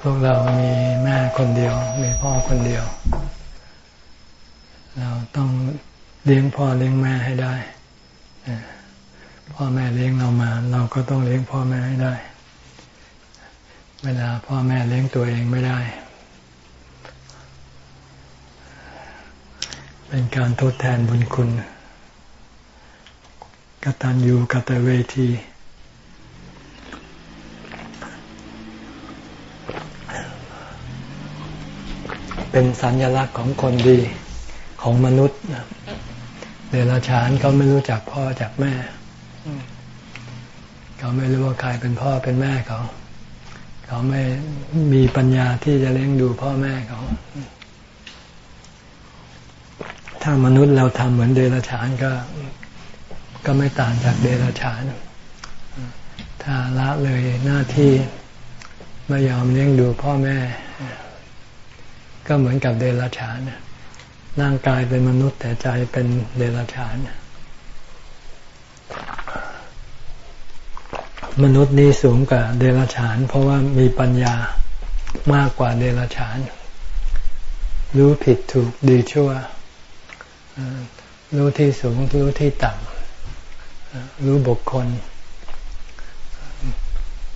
พวกเรามีแม่คนเดียว มีพ่อคนเดียว เราต้องเลี้ยงพ่อเลี้ยงแม่ให้ได้พ่อแม่เลี้ยงเรามา เราก็ต้องเลี้ยงพ่อแม่ให้ได้ เวลาพ่อแม่เลี้ยงตัวเองไม่ได้ เป็นการทดแทนบุญคุณกตัญญูกตเวที เป็นสัญลักษณ์ของคนดีของมนุษย์เดรัจฉานเขาไม่รู้จักพ่อจากแม่ เขาไม่รู้ว่าใครเป็นพ่อเป็นแม่เขา เขาไม่มีปัญญาที่จะเลี้ยงดูพ่อแม่เขา ถ้ามนุษย์เราทำเหมือนเดรัจฉานก็ ก็ไม่ต่างจากเดรัจฉาน ถ้าละเลยหน้าที่ไม่ยอมเลี้ยงดูพ่อแม่ ก็เหมือนกับเดรัจฉานร่างกายเป็นมนุษย์แต่ใจเป็นเดรัจฉาน มนุษย์นี้สูงกว่าเดรัจฉาน เพราะว่ามีปัญญามากกว่าเดรัจฉาน รู้ผิดถูกดีชั่ว รู้ที่สูงรู้ที่ต่ำรู้บุคคล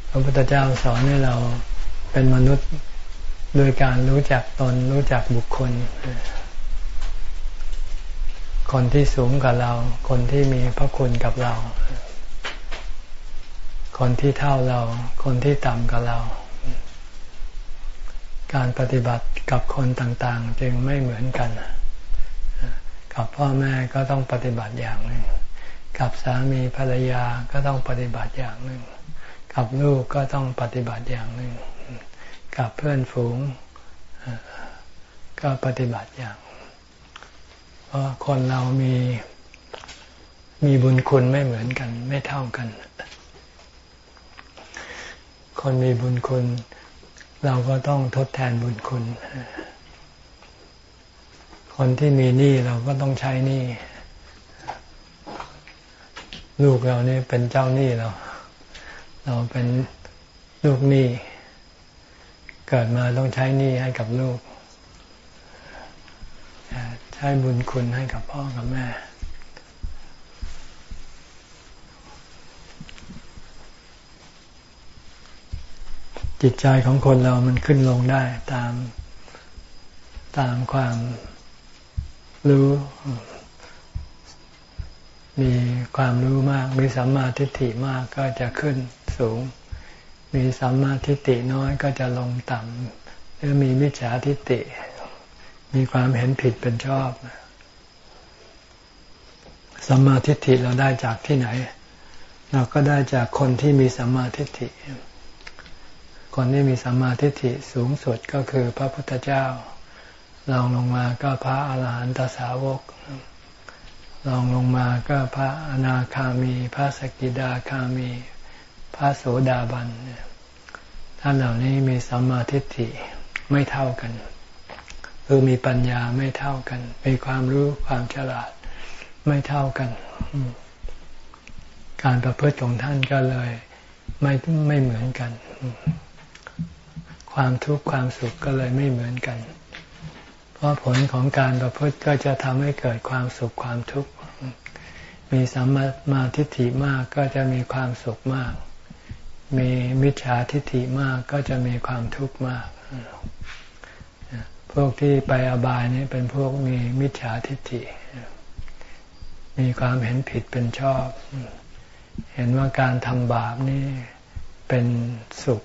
พระพุทธเจ้าสอนให้เราเป็นมนุษย์ โดยการรู้จักตนรู้จักบุคคล คนที่สูงกับเรา คนที่มีพระคุณกับเรา คนที่เท่าเรา คนที่ต่ำกับเรา การปฏิบัติกับคนต่างๆ จึงไม่เหมือนกัน กับพ่อแม่ก็ต้องปฏิบัติอย่างหนึ่ง กับสามีภรรยาก็ต้องปฏิบัติอย่างหนึ่ง กับลูกก็ต้องปฏิบัติอย่างหนึ่ง กับเพื่อนฝูง ก็ปฏิบัติอย่าง เพราะคนเรามีมีบุญคุณไม่เหมือนกัน ไม่เท่ากัน คนมีบุญคุณ เราก็ต้องทดแทนบุญคุณ คนที่มีหนี้เราก็ต้องใช้หนี้ลูกเรานี่เป็นเจ้าหนี้เรา เราเป็นลูกหนี้ เกิดมาต้องใช้หนี้ให้กับลูก ใช้บุญคุณให้กับพ่อกับแม่ จิตใจของคนเรามันขึ้นลงได้ตามตามความรู้ มีความรู้มาก มีสัมมาทิฏฐิมากก็จะขึ้นสูง มีสัมมาทิฏฐิน้อยก็จะลงต่ำหรือมีมิจฉาทิฏฐิมีความเห็นผิดเป็นชอบสัมมาทิฏฐิเราได้จากที่ไหน เราก็ได้จากคนที่มีสัมมาทิฏฐิ คนที่มีสัมมาทิฏฐิสูงสุดก็คือพระพุทธเจ้าลองลงมาก็พระอาหารหันตสาวกลองลงมาก็พระอนาคามี พระสกิดาคามี ระโสดาบันท่านเหล่านี้มีสัมมาทิฏฐิไม่เท่ากันคือมีปัญญาไม่เท่ากัน มีความรู้ความฉลาดไม่เท่ากัน การประพฤติของท่านก็เลยไม่ไม่เหมือนกัน ความทุกข์ความสุขก็เลยไม่เหมือนกัน เพราะผลของการประพฤติก็จะทำให้เกิดความสุขความทุกข์ มีสัมมาทิฏฐิมากก็จะมีความสุขมาก มีมิจฉาทิฏฐิมากก็จะมีความทุกข์มาก พวกที่ไปอบายนี่เป็นพวกมีมิจฉาทิฏฐิ มีความเห็นผิดเป็นชอบ เห็นว่าการทำบาปนี่เป็นสุข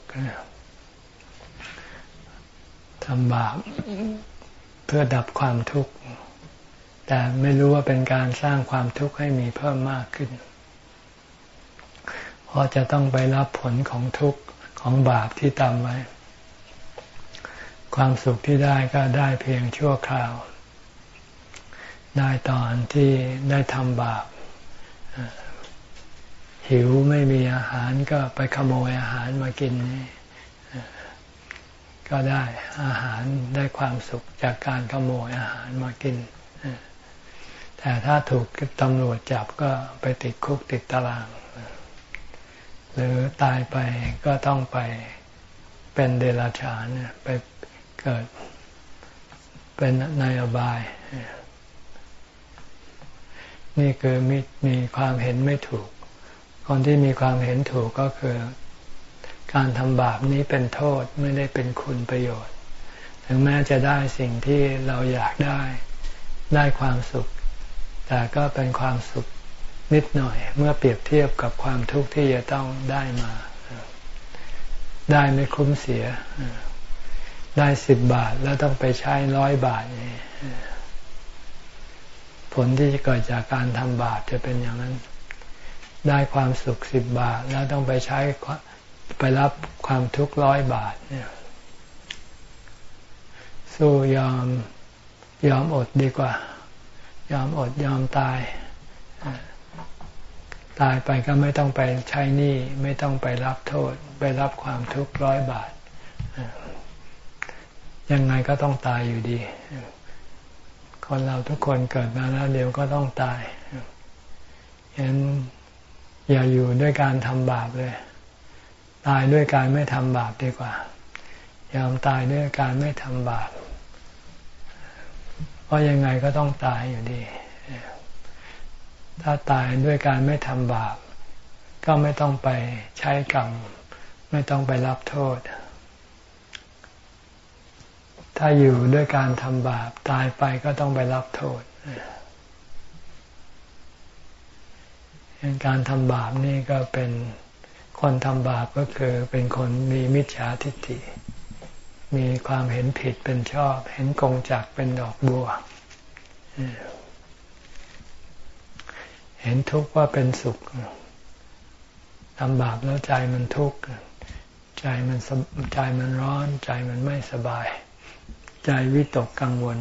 ทำบาปเพื่อดับความทุกข์ แต่ไม่รู้ว่าเป็นการสร้างความทุกข์ให้มีเพิ่มมากขึ้น ราะจะต้องไปรับผลของทุกข์ของบาปที่ทำไว้ ความสุขที่ได้ก็ได้เพียงชั่วคราว ได้ตอนที่ได้ทำบาป หิวไม่มีอาหารก็ไปขโมยอาหารมากินนี่ก็ได้อาหารได้ความสุขจากการขโมยอาหารมากินแต่ถ้าถูกตำรวจจับก็ไปติดคุกติดตาราง หรือตายไปก็ต้องไปเป็นเดรัจฉานไปเกิดเป็นนายอบาย นี่คือมีมีความเห็นไม่ถูก คนที่มีความเห็นถูกก็คือ การทำบาปนี้เป็นโทษไม่ได้เป็นคุณประโยชน์ ถึงแม้จะได้สิ่งที่เราอยากได้ ได้ความสุข แต่ก็เป็นความสุข นิดหน่อย เมื่อเปรียบเทียบกับความทุกข์ที่จะต้องได้มา ได้ไม่คุ้มเสีย ได้สิบบาทแล้วต้องไปใช้ร้อยบาทนี่ผลที่เกิดจากการทำบาปจะเป็นอย่างนั้น ได้ความสุขสิบบาท แล้วต้องไปใช้ไปรับความทุกข์ร้อยบาทเนี่ยสู้ยอมยอมอดดีกว่า ยอมอดยอมตาย ตายไปก็ไม่ต้องไปใช้หนี้ไม่ต้องไปรับโทษ ไปรับความทุกข์ร้อยบาท ยังไงก็ต้องตายอยู่ดี คนเราทุกคนเกิดมาแล้วเดี๋ยวก็ต้องตายฉะนั้นอย่าอยู่ด้วยการทำบาปเลย ตายด้วยการไม่ทำบาปดีกว่า ยอมตายด้วยการไม่ทำบาป เพราะยังไงก็ต้องตายอยู่ดี ถ้าตายด้วยการไม่ทำบาป ก็ไม่ต้องไปใช้กรรม ไม่ต้องไปรับโทษ ถ้าอยู่ด้วยการทำบาป ตายไปก็ต้องไปรับโทษการทำบาปนี่ก็เป็นคนทำบาปก็คือเป็นคนมีมิจฉาทิฏฐิ มีความเห็นผิดเป็นชอบ เห็นกงจักเป็นดอกบัว เห็นทุกข์ว่าเป็นสุขทำบาปแล้วใจมันทุกข์ใจมันใจมันร้อน ใจมันไม่สบาย ใจวิตกกังวล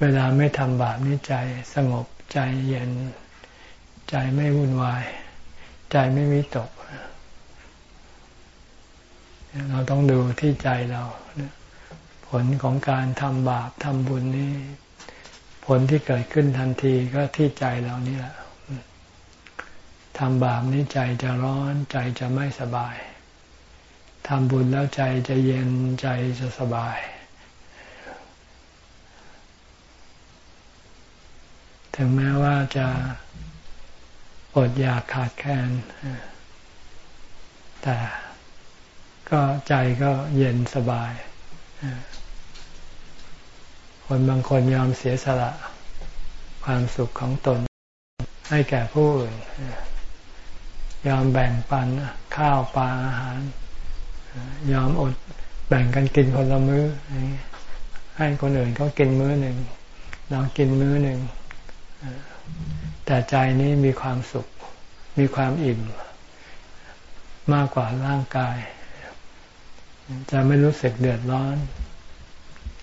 เวลาไม่ทำบาปนี้ใจสงบใจเย็น ใจไม่วุ่นวาย ใจไม่วิตก เราต้องดูที่ใจเราผลของการทำบาปทำบุญนี้ ผลที่เกิดขึ้นทันทีก็ที่ใจเรานี่แหละทำบาปนี้ใจจะร้อนใจจะไม่สบายทำบุญแล้วใจจะเย็นใจจะสบาย ถึงแม้ว่าจะอดอยากขาดแคลนแต่ก็ใจก็เย็นสบาย คนบางคนยอมเสียสละความสุขของตน ให้แก่ผู้อื่น ยอมแบ่งปันข้าวปลาอาหาร ยอมอดแบ่งกันกินคนละมื้อ ให้คนอื่นเขากินมื้อหนึ่งเรากินมื้อหนึ่งแต่ใจนี้มีความสุข มีความอิ่ม มากกว่าร่างกาย จะไม่รู้สึกเดือดร้อน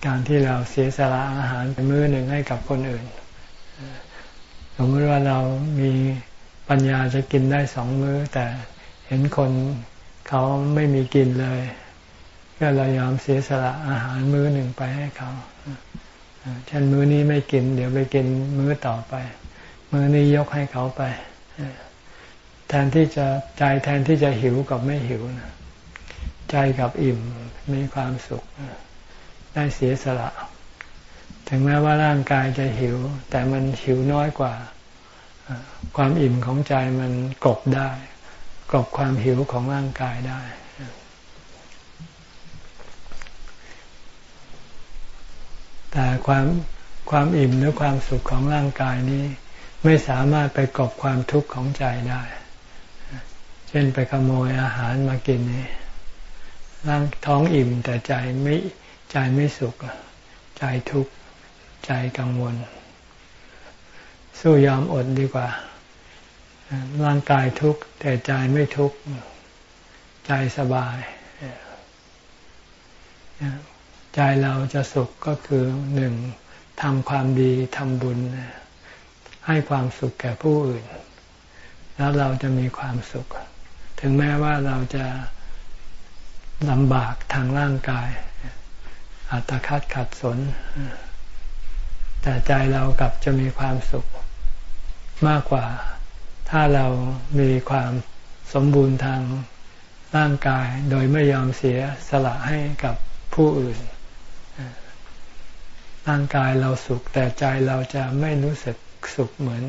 การที่เราเสียสละอาหารเป็นมื้อหนึ่งให้กับคนอื่น สมมติว่าเรามีปัญญาจะกินได้สองมื้อ แต่เห็นคนเขาไม่มีกินเลย ก็เรายอมเสียสละอาหารมื้อหนึ่งไปให้เขาเช่นมื้อนี้ไม่กิน เดี๋ยวไปกินมื้อต่อไป มื้อนี้ยกให้เขาไป แทนที่จะใจแทนที่จะหิวกับไม่หิวนะใจกับอิ่มมีความสุข ได้เสียสละ ถึงแม้ว่าร่างกายจะหิว แต่มันหิวน้อยกว่า ความอิ่มของใจมันกบได้ กบความหิวของร่างกายได้ แต่ความความอิ่มหรือความสุขของร่างกายนี้ไม่สามารถไปกบความทุกข์ของใจได้ เช่นไปขโมยอาหารมากินนี่ร่างท้องอิ่มแต่ใจไม่ ใจไม่สุข ใจทุกข์ ใจกังวล สู้ยอมอดดีกว่า ร่างกายทุกข์ แต่ใจไม่ทุกข์ ใจสบาย ใจเราจะสุขก็คือหนึ่งทำความดีทำบุญ ให้ความสุขแก่ผู้อื่น แล้วเราจะมีความสุข ถึงแม้ว่าเราจะลำบากทางร่างกาย อัตคัดขัดสน แต่ใจเรากลับจะมีความสุขมากกว่า ถ้าเรามีความสมบูรณ์ทางร่างกายโดยไม่ยอมเสียสละให้กับผู้อื่น ร่างกายเราสุข แต่ใจเราจะไม่รู้สึกสุขเหมือน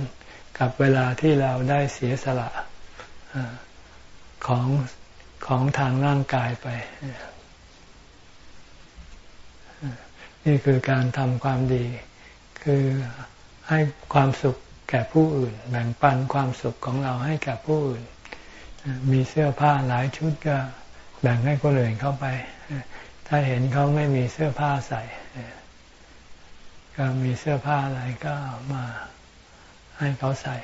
กับเวลาที่เราได้เสียสละของของทางร่างกายไป นี่คือการทำความดี คือให้ความสุขแก่ผู้อื่น แบ่งปันความสุขของเราให้แก่ผู้อื่น มีเสื้อผ้าหลายชุดก็แบ่งให้คนอื่นเข้าไป ถ้าเห็นเขาไม่มีเสื้อผ้าใส่ ก็มีเสื้อผ้าอะไรก็มาให้เขาใส่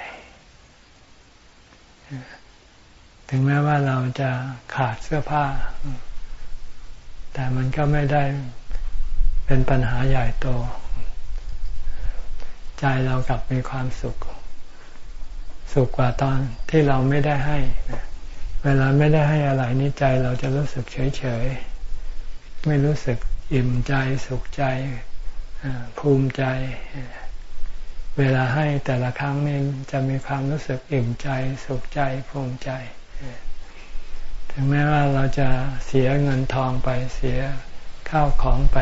ถึงแม้ว่าเราจะขาดเสื้อผ้า แต่มันก็ไม่ได้ เป็นปัญหาใหญ่โต ใจเรากลับมีความสุข สุขกว่าตอนที่เราไม่ได้ให้ เวลาไม่ได้ให้อะไรนี้ใจเราจะรู้สึกเฉยเฉยไม่รู้สึกอิ่มใจสุขใจภูมิใจ เวลาให้แต่ละครั้งนี่จะมีความรู้สึกอิ่มใจ สุขใจภูมิใจ ถึงแม้ว่าเราจะเสียเงินทองไปเสียข้าวของไป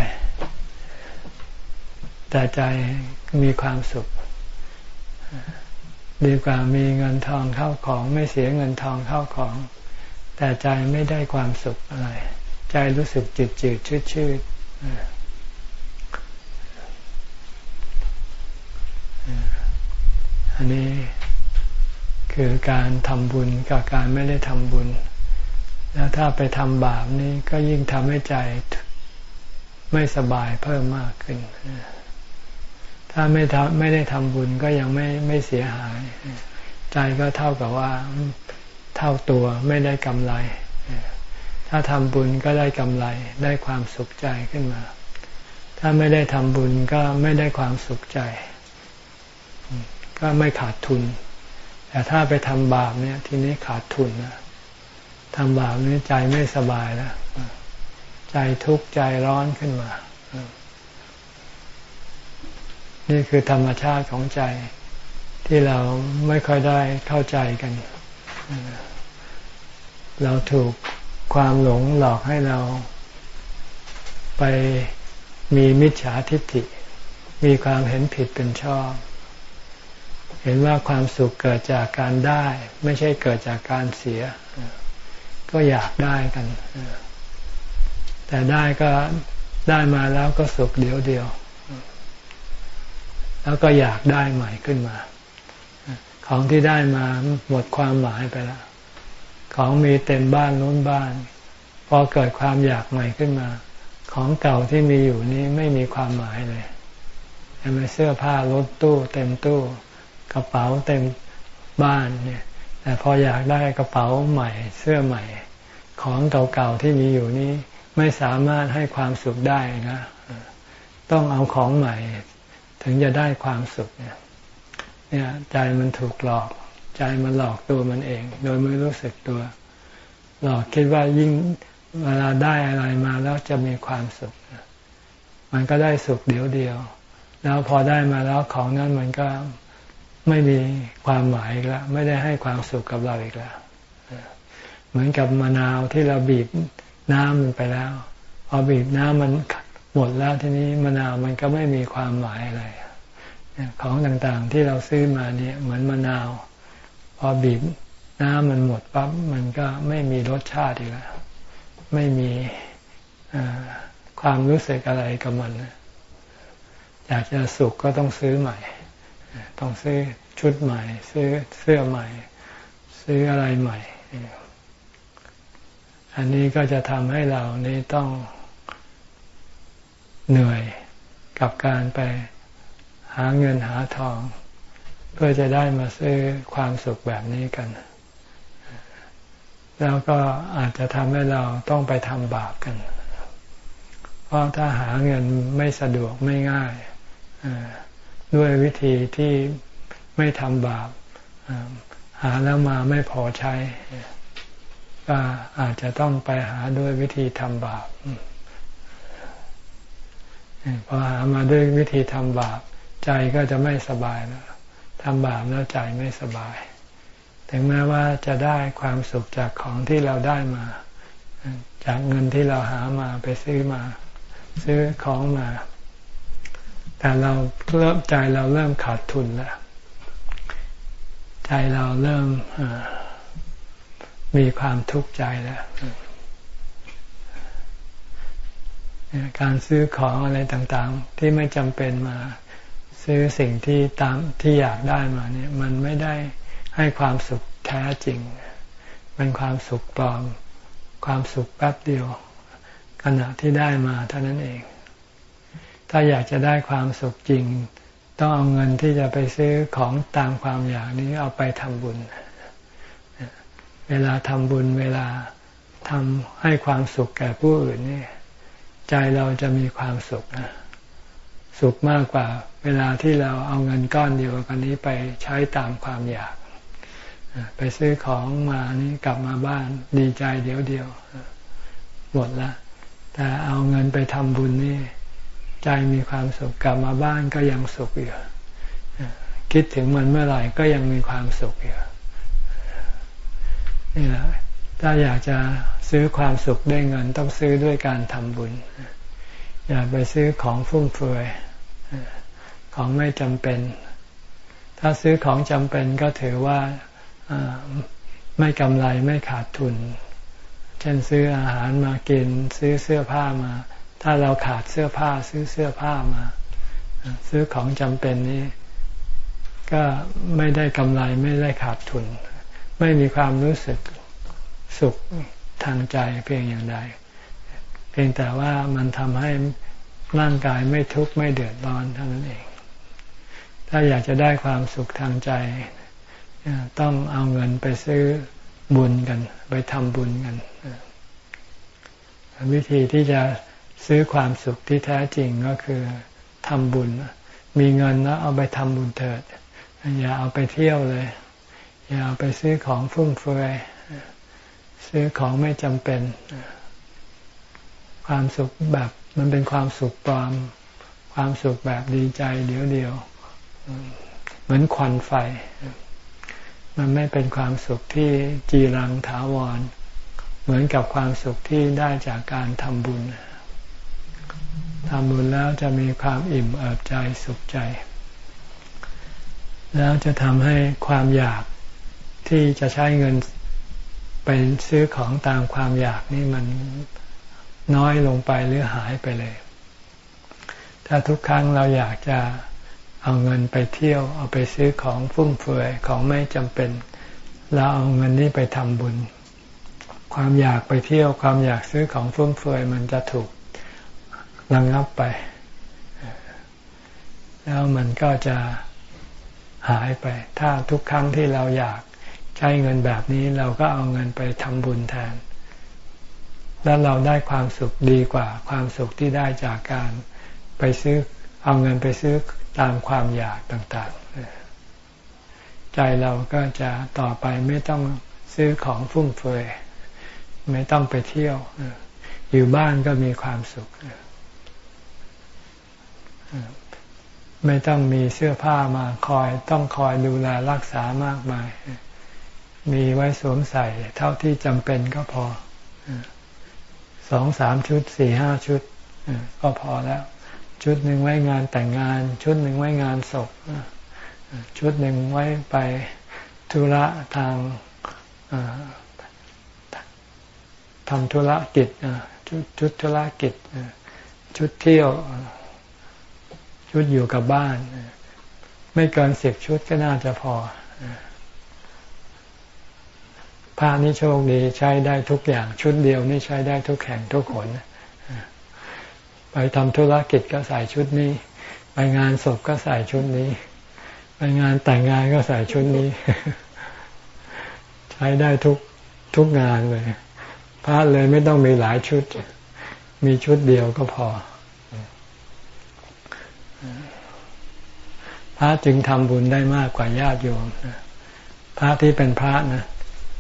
แต่ใจมีความสุข ดีกว่ามีเงินทองเข้าของ ไม่เสียเงินทองเข้าของ แต่ใจไม่ได้ความสุขอะไร ใจรู้สึกจืดจืดชืดชืดอันนี้คือการทำบุญกับการไม่ได้ทำบุญ แล้วถ้าไปทำบาปนี้ก็ยิ่งทำให้ใจไม่สบายเพิ่มมากขึ้น ถ้าไม่ทำไม่ได้ทำบุญก็ยังไม่ไม่เสียหาย ใจก็เท่ากับว่าเท่าตัวไม่ได้กำไร ถ้าทำบุญก็ได้กำไรได้ความสุขใจขึ้นมา ถ้าไม่ได้ทำบุญก็ไม่ได้ความสุขใจ ก็ไม่ขาดทุน แต่ถ้าไปทำบาปเนี่ยทีนี้ขาดทุนนะทำบาปนี้ใจไม่สบายแล้วใจทุกข์ใจร้อนขึ้นมา นี่คือธรรมชาติของใจที่เราไม่ค่อยได้เข้าใจกัน เราถูกความหลงหลอกให้เราไปมีมิจฉาทิฏฐิ มีความเห็นผิดเป็นชอบ เห็นว่าความสุขเกิดจากการได้ ไม่ใช่เกิดจากการเสีย ก็อยากได้กัน แต่ได้ก็ได้มาแล้วก็สุขเดียวเดียว แล้วก็อยากได้ใหม่ขึ้นมา ของที่ได้มาหมดความหมายไปแล้วของมีเต็มบ้านนู้นบ้าน พอเกิดความอยากใหม่ขึ้นมา ของเก่าที่มีอยู่นี้ไม่มีความหมายเลยเห็นไหมเสื้อผ้ารถตู้ เต็มตู้กระเป๋าเต็มบ้านเนี่ยแต่พออยากได้กระเป๋าใหม่ เสื้อใหม่ ของเก่าๆที่มีอยู่นี้ ไม่สามารถให้ความสุขได้นะ ต้องเอาของใหม่ ถึงจะได้ความสุขเนี่ยเนี่ยใจมันถูกหลอก ใจมันหลอกตัวมันเอง โดยไม่รู้สึกตัว หลอกคิดว่ายิ่งเวลาได้อะไรมาแล้วจะมีความสุข มันก็ได้สุขเดียวเดียว แล้วพอได้มาแล้วของนั้นมันก็ไม่มีความหมายแล้วไม่ได้ให้ความสุขกับเราอีกแล้วเหมือนกับมะนาวที่เราบีบน้ำมันไปแล้ว พอบีบน้ำมัน หมดแล้วทีนี้มะนาวมันก็ไม่มีความหมายอะไรของต่างๆที่เราซื้อมาเนี่ยเหมือนมะนาว พอบีบน้ำมันหมดปั๊บมันก็ไม่มีรสชาติอีกแล้วไม่มีความรู้สึกอะไรกับมันอยากจะสุขก็ต้องซื้อใหม่ ต้องซื้อชุดใหม่ ซื้อเสื้อใหม่ ซื้ออะไรใหม่ อันนี้ก็จะทำให้เรานี้ต้อง เหนื่อยกับการไปหาเงินหาทอง เพื่อจะได้มาซื้อความสุขแบบนี้กัน แล้วก็อาจจะทำให้เราต้องไปทำบาปกัน เพราะถ้าหาเงินไม่สะดวกไม่ง่ายด้วยวิธีที่ไม่ทำบาปหาแล้วมาไม่พอใช้ ก็อาจจะต้องไปหาด้วยวิธีทำบาป พอหามาด้วยวิธีทำบาปใจก็จะไม่สบายแล้วทำบาปแล้วใจไม่สบาย ถึงแม้ว่าจะได้ความสุขจากของที่เราได้มา จากเงินที่เราหามาไปซื้อมา ซื้อของมา แต่เราเริ่มใจเราเริ่มขาดทุนแล้วใจเราเริ่มมีความทุกข์ใจแล้ว การซื้อของอะไรต่างๆ ที่ไม่จำเป็นมาซื้อสิ่งที่ตามที่อยากได้มาเนี่ย มันไม่ได้ให้ความสุขแท้จริง เป็นความสุขปลอม ความสุขแป๊บเดียว ขณะที่ได้มาเท่านั้นเอง ถ้าอยากจะได้ความสุขจริง ต้องเอาเงินที่จะไปซื้อของตามความอยากนี้เอาไปทำบุญ เวลาทำบุญเวลาทำให้ความสุขแก่ผู้อื่นนี่ ใจเราจะมีความสุขนะสุขมากกว่า เวลาที่เราเอาเงินก้อนเดียวกันนี้ไปใช้ตามความอยาก ไปซื้อของมานี่กลับมาบ้านดีใจเดี๋ยวเดียวหมดละ แต่เอาเงินไปทำบุญนี่ ใจมีความสุขกลับมาบ้านก็ยังสุขอยู่คิดถึงมันเมื่อไหร่ก็ยังมีความสุขอยู่นี่แหละ ถ้าอยากจะซื้อความสุขได้เงิน ต้องซื้อด้วยการทำบุญ อย่าไปซื้อของฟุ่มเฟือยของไม่จำเป็น ถ้าซื้อของจำเป็นก็ถือว่าไม่กำไรไม่ขาดทุน เช่นซื้ออาหารมากิน ซื้อเสื้อผ้ามา ถ้าเราขาดเสื้อผ้า ซื้อเสื้อผ้ามา ซื้อของจำเป็นนี้ ก็ไม่ได้กำไรไม่ได้ขาดทุน ไม่มีความรู้สึก สุขทางใจเพียงอย่างใด เพียงแต่ว่ามันทำให้ร่างกายไม่ทุกข์ไม่เดือดร้อนเท่านั้นเอง ถ้าอยากจะได้ความสุขทางใจ ต้องเอาเงินไปซื้อบุญกัน ไปทำบุญกัน วิธีที่จะซื้อความสุขที่แท้จริงก็คือทำบุญ มีเงินแล้วเอาไปทำบุญเถิด อย่าเอาไปเที่ยวเลย อย่าเอาไปซื้อของฟุ่มเฟือย ซื้อของไม่จำเป็น ความสุขแบบมันเป็นความสุขปลอม ความสุขแบบดีใจ เดียวเดียว เหมือนควันไฟ มันไม่เป็นความสุขที่จีรังถาวร เหมือนกับความสุขที่ได้จากการทำบุญทำบุญแล้วจะมีความอิ่มเอิบใจสุขใจ แล้วจะทำให้ความอยากที่จะใช้เงิน ไปซื้อของตามความอยากนี่มันน้อยลงไปหรือหายไปเลย ถ้าทุกครั้งเราอยากจะเอาเงินไปเที่ยว เอาไปซื้อของฟุ่มเฟือยของไม่จำเป็น เราเอาเงินนี้ไปทำบุญ ความอยากไปเที่ยว ความอยากซื้อของฟุ่มเฟือยมันจะถูกระงงับไป แล้วมันก็จะหายไป ถ้าทุกครั้งที่เราอยาก ใช้เงินแบบนี้เราก็เอาเงินไปทำบุญแทน แล้วเราได้ความสุขดีกว่า ความสุขที่ได้จากการไปซื้อเอาเงินไปซื้อตามความอยากต่างๆ ใจเราก็จะต่อไปไม่ต้องซื้อของฟุ่มเฟือยไม่ต้องไปเที่ยว อยู่บ้านก็มีความสุข ไม่ต้องมีเสื้อผ้ามาคอย ต้องคอยดูแลรักษามากมาย มีไว้สวมใส่ เท่าที่จำเป็นก็พอสองสามชุดสี่ห้าชุดก็พอแล้ว ชุดหนึ่งไว้งานแต่งงาน ชุดหนึ่งไว้งานศพชุดหนึ่งไว้ไปธุระทางทำธุรกิจชุดชุดธุรกิจชุดเที่ยว ชุดอยู่กับบ้าน ไม่เกินสิบชุดก็น่าจะพอ ผ้านี่โชคดีใช้ได้ทุกอย่างชุดเดียวนี่ใช้ได้ทุกแห่งทุกคนไปทำธุรกิจก็ใส่ชุดนี้ ไปงานศพก็ใส่ชุดนี้ ไปงานแต่งงานก็ใส่ชุดนี้ ใช้ได้ทุกทุกงานเลยพระเลยไม่ต้องมีหลายชุด มีชุดเดียวก็พอพระจึงทำบุญได้มากกว่าญาติโยมพระที่เป็นพระนะ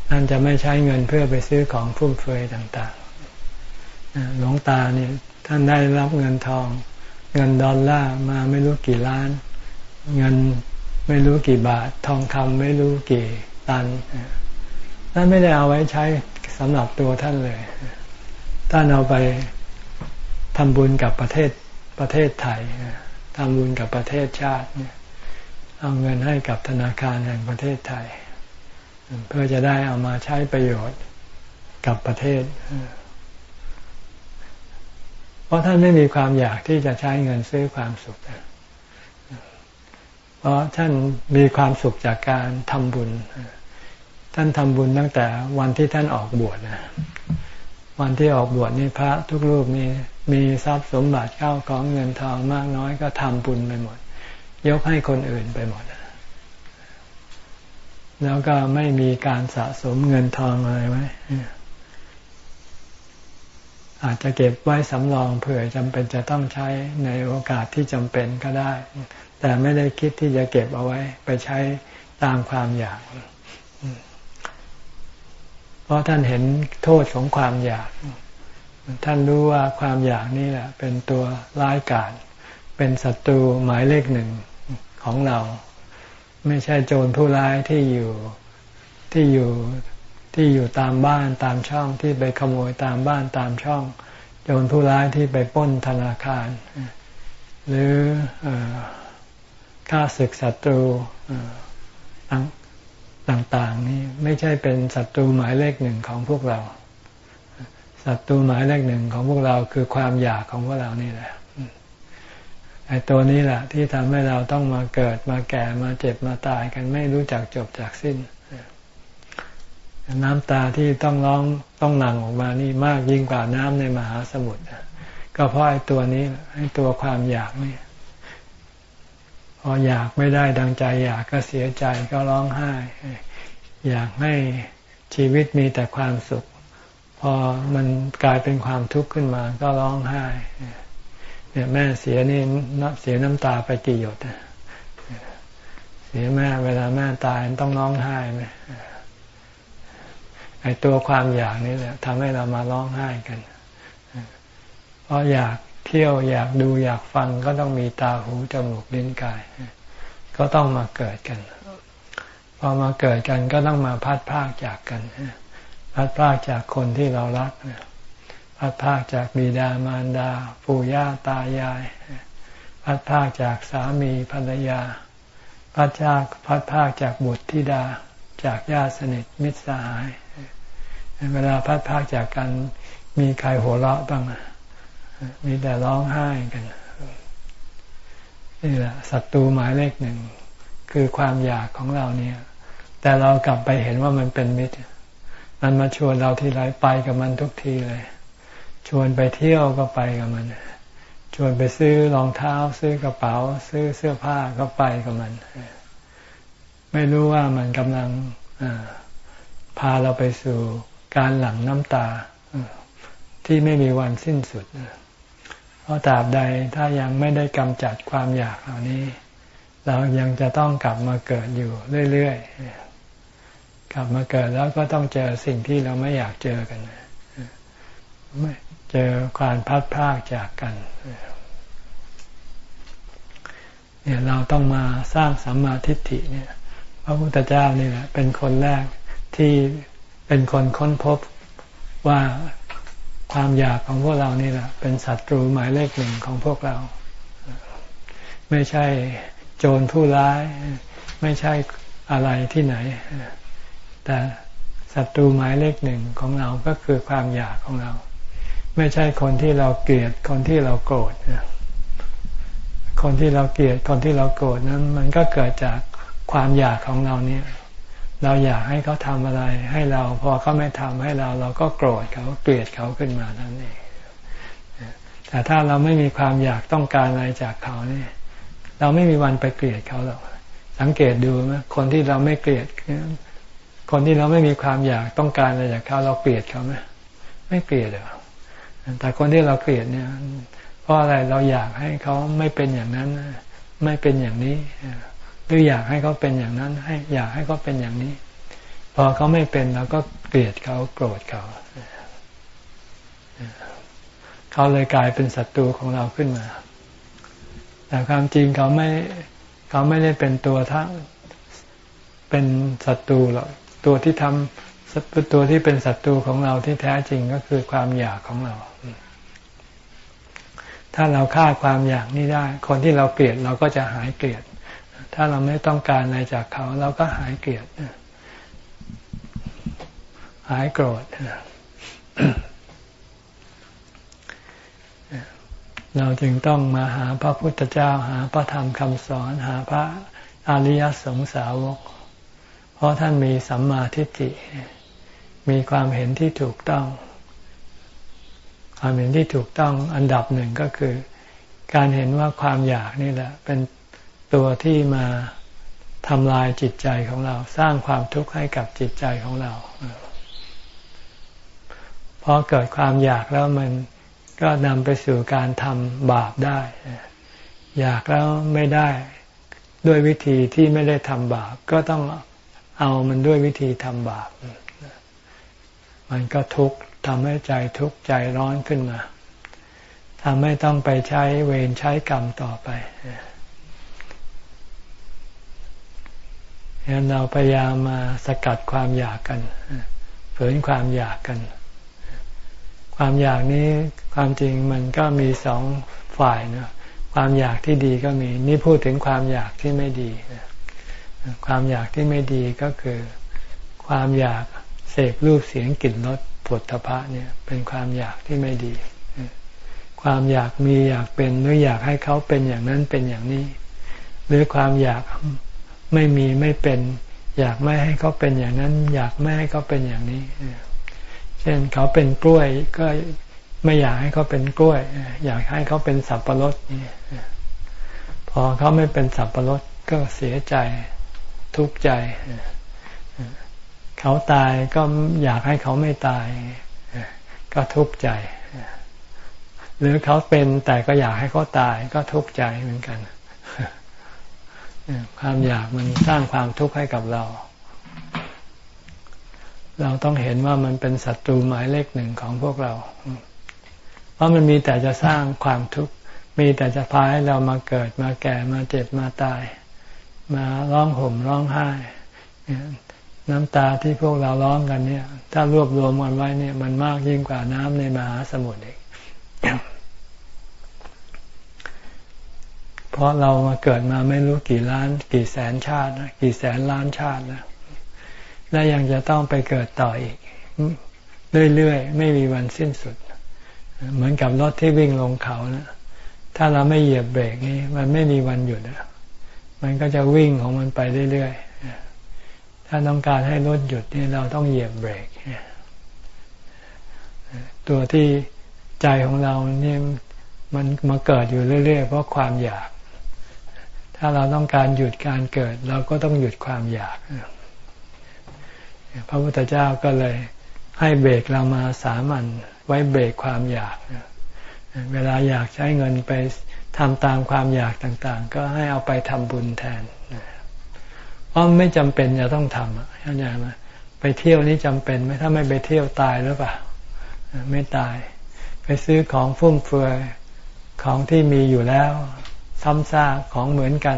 นั่นจะไม่ใช้เงินเพื่อไปซื้อของฟุ่มเฟือยต่างๆหลวงตาเนี่ยท่านได้รับเงินทอง เงินดอลลาร์มาไม่รู้กี่ล้าน เงินไม่รู้กี่บาท ทองคำไม่รู้กี่ตันท่านไม่ได้เอาไว้ใช้สำหรับตัวท่านเลยถ้านเอาไปทำบุญกับประเทศประเทศไทยทำบุญกับประเทศชาติเอาเงินให้กับธนาคารแห่งประเทศไทย เพื่อจะได้เอามาใช้ประโยชน์กับประเทศ เพราะท่านไม่มีความอยากที่จะใช้เงินซื้อความสุข เพราะท่านมีความสุขจากการทำบุญ ท่านทำบุญตั้งแต่วันที่ท่านออกบวชนะวันที่ออกบวชนี่พระทุกรูปมีมีทรัพย์สมบัติเข้าของเงินทองมากน้อยก็ทำบุญไปหมด ยกให้คนอื่นไปหมด แล้วก็ไม่มีการสะสมเงินทองอะไรไว้ อาจจะเก็บไว้สำรองเผื่อจำเป็นจะต้องใช้ในโอกาสที่จำเป็นก็ได้ แต่ไม่ได้คิดที่จะเก็บเอาไว้ ไปใช้ตามความอยาก เพราะท่านเห็นโทษของความอยาก ท่านรู้ว่าความอยากนี่แหละ เป็นตัวร้ายกาจเป็นศัตรูหมายเลขหนึ่งของเรา ไม่ใช่โจรผู้ร้ายที่อยู่ที่อยู่ที่อยู่ตามบ้านตามช่องที่ไปขโมยตามบ้านตามช่อง โจรผู้ร้ายที่ไปป้นธนาคาร หรือฆ่าศึกศัตรูต่างๆนี่ไม่ใช่เป็นศัตรูหมายเลขหนึ่งของพวกเราศัตรูหมายเลขหนึ่งของพวกเราคือความอยากของพวกเรานี่แหละ ไอ้ตัวนี้แหละที่ทำให้เราต้องมาเกิดมาแก่มาเจ็บมาตายกันไม่รู้จักจบจากสิ้น น้ำตาที่ต้องร้องต้องหลั่งออกมานี่มากยิ่งกว่าน้ำในมหาสมุทรก็เพราะไอ้ตัวนี้ไอ้ตัวความอยากนี่พออยากไม่ได้ดังใจ อยากก็เสียใจก็ร้องไห้ อยากให้ชีวิตมีแต่ความสุข พอมันกลายเป็นความทุกข์ขึ้นมาก็ร้องไห้ เนี่ยแม่เสียนี่นับเสียน้ำตาไปกี่หยดเสียแม่เวลาแม่ตายต้องร้องไห้ไหมไอตัวความอยากนี่แหละทำให้เรามาร้องไห้กัน เพราะอยากเที่ยวอยากดูอยากฟังก็ต้องมีตาหูจมูกลิ้นกาย ก็ต้องมาเกิดกัน พอมาเกิดกันก็ต้องมาพัดพากจากกัน พัดพากจากคนที่เรารักเนี่ย พัดพากจากบิดามารดา ปู่ย่าตายาย พัดพากจากสามีภรรยา พัดจากพัดพากจากบุตรธิดา จากญาติสนิทมิตรสหาย เวลาพัดพากจากกันมีใครหัวเราะบ้าง มีแต่ร้องไห้กันนี่แหละศัตรูหมายเลขหนึ่งคือความอยากของเราเนี่ย แต่เรากลับไปเห็นว่ามันเป็นมิตร มันมาชวนเราทีไรไปกับมันทุกทีเลย ชวนไปเที่ยวก็ไปกับมัน ชวนไปซื้อรองเท้า ซื้อกระเป๋า ซื้อเสื้อผ้าก็ไปกับมัน ไม่รู้ว่ามันกำลังพาเราไปสู่การหลั่งน้ำตาที่ไม่มีวันสิ้นสุด เพราะตราบใดถ้ายังไม่ได้กำจัดความอยากเหล่านี้ เรายังจะต้องกลับมาเกิดอยู่เรื่อยๆ กลับมาเกิดแล้วก็ต้องเจอสิ่งที่เราไม่อยากเจอกันไม่ เจอความพัดพากจากกันเนี่ยเราต้องมาสร้างสัมมาทิฏฐิเนี่ย พระพุทธเจ้านี่แหละเป็นคนแรกที่เป็นคนค้นพบว่าความอยากของพวกเรานี่แหละ เป็นศัตรูหมายเลขหนึ่งของพวกเรา ไม่ใช่โจรผู้ร้าย ไม่ใช่อะไรที่ไหน แต่ศัตรูหมายเลขหนึ่งของเราก็คือความอยากของเรา ไม่ใช่คนที่เราเกลียดคนที่เราโกรธคนที่เราเกลียดคนที่เราโกรธนั้น มันก็เกิดจากความอยากของเราเนี่ย เราอยากให้เขาทำอะไร ให้เราพอเขาไม่ทำให้เราเราก็โกรธเขาเกลียดเขาขึ้นมานั่นเองแต่ถ้าเราไม่มีความอยากต้องการอะไรจากเขาเนี่ย เราไม่มีวันไปเกลียดเขาหรอกสังเกตดูไหมคนที่เราไม่เกลียด คนที่เราไม่มีความอยากต้องการอะไรจากเขาเราเกลียดเขาไหมไม่เกลียดหรอก แต่คนที่เราเกลียดเนี่ย เพราะอะไรเราอยากให้เขาไม่เป็นอย่างนั้น ไม่เป็นอย่างนี้หรืออยากให้เขาเป็นอย่างนั้น ให้อยากให้เขาเป็นอย่างนี้ พอเขาไม่เป็นเราก็เกลียดเขาโกรธเขาเขาเลยกลายเป็นศัตรูของเราขึ้นมา แต่ความจริงเขาไม่ เขาไม่ได้เป็นตัวทั้งเป็นศัตรูหรอก ตัวที่ทำตัวที่เป็นศัตรูของเราที่แท้จริงก็คือความอยากของเรา ถ้าเราฆ่าความอยากนี้ได้ คนที่เราเกลียดเราก็จะหายเกลียด ถ้าเราไม่ต้องการอะไรจากเขา เราก็หายเกลียด หายโกรธ เราจึงต้องมาหาพระพุทธเจ้า หาพระธรรมคำสอน หาพระอริยสงสาวก เพราะท่านมีสัมมาทิฏฐิ มีความเห็นที่ถูกต้อง ความเห็นที่ถูกต้องอันดับหนึ่งก็คือ การเห็นว่าความอยากนี่แหละ เป็นตัวที่มาทำลายจิตใจของเรา สร้างความทุกข์ให้กับจิตใจของเราพอเกิดความอยากแล้วมันก็นำไปสู่การทำบาปได้ อยากแล้วไม่ได้ด้วยวิธีที่ไม่ได้ทำบาป ก็ต้องเอามันด้วยวิธีทำบาป มันก็ทุกข์ ทำให้ใจทุกข์ใจร้อนขึ้นมาทำให้ต้องไปใช้เวรใช้กรรมต่อไปฉะนั้นเราพยายามมาสกัดความอยากกันฝืนความอยากกัน ความอยากนี้ความจริงมันก็มีสองฝ่ายนะความอยากที่ดีก็มี นี่พูดถึงความอยากที่ไม่ดีความอยากที่ไม่ดีก็คือ ความอยากเสพรูปเสียงกลิ่นรส ผลทพะเนี่ยเป็นความอยากที่ไม่ดี ความอยากมีอยากเป็นหรืออยากให้เขาเป็นอย่างนั้นเป็นอย่างนี้ หรือความอยากไม่มีไม่เป็น อยากไม่ให้เขาเป็นอย่างนั้น อยากไม่ให้เขาเป็นอย่างนี้ เช่นเขาเป็นกล้วยก็ไม่อยากให้เขาเป็นกล้วย อยากให้เขาเป็นสับปะรดนี่พอเขาไม่เป็นสับปะรดก็เสียใจทุกข์ใจ เขาตายก็อยากให้เขาไม่ตาย ก็ทุกข์ใจ หรือเขาเป็นแต่ก็อยากให้เขาตายก็ทุกข์ใจเหมือนกันความอยากมันสร้างความทุกข์ให้กับเรา เราต้องเห็นว่ามันเป็นศัตรูหมายเลขหนึ่งของพวกเรา เพราะมันมีแต่จะสร้างความทุกข์ มีแต่จะพาให้เรามาเกิดมาแก่มาเจ็บมาตาย มาร้องห่มร้องไห้ น้ำตาที่พวกเราร้องกันเนี่ย ถ้ารวบรวมมันไว้เนี่ย มันมากยิ่งกว่าน้ำในมหาสมุทรอีกเพราะเรามาเกิดมาไม่รู้กี่ล้าน กี่แสนชาตินะกี่แสนล้านชาตินะและยังจะต้องไปเกิดต่ออีก เรื่อยๆ ไม่มีวันสิ้นสุด เหมือนกับรถที่วิ่งลงเขานะถ้าเราไม่เหยียบเบรกนี่มันไม่มีวันหยุดมันก็จะวิ่งของมันไปเรื่อยๆ ถ้าต้องการให้รถหยุดนี่เราต้องเหยียบเบรกตัวที่ใจของเราเนี่ยมันมาเกิดอยู่เรื่อยๆเพราะความอยาก ถ้าเราต้องการหยุดการเกิด เราก็ต้องหยุดความอยาก พระพุทธเจ้าก็เลยให้เบรกเรามาสามัญไว้เบรกความอยาก เวลาอยากใช้เงินไปทำตามความอยากต่าง ๆ ก็ให้เอาไปทำบุญแทน เพราะไม่จำเป็นจะต้องทำเข้าใจไหมไปเที่ยวนี้จำเป็นไหมถ้าไม่ไปเที่ยวตายหรือเปล่าไม่ตาย ไปซื้อของฟุ่มเฟือยของที่มีอยู่แล้ว ซ้ำซากของเหมือนกัน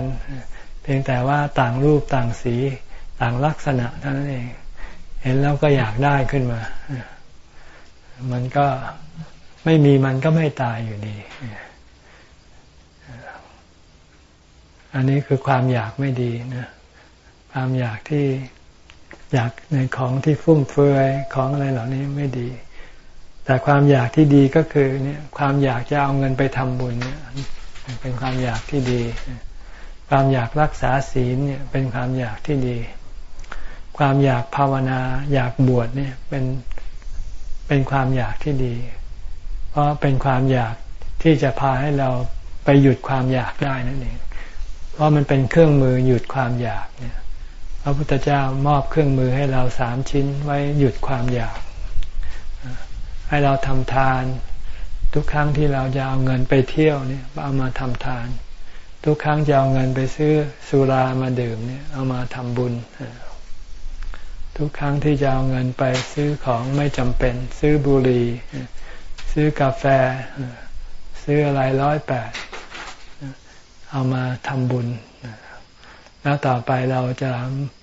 เพียงแต่ว่าต่างรูปต่างสีต่างลักษณะเท่านั้นเอง เห็นแล้วก็อยากได้ขึ้นมา มันก็ไม่มีมันก็ไม่ตายอยู่ดี อันนี้คือความอยากไม่ดีนะ ความอยากที่อยากในของที่ฟุ่มเฟือยของอะไรเหล่านี้ไม่ดี แต่ความอยากที่ดีก็คือเนี่ยความอยากจะเอาเงินไปทำบุญเนี่ยเป็นความอยากที่ดี ความอยากรักษาศีลเนี่ยเป็นความอยากที่ดี ความอยากภาวนาอยากบวชเนี่ยเป็นเป็นความอยากที่ดี เพราะเป็นความอยากที่จะพาให้เราไปหยุดความอยากได้นั่นเอง เพราะมันเป็นเครื่องมือหยุดความอยากเนี่ย พระพุทธเจ้ามอบเครื่องมือให้เราสามชิ้นไว้หยุดความอยาก ให้เราทำทานทุกครั้งที่เราจะเอาเงินไปเที่ยวเนี่ยเอามาทำทาน ทุกครั้งจะเอาเงินไปซื้อสุรามาดื่มเนี่ยเอามาทำบุญ ทุกครั้งที่จะเอาเงินไปซื้อของไม่จำเป็น ซื้อบุหรี่ซื้อกาแฟ ซื้ออะไรร้อยแปดเอามาทำบุญ แล้วต่อไปเราจะ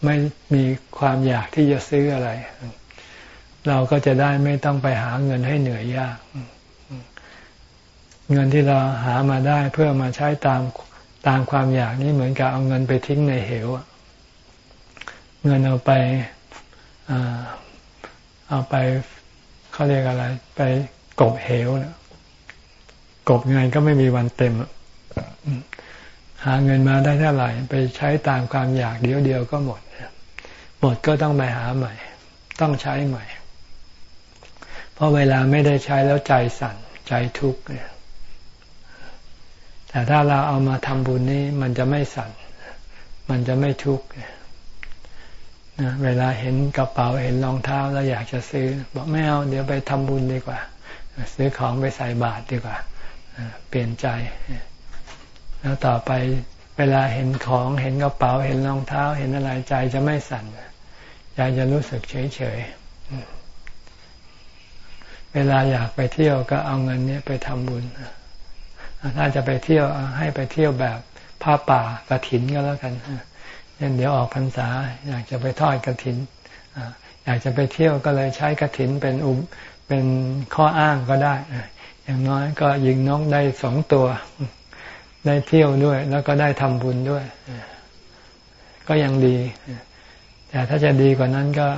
ไม่มีความอยากที่จะซื้ออะไร เราก็จะได้ไม่ต้องไปหาเงินให้เหนื่อยยาก เงินที่เราหามาได้เพื่อมาใช้ตามตามความอยากนี่เหมือนกับเอาเงินไปทิ้งในเหวเงินเอาไปเอาไปเขาเรียกอะไร ไปกบเหวนะกบเงินก็ไม่มีวันเต็ม หาเงินมาได้เท่าไหร่ไปใช้ตามความอยากเดียวเดียวก็หมด หมดก็ต้องไปหาใหม่ ต้องใช้ใหม่ เพราะเวลาไม่ได้ใช้แล้วใจสั่นใจทุกข์เนี่ยแต่ถ้าเราเอามาทำบุญนี้มันจะไม่สั่น มันจะไม่ทุกข์นะเวลาเห็นกระเป๋าเห็นรองเท้าแล้วอยากจะซื้อ บอกไม่เอาเดี๋ยวไปทำบุญดีกว่า ซื้อของไปใส่บาตรดีกว่า เปลี่ยนใจ แล้วต่อไปเวลาเห็นของเห็นกระเป๋าเห็นรองเท้า เห็นอะไรใจจะไม่สั่นใจจะรู้สึกเฉยเฉยเวลาอยากไปเที่ยวก็เอาเงินนี้ไปทำบุญถ้าจะไปเที่ยวให้ไปเที่ยวแบบผ้าป่ากระถินก็แล้วกันเช่นเดี๋ยวออกพรรษา อยากจะไปทอดกระถินอยากจะไปเที่ยวก็เลยใช้กระถินเป็นอุปเป็นข้ออ้างก็ได้อย่างน้อยก็ยิงนกได้สองตัว ได้เที่ยวด้วย แล้วก็ได้ทำบุญด้วย ก็ยังดี แต่ถ้าจะดีกว่านั้นก็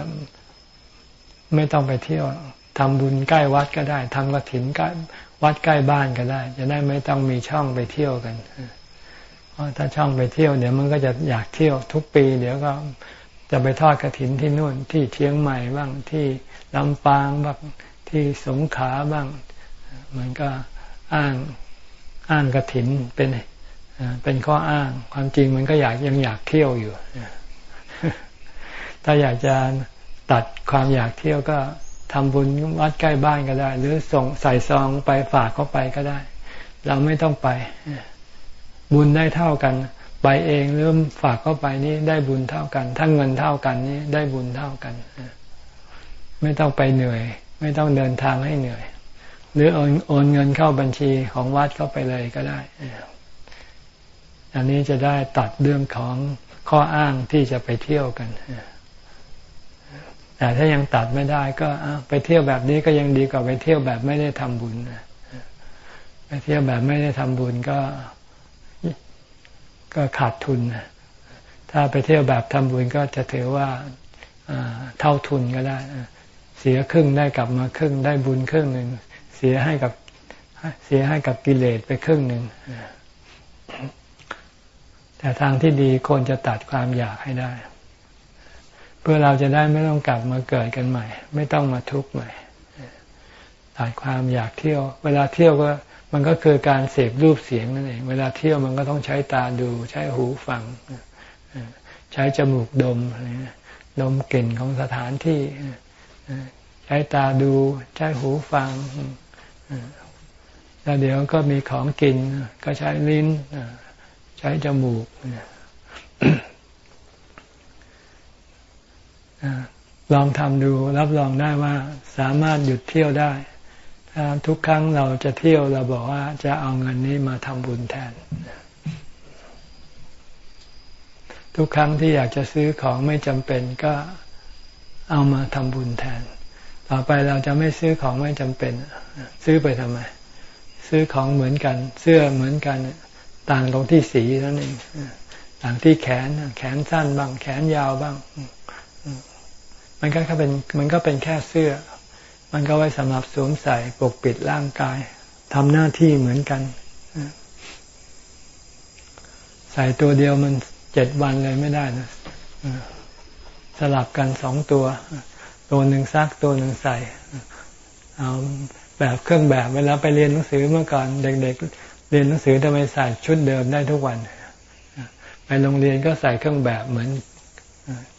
ไม่ต้องไปเที่ยวทำบุญใกล้วัดก็ได้ทำกระถินใกล้วัดใกล้บ้านก็ได้ จะได้ไม่ต้องมีช่องไปเที่ยวกันเพราะถ้าช่องไปเที่ยวเดี๋ยวมันก็จะอยากเที่ยวทุกปี เดี๋ยวก็จะไปทอดกระถินที่นู่น ที่เชียงใหม่บ้างที่ลำปางบ้างที่สงขลาบ้าง มันก็อ้าง อ้างกระถินเป็นเป็นข้ออ้าง ความจริงมันก็อยากยังอยากเที่ยวอยู่ ถ้าอยากจะตัดความอยากเที่ยวก็ทำบุญวัดใกล้บ้านก็ได้ หรือส่งใส่ซองไปฝากเขาไปก็ได้ เราไม่ต้องไป บุญได้เท่ากัน ไปเองหรือฝากเข้าไปนี่ได้บุญเท่ากัน ถ้าเงินเท่ากันนี่ได้บุญเท่ากัน ไม่ต้องไปเหนื่อย ไม่ต้องเดินทางให้เหนื่อย หรือโอนโอนเงินเข้าบัญชีของวัดเข้าไปเลยก็ได้ อันนี้จะได้ตัดเรื่องของข้ออ้างที่จะไปเที่ยวกัน แต่ถ้ายังตัดไม่ได้ก็ไปเที่ยวแบบนี้ก็ยังดีกว่าไปเที่ยวแบบไม่ได้ทำบุญ ไปเที่ยวแบบไม่ได้ทำบุญก็ก็ขาดทุน ถ้าไปเที่ยวแบบทำบุญก็จะถือว่าเท่าทุนก็ได้ เสียครึ่งได้กลับมาครึ่งได้บุญครึ่งหนึ่ง เสียให้กับเสียให้กับกิเลสไปครึ่งหนึ่งแต่ทางที่ดีควรจะตัดความอยากให้ได้ เพื่อเราจะได้ไม่ต้องกลับมาเกิดกันใหม่ ไม่ต้องมาทุกข์ใหม่ตัดความอยากเที่ยว เวลาเที่ยวก็มันก็คือการเสพรูปเสียงนั่นเอง เวลาเที่ยวมันก็ต้องใช้ตาดู ใช้หูฟัง ใช้จมูกดมดมกลิ่นของสถานที่ ใช้ตาดู ใช้หูฟัง แล้วเดี๋ยวก็มีของกิน ก็ใช้ลิ้นใช้จมูกลองทำดูรับรองได้ว่าสามารถหยุดเที่ยวได้ ถ้าทุกครั้งเราจะเที่ยวเราบอกว่าจะเอาเงินนี้มาทำบุญแทน ทุกครั้งที่อยากจะซื้อของไม่จำเป็นก็เอามาทำบุญแทน ต่อไปเราจะไม่ซื้อของไม่จำเป็น ซื้อไปทำไม ซื้อของเหมือนกัน เสื้อเหมือนกัน ต่างตรงที่สีนั่นเองต่างที่แขน แขนสั้นบ้าง แขนยาวบ้าง มันก็เป็นมันก็เป็นแค่เสื้อ มันก็ไว้สำหรับสวมใส่ปกปิดร่างกายทำหน้าที่เหมือนกันใส่ตัวเดียวมันเจ็ดวันเลยไม่ได้นะสลับกันสองตัว ตัวหนึ่งซักตัวหนึ่งใส่ เอาแบบเครื่องแบบเวลาไปเรียนหนังสือเมื่อก่อนเด็กๆ เรียนหนังสือทำไมใส่ชุดเดิมได้ทุกวัน ไปโรงเรียนก็ใส่เครื่องแบบเหมือน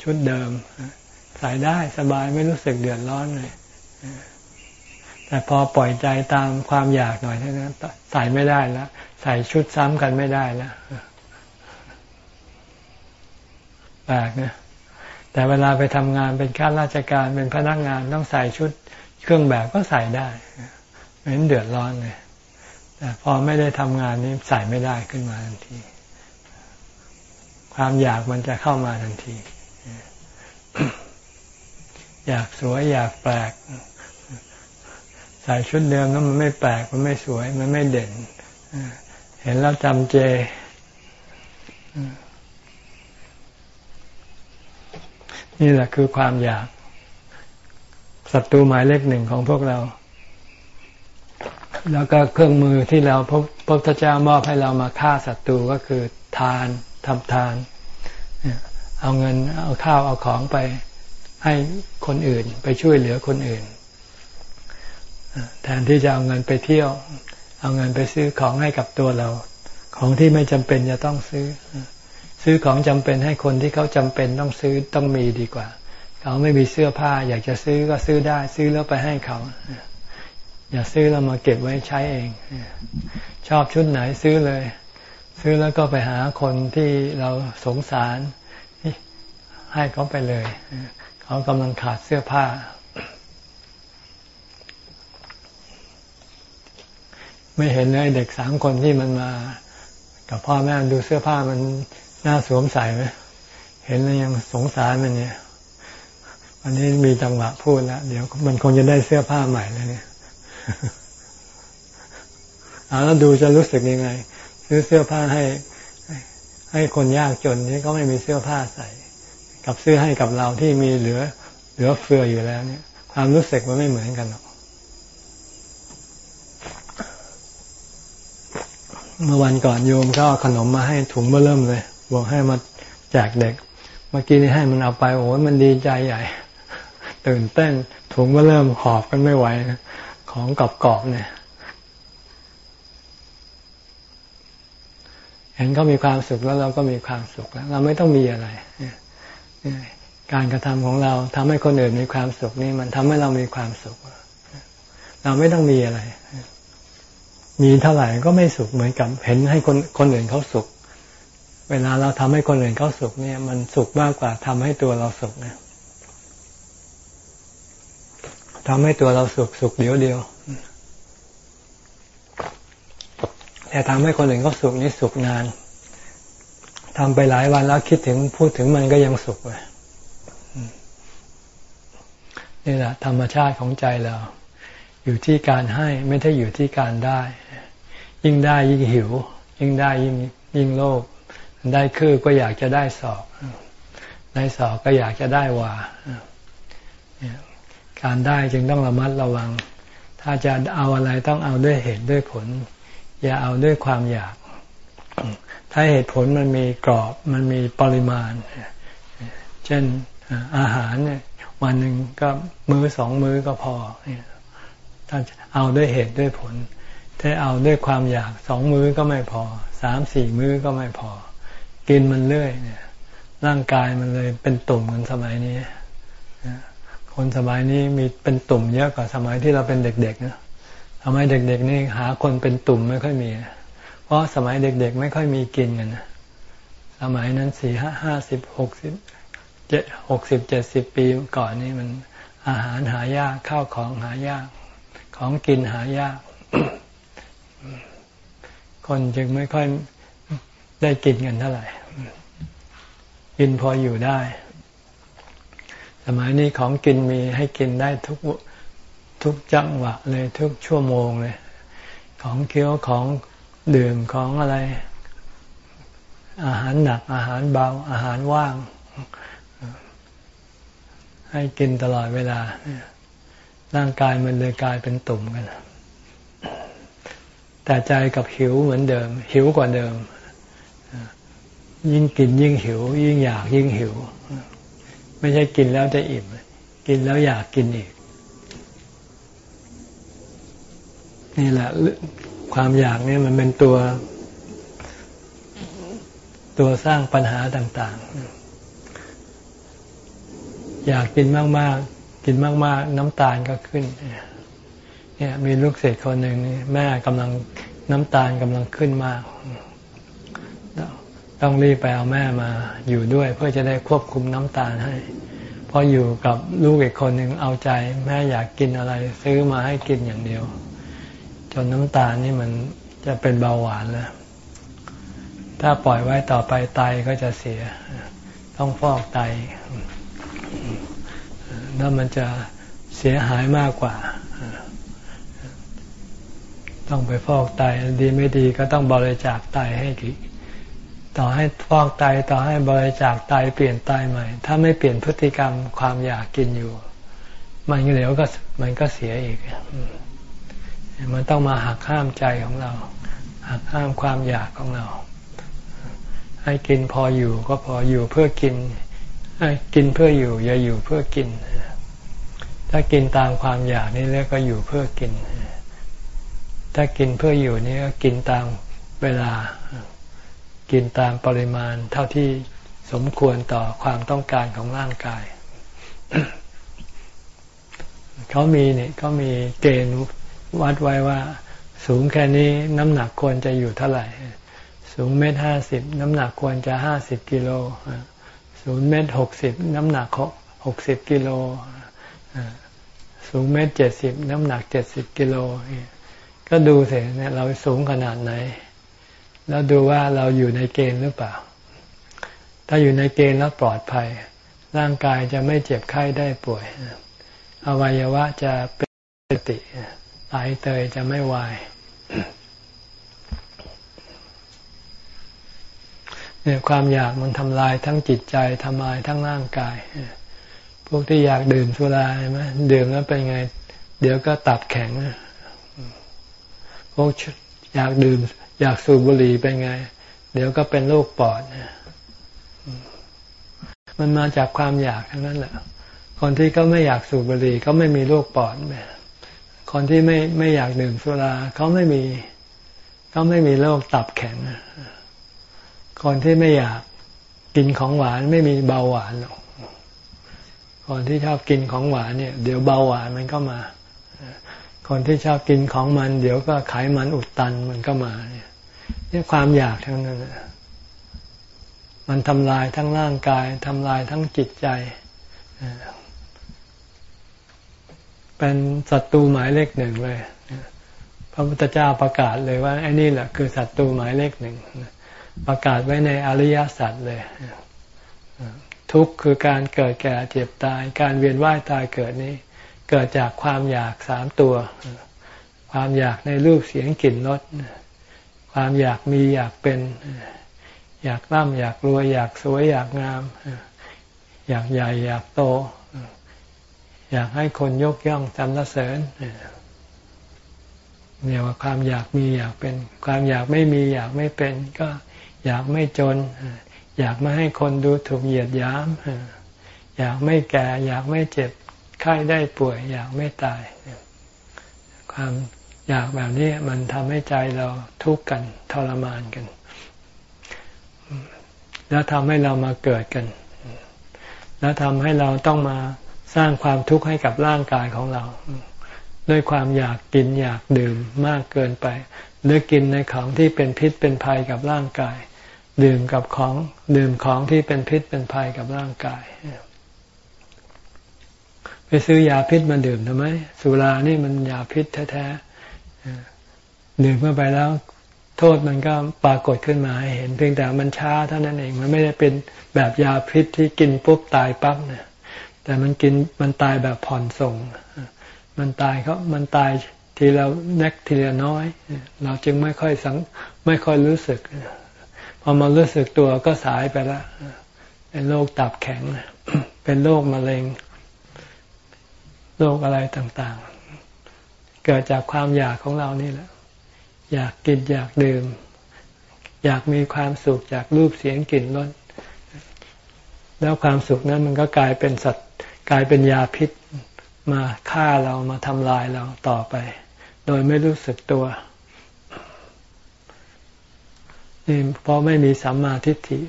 ชุดเดิม ใส่ได้สบายไม่รู้สึกเดือดร้อนเลยแต่พอปล่อยใจตามความอยากหน่อยเท่านั้นใส่ไม่ได้แล้วใส่ชุดซ้ำกันไม่ได้แล้วแปลกนะ แต่เวลาไปทำงานเป็นข้าราชการเป็นพนักงานต้องใส่ชุดเครื่องแบบก็ใส่ได้ไม่เห็นเดือดร้อนเลยแต่พอไม่ได้ทำงานนี้ใส่ไม่ได้ขึ้นมาทันที ความอยากมันจะเข้ามาทันที อยากสวยอยากแปลก ใส่ชุดเดิมแล้วมันไม่แปลกมันไม่สวยมันไม่เด่น เห็นแล้วจำเจ นี่แหละคือความอยากศัตรูหมายเลขหนึ่งของพวกเรา แล้วก็เครื่องมือที่เราพระพุทธเจ้ามอบให้เรามาฆ่าศัตรูก็คือทานทำทาน เอาเงินเอาข้าวเอาของไปให้คนอื่น ไปช่วยเหลือคนอื่น แทนที่จะเอาเงินไปเที่ยว เอาเงินไปซื้อของให้กับตัวเรา ของที่ไม่จำเป็นจะต้องซื้อ ซื้อของจำเป็นให้คนที่เขาจำเป็นต้องซื้อต้องมีดีกว่า เขาไม่มีเสื้อผ้า อยากจะซื้อก็ซื้อได้ ซื้อแล้วไปให้เขา อย่าซื้อแล้วมาเก็บไว้ใช้เอง ชอบชุดไหนซื้อเลย ซื้อแล้วก็ไปหาคนที่เราสงสารให้เขาไปเลย เขากำลังขาดเสื้อผ้า ไม่เห็นเลยเด็กสามคนที่มันมา กับพ่อแม่ดูเสื้อผ้ามัน น่าสวมใส่ไหมเห็นแล้วยังสงสารมันเนี่ยวันนี้มีจังหวะพูดแล้วเดี๋ยวมันคงจะได้เสื้อผ้าใหม่แล้วเนี่ยเอาแล้วดูจะรู้สึกยังไง ซื้อเสื้อผ้าให้ ให้คนยากจนที่เขาไม่มีเสื้อผ้าใส่ กับซื้อให้กับเราที่มีเหลือ เหลือเฟืออยู่แล้วเนี่ย ความรู้สึกมันไม่เหมือนกันหรอกเมื่อวันก่อนโยมก็ขนมมาให้ถุงเบอเริ่มเลย บอกให้มาแจกเด็ก เมื่อกี้นี่ให้มันเอาไปโอ้ยมันดีใจใหญ่ ตื่นเต้นถุงเบอเริ่มหอบกันไม่ไหวของกรอบๆเนี่ย เห็นเขามีความสุขแล้วเราก็มีความสุขแล้ว เราไม่ต้องมีอะไรการกระทำของเราทำให้คนอื่นมีความสุขนี่มันทำให้เรามีความสุข เราไม่ต้องมีอะไร มีเท่าไหร่ก็ไม่สุขเหมือนกับ เห็นให้คนคนอื่นเขาสุข เวลาเราทำให้คนอื่นเขาสุขเนี่ย มันสุขมากกว่าทำให้ตัวเราสุขเนี่ยทำให้ตัวเราสุขสุขเดียวเดียว แต่ทำให้คนอื่นเขาสุขนี่สุขนานทำไปหลายวันแล้วคิดถึงพูดถึงมันก็ยังสุขเลยนี่แหละธรรมชาติของใจเรา อยู่ที่การให้ไม่ได้อยู่ที่การได้ ยิ่งได้ยิ่งหิว ยิ่งได้ยิ่งยิ่งโลภ ได้คือก็อยากจะได้สอบได้สอบก็อยากจะได้วาการได้จึงต้องระมัดระวัง ถ้าจะเอาอะไรต้องเอาด้วยเหตุด้วยผล อย่าเอาด้วยความอยาก ถ้าเหตุผลมันมีกรอบมันมีปริมาณ เช่นอาหารเนี่ยวันหนึ่งก็มือสองมือก็พอถ้าเอาด้วยเหตุด้วยผล ถ้าเอาด้วยความอยากสองมือก็ไม่พอสามสี่มือก็ไม่พอ กินมันเรื่อยเนี่ยร่างกายมันเลยเป็นตุ่มกันสมัยนี้คนสมัยนี้มีเป็นตุ่มเยอะกว่าสมัยที่เราเป็นเด็กๆนะสมัยเด็ก ๆ นี่หาคนเป็นตุ่มไม่ค่อยมี เพราะสมัยเด็ก ๆ ไม่ค่อยมีกินกันนะสมัยนั้นสี่ห้าห้าสิบหกสิบเจ็ดหกสิบเจ็ดสิบปีก่อนนี่มันอาหารหายากข้าวของหายาก ของกินหายาก คนจึงไม่ค่อยได้กินกันเท่าไหร่ กินพออยู่ได้ สมัยนี้ของกินมีให้กินได้ทุกทุกจังหวะเลยทุกชั่วโมงเลย ของเคี้ยวของดื่มของอะไร อาหารหนัก อาหารเบา อาหารว่าง ให้กินตลอดเวลา ร่างกายมันเลยกลายเป็นตุ่มกัน แต่ใจกับหิวเหมือนเดิม หิวกว่าเดิม ยิ่งกินยิ่งหิว ยิ่งอยากยิ่งหิว ไม่ใช่กินแล้วจะอิ่ม กินแล้วอยากกินอีก นี่แหละ ความอยากนี่มันเป็นตัว ตัวสร้างปัญหาต่าง ๆ อยากกินมากๆ กินมาก ๆ น้ำตาลก็ขึ้นเนี่ยมีลูกเศษคนหนึ่งแม่กำลังน้ำตาลกำลังขึ้นมาก ต้องรีบไปเอาแม่มาอยู่ด้วยเพื่อจะได้ควบคุมน้ำตาลให้พออยู่กับลูกอีกคนหนึ่งเอาใจ แม่อยากกินอะไร ซื้อมาให้กินอย่างเดียว จนน้ำตาลนี่มันจะเป็นเบาหวานแล้ว ถ้าปล่อยไว้ต่อไปไตก็จะเสีย ต้องฟอกไต แล้วมันจะเสียหายมากกว่า ต้องไปฟอกไตดีไม่ดีก็ต้องบริจาคไตให้กี ต่อให้ฟอกไตต่อให้บริจาคไตเปลี่ยนไตใหม่ ถ้าไม่เปลี่ยนพฤติกรรมความอยากกินอยู่ มันเดี๋ยวก็มันก็เสียอีกมันต้องมาหักห้ามใจของเรา หักห้ามความอยากของเรา ให้กินพออยู่ก็พออยู่เพื่อกิน ให้กินเพื่ออยู่ อย่าอยู่เพื่อกิน ถ้ากินตามความอยากนี่เรียกก็อยู่เพื่อกิน ถ้ากินเพื่ออยู่นี่ก็กินตามเวลา กินตามปริมาณเท่าที่สมควรต่อความต้องการของร่างกาย เขามีเนี่ยเขามีเกณฑ์วัดไว้ว่า สูงแค่นี้น้ำหนักควรจะอยู่เท่าไหร่ สูงเมตรห้าสิบน้ำหนักควรจะห้าสิบกิโลสูงเมตรหกสิบน้ำหนักหกสิบกิโลสูงเมตรเจ็ดสิบน้ำหนักเจ็ดสิบกิโลก็ดูเสิเนี่ยเราสูงขนาดไหน แล้วดูว่าเราอยู่ในเกณฑ์หรือเปล่า ถ้าอยู่ในเกณฑ์แล้วปลอดภัย ร่างกายจะไม่เจ็บไข้ได้ป่วย อวัยวะจะเป็นปกติไตเตยจะไม่วายเนี่ยความอยากมันทำลายทั้งจิตใจทำลายทั้งร่างกาย พวกที่อยากดื่มสุราใช่ไหมดื่มแล้วเป็นไง เดี๋ยวก็ตับแข็งพวกอยากดื่ม อยากสูบบุหรี่เป็นไง เดี๋ยวก็เป็นโรคปอดมันมาจากความอยากทั้งนั้นแหละคนที่เขาไม่อยากสูบบุหรี่เขาไม่มีโรคปอดคนที่ไม่ไม่อยากดื่มสุราเขาไม่มีเขาไม่มีโรคตับแข็งคนที่ไม่อยากกินของหวานไม่มีเบาหวานหรอกคนที่ชอบกินของหวานเนี่ย เดี๋ยวเบาหวานมันก็มา คนที่ชอบกินของมัน เดี๋ยวก็ไขมันอุดตันมันก็มาเนี่ย นี่ความอยากทั้งนั้นมันทำลายทั้งร่างกายทำลายทั้งจิตใจ เป็นศัตรูหมายเลขหนึ่งเลย พระพุทธเจ้าประกาศเลยว่าไอ้นี่แหละคือศัตรูหมายเลขหนึ่ง ประกาศไว้ในอริยสัจเลย ทุกข์คือการเกิดแก่เจ็บตาย การเวียนว่ายตายเกิดนี้ เกิดจากความอยากสามตัว ความอยากในรูปเสียงกลิ่นรส ความอยากมีอยากเป็น อยากร่ำอยากรวยอยากสวยอยากงาม อยากใหญ่อยากโต อยากให้คนยกย่องสรรเสริญเนี่ยว่าความอยากมีอยากเป็น ความอยากไม่มีอยากไม่เป็น ก็อยากไม่จน อยากไม่ให้คนดูถูกเหยียดย้ำอยากไม่แก่ อยากไม่เจ็บไข้ได้ป่วย อยากไม่ตาย ความ อยากแบบนี้มันทำให้ใจเราทุกข์กันทรมานกัน แล้วทำให้เรามาเกิดกัน แล้วทำให้เราต้องมาสร้างความทุกข์ให้กับร่างกายของเรา ด้วยความอยากกินอยากดื่มมากเกินไป หรือกินในของที่เป็นพิษเป็นภัยกับร่างกาย ดื่มกับของดื่มของที่เป็นพิษเป็นภัยกับร่างกายไปซื้อยาพิษมาดื่มทำไมสุรานี่มันยาพิษแท้ๆ ดื่มเข้าไปแล้ว โทษมันก็ปรากฏขึ้นมาให้เห็น เพียงแต่มันช้าเท่านั้นเอง มันไม่ได้เป็นแบบยาพิษที่กินปุ๊บตายปั๊บเนี่ยแต่มันกินมันตายแบบผ่อนส่ง มันตายเขามันตายทีเราเล็กทีละน้อย เราจึงไม่ค่อยสังไม่ค่อยรู้สึก พอมารู้สึกตัวก็สายไปแล้วเป็นโรคตับแข็ง เป็นโรคมะเร็งโรคอะไรต่างๆ เกิดจากความอยากของเรานี่แหละ อยากกินอยากดื่ม อยากมีความสุขจากรูปเสียงกลิ่นรสแล้วความสุขนั้นมันก็กลายเป็นสัตว์กลายเป็นยาพิษมาฆ่าเรามาทำลายเราต่อไป โดยไม่รู้สึกตัวนี่เพราะไม่มีสัมมาทิฏฐิ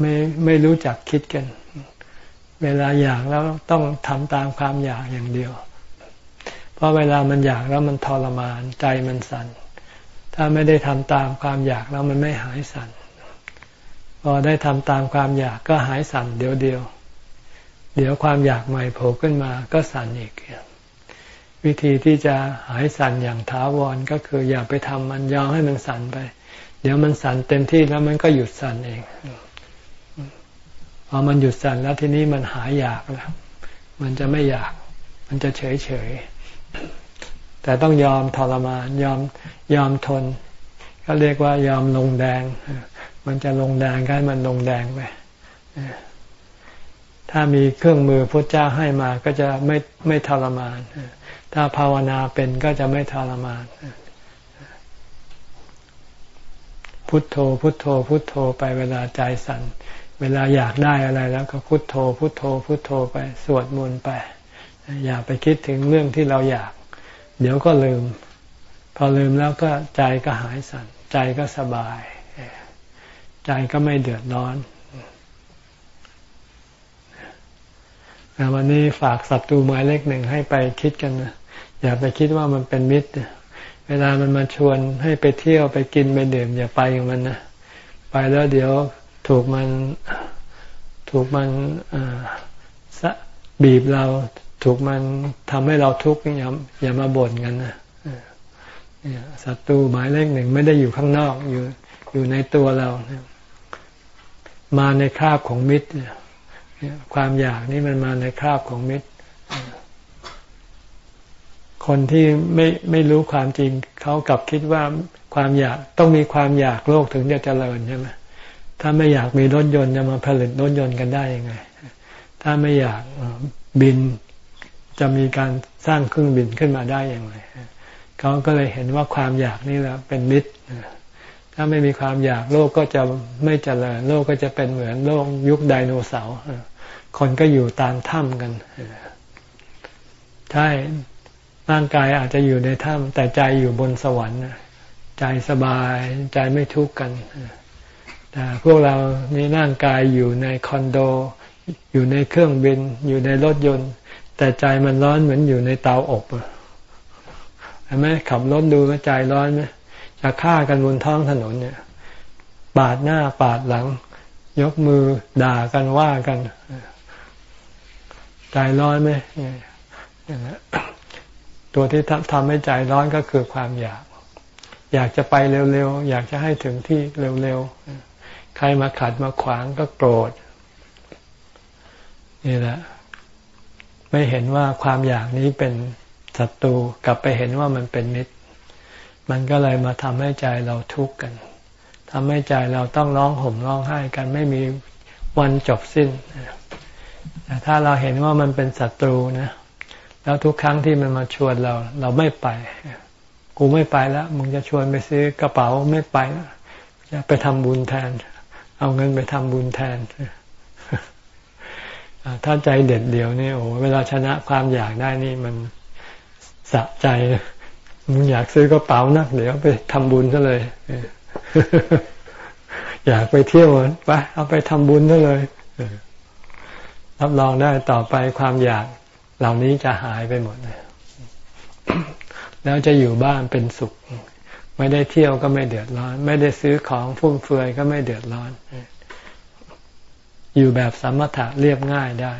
ไม่ไม่รู้จักคิดกัน เวลาอยากแล้วต้องทำตามความอยากอย่างเดียว เพราะเวลามันอยากแล้วมันทรมานใจมันสัน่น ถ้าไม่ได้ทำตามความอยากแล้วมันไม่หายสัน่น พอได้ทำตามความอยากก็หายสั่นเดียวเดียว เดี๋ยวความอยากใหม่โผล่ขึ้นมาก็สั่นอีก วิธีที่จะหายสั่นอย่างท้าวรก็คืออย่าไปทำมันยอมให้มันสั่นไป เดี๋ยวมันสั่นเต็มที่แล้วมันก็หยุดสั่นเองพอมันหยุดสั่นแล้วทีนี้มันหายอยากแล้ว มันจะไม่อยาก มันจะเฉยเฉย แต่ต้องยอมทรมานยอมยอมทน ก็เรียกว่ายอมลงแดง มันจะลงแดงก็ให้มันลงแดงไปถ้ามีเครื่องมือพระเจ้าให้มาก็จะไม่ไม่ทรมาน ถ้าภาวนาเป็นก็จะไม่ทรมาน พุทโธพุทโธ พุทโธไปเวลาใจสั่น เวลาอยากได้อะไรแล้วก็พุทโธ พุทโธ พุทโธไปสวดมนต์ไป อย่าไปคิดถึงเรื่องที่เราอยาก เดี๋ยวก็ลืม พอลืมแล้วก็ใจก็หายสั่นใจก็สบาย ใจก็ไม่เดือดร้อนวันนี้ฝากศัตรูหมายเลขหนึ่งให้ไปคิดกันนะอย่าไปคิดว่ามันเป็นมิตรเวลามันมาชวนให้ไปเที่ยวไปกินไปดื่มอย่าไปอย่างมันนะไปแล้วเดี๋ยวถูกมันถูกมันบีบเรา ถูกมันทำให้เราทุกข์อย่าอย่ามาบ่นกันนะศัตรูหมายเลขหนึ่งไม่ได้อยู่ข้างนอกอยู่อยู่ในตัวเรา มาในคราบของมิตรความอยากนี่มันมาในคราบของมิตร คนที่ไม่ไม่รู้ความจริงเขากลับคิดว่าความอยากต้องมีความอยากโลกถึงจะเจริญใช่ไหมถ้าไม่อยากมีรถยนต์จะมาผลิตรถยนต์กันได้ยังไง ถ้าไม่อยากบิน จะมีการสร้างเครื่องบินขึ้นมาได้อย่างไรเขาก็เลยเห็นว่าความอยากนี่แหละเป็นมิตรถ้าไม่มีความอยากโลกก็จะไม่เจริญโลกก็จะเป็นเหมือนโลกยุคไดโนเสาร์คนก็อยู่ตามถ้ำกันใช่ร่างกายอาจจะอยู่ในถ้ำแต่ใจอยู่บนสวรรค์ใจสบายใจไม่ทุกข์กันแต่พวกเรานี่ร่างกายอยู่ในคอนโด อยู่ในเครื่องบิน อยู่ในรถยนต์ แต่ใจมันร้อนเหมือนอยู่ในเตาอบเห็นไหมขับรถดูว่าใจร้อนไหมจะฆ่ากันบนท้องถนนเนี่ย ปาดหน้าปาดหลัง ยกมือด่ากันว่ากัน ใจร้อนไหมตัวที่ทำให้ใจร้อนก็คือความอยาก อยากจะไปเร็วๆ อยากจะให้ถึงที่เร็วๆ ใครมาขัดมาขวางก็โกรธ นี่แหละ ไม่เห็นว่าความอยากนี้เป็นศัตรูกลับไปเห็นว่ามันเป็นมิตร มันก็เลยมาทำให้ใจเราทุกข์กันทำให้ใจเราต้องร้องห่มร้องไห้กันไม่มีวันจบสิ้นแต่ถ้าเราเห็นว่ามันเป็นศัตรูนะแล้วทุกครั้งที่มันมาชวนเรา เราไม่ไป กูไม่ไปแล้วมึงจะชวนไปซื้อกระเป๋าไม่ไปจะไปทำบุญแทน เอาเงินไปทำบุญแทน ถ้าใจเด็ดเดียวนี่โอ้เวลาชนะความอยากได้นี่มันสะใจมึงอยากซื้อกระเป๋านักเดี๋ยวไปทำบุญซะเลย อยากไปเที่ยวไปเอาไปทำบุญซะเลยรับรองได้ต่อไปความอยากเหล่านี้จะหายไปหมดเลยแล้วจะอยู่บ้านเป็นสุข ไม่ได้เที่ยวก็ไม่เดือดร้อน ไม่ได้ซื้อของฟุ่มเฟือยก็ไม่เดือดร้อน อยู่แบบสมถะเรียบง่ายได้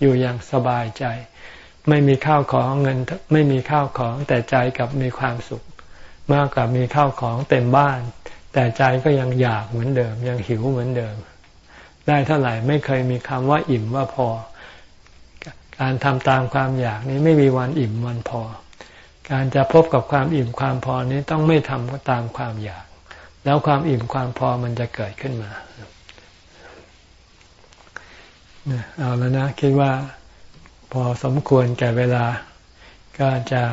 อยู่อย่างสบายใจ ไม่มีข้าวของเงินไม่มีข้าวของแต่ใจกับมีความสุข มากกว่ามีข้าวของเต็มบ้าน แต่ใจก็ยังอยากเหมือนเดิม ยังหิวเหมือนเดิม ได้เท่าไหร่ไม่เคยมีคำว่าอิ่มว่าพอ การทำตามความอยากนี้ไม่มีวันอิ่มวันพอ การจะพบกับความอิ่มความพอนี้ต้องไม่ทำตามความอยาก แล้วความอิ่มความพอมันจะเกิดขึ้นมา เอาแล้วนะ คิดว่าพอสมควรแก่เวลา ก็จะ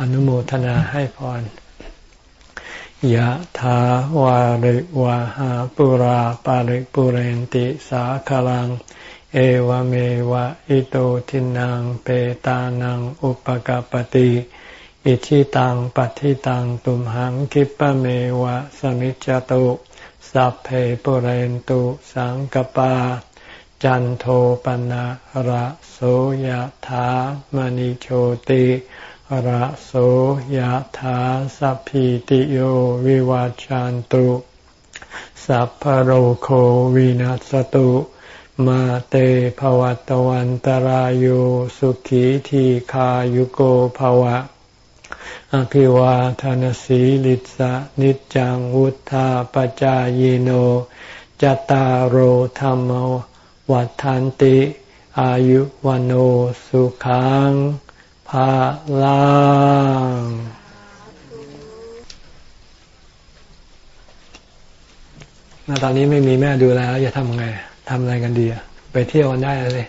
อนุโมทนาให้พรยะถาวาริวะหาปุราปาริปุเรนติสาคลัง เอวเมวะอิโตทินังเปตานังอุปกปติอิชิตังปฏิตังตุมหังคิปะเมวะสมิจจตุสัพเพปุเรนตุสังกปา จันโทปนะระโสยะถามณิโชติระโสยถาสัพพิติโยวิวาจันตุสัพพโรโควินัสตุมาเตภวัตวันตารโยสุขีทีขายุโกภวะ อภิวาทานสีลิสะนิจังวุธาปจายโนจตารโธรรม วัฏานติ อายุวันโอสุขังภาลังณตอนนี้ไม่มีแม่ดูแลแล้วจะทำไงทำอะไรกันดีอะไปเที่ยวกันได้เลย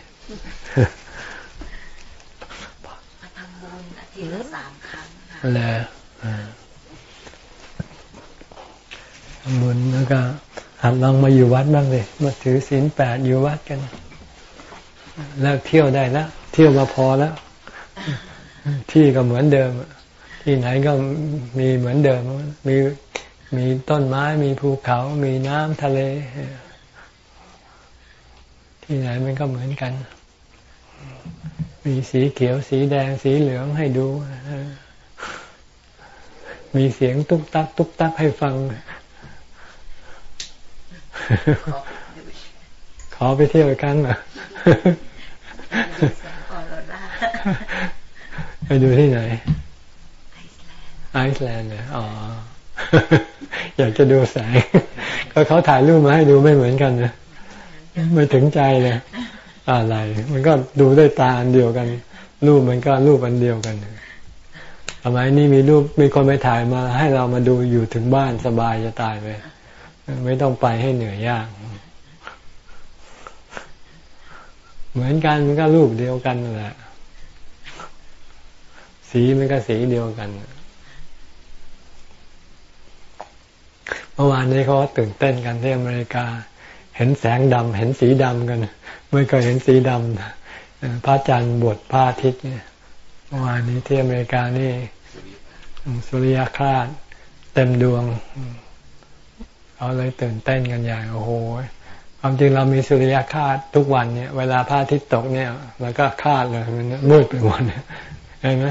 ทำบุญอาทิตย์ละสามครั้งค่ะแล้วทำบุญแล้วก็ หัดลองมาอยู่วัดบ้างเลยมาถือศีลแปดอยู่วัดกันแล้วเที่ยวได้แล้วเที่ยวมาพอแล้ว ที่ก็เหมือนเดิม ที่ไหนก็มีเหมือนเดิม มีมีต้นไม้มีภูเขา มีน้ำทะเล ที่ไหนมันก็เหมือนกัน มีสีเขียวสีแดงสีเหลืองให้ดูมีเสียงตุ๊กตักตุ๊กตักให้ฟัง ขอไปเที่ยวกันเหรอไปดูที่ไหน ไอซ์แลนด์เนี่ยอ๋อ อยากจะดูแสง ก็เขาถ่ายรูปมาให้ดูไม่เหมือนกันนะไม่ถึงใจเลย อะไร มันก็ดูได้ตาอันเดียวกัน รูปมันก็รูปอันเดียวกันทำไมนี่มีรูปมีคนไปถ่ายมาให้เรามาดูอยู่ถึงบ้านสบายจะตายไป ไม่ต้องไปให้เหนื่อยยาก เหมือนกันมันก็รูปเดียวกันแหละ สีมันก็สีเดียวกันเมื่อวานนี้เขาตื่นเต้นกันที่อเมริกา เห็นแสงดำเห็นสีดำกันไม่เคยเห็นสีดำพระจันทร์บวชพระอาทิตย์เนี่ยเมื่อวานนี้ที่อเมริกานี่สุริยคราสเต็มดวง เขาเลยตื่นเต้นกันอย่โอ้โหความจริงเรามีสุริยคาสทุกวันเนี่ย เวลาพระอาทิตย์ตกเนี่ยแล้วก็คาดเลยมันมืดไปหมดเห็นไหม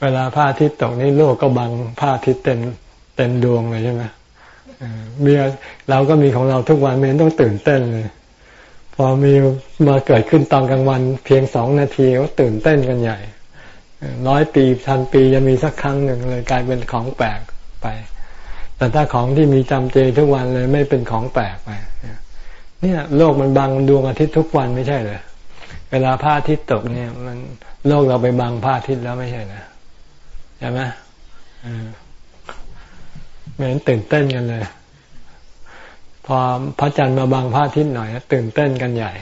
เวลาพระอาทิตย์ตกนี่โลกก็บังพระอาทิตย์เต็มเต็มดวงเลยใช่ไหมมีเราก็มีของเราทุกวันไม่ต้องตื่นเต้นเลย พอมีมาเกิดขึ้นตอนกลางวัน เพียงสองนาทีก็ตื่นเต้นกันใหญ่ร้อยปีพันปีจะมีสักครั้งหนึ่งเลยกลายเป็นของแปลกไป แต่ถ้าของที่มีจำเจทุกวันเลยไม่เป็นของแปลกไปเนี่ยโลกมันบังดวงอาทิตย์ทุกวันไม่ใช่เลยเวลาพระอาทิตย์ตกเนี่ย มันโลกเราไปบังพระอาทิตย์แล้วไม่ใช่เหรอใช่ไหมไม่เห็นตื่นเต้นกันเลย พอพระจันทร์มาบังพระอาทิตย์หน่อยตื่นเต้นกันใหญ่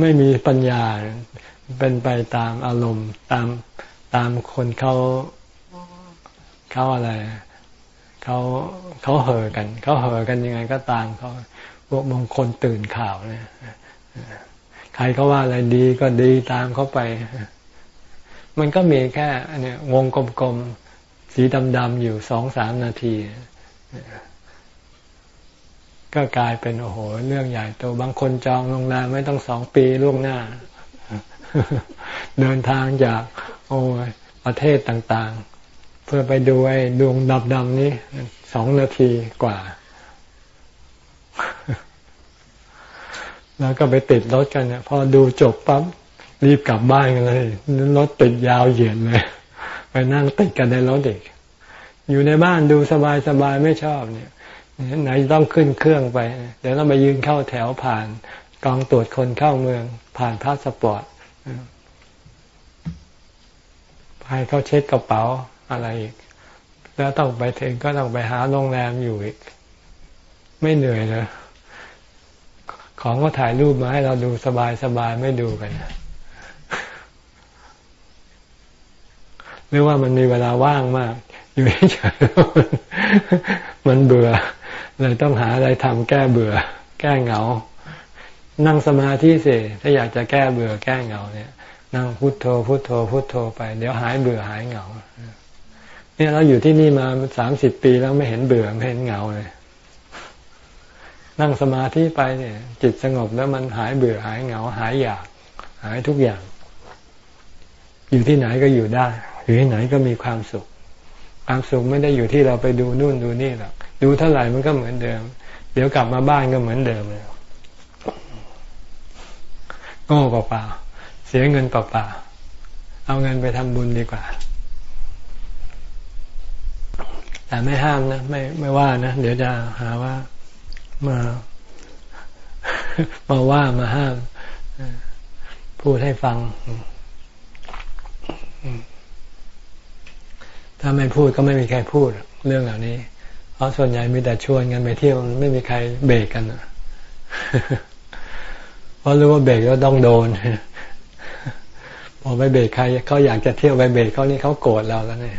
ไม่มีปัญญาเป็นไปตามอารมณ์ตามตามคนเขา เขาอะไรเขาเขาเห่อกันเขาเห่อกันยังไงก็ตามเขาพวกมงคลตื่นข่าวเนี่ยใครเขาว่าอะไรดีก็ดีตามเขาไป มันก็มีแค่เนี่ยวงกลมๆสีดำๆอยู่สองสามนาที ก็กลายเป็นโอ้โห เรื่องใหญ่โตบางคนจองโรงแรมไม่ต้องสองปีล่วงหน้า เดินทางจาก โอ้ประเทศต่างๆ เพื่อไปดูไอ้ดวงดำๆนี้สองนาทีกว่า แล้วก็ไปติดรถกันเนี่ยพอดูจบปั๊บรีบกลับบ้านกันเลยรถติดยาวเหยียดเลย ไปนั่งติดกันในรถเด็ก อยู่ในบ้านดูสบายสบายไม่ชอบเนี่ยไหนต้องขึ้นเครื่องไป เดี๋ยวต้องไปยืนเข้าแถวผ่านกองตรวจคนเข้าเมือง ผ่านพาสปอร์ตให้เขาเช็คกระเป๋า อะไรอีก แล้วต้องไปถึงก็ต้องไปหาโรงแรมอยู่อีก ไม่เหนื่อยเลยเขาก็ถ่ายรูปมาให้เราดูสบายสบายไม่ดูกันหรือว่ามันมีเวลาว่างมาก อยู่เฉยๆมันเบื่อ เลยต้องหาอะไรทำแก้เบื่อ แก้เหงา นั่งสมาธิสิถ้าอยากจะแก้เบื่อแก้เหงาเนี่ย นั่งพุโทโธพุโทโธพุโทโธไป เดี๋ยวหายเบื่อหายเหงา เนี่ยเราอยู่ที่นี่มาสามสิบปีแล้วไม่เห็นเบื่อไม่เห็นเหงาเลย นั่งสมาธิไปเนี่ย จิตสงบแล้วมันหายเบื่อหายเหงา หายอยาก หายทุกอย่าง อยู่ที่ไหนก็อยู่ได้ อยู่ที่ไหนก็มีความสุข ความสุขไม่ได้อยู่ที่เราไปดูนู่นดูนี่หรอกดูเท่าไหร่มันก็เหมือนเดิม เดี๋ยวกลับมาบ้านก็เหมือนเดิมเลยโง่เปล่าเสียเงินเปล่าเอาเงินไปทำบุญดีกว่า แต่ไม่ห้ามนะไม่ไม่ว่านะเดี๋ยวจะหาว่ามา มาว่ามาห้ามพูดให้ฟัง ถ้าไม่พูดก็ไม่มีใครพูดเรื่องเหล่านี้ เพราะส่วนใหญ่มีแต่ชวนกันไปเที่ยวไม่มีใครเบรกกันเพราะรู้ว่าเบรกแล้วต้องโดนพอไปเบรกใครเขาอยากจะเที่ยวไปเบรกเขานี่เขาโกรธเราแล้วเนี่ย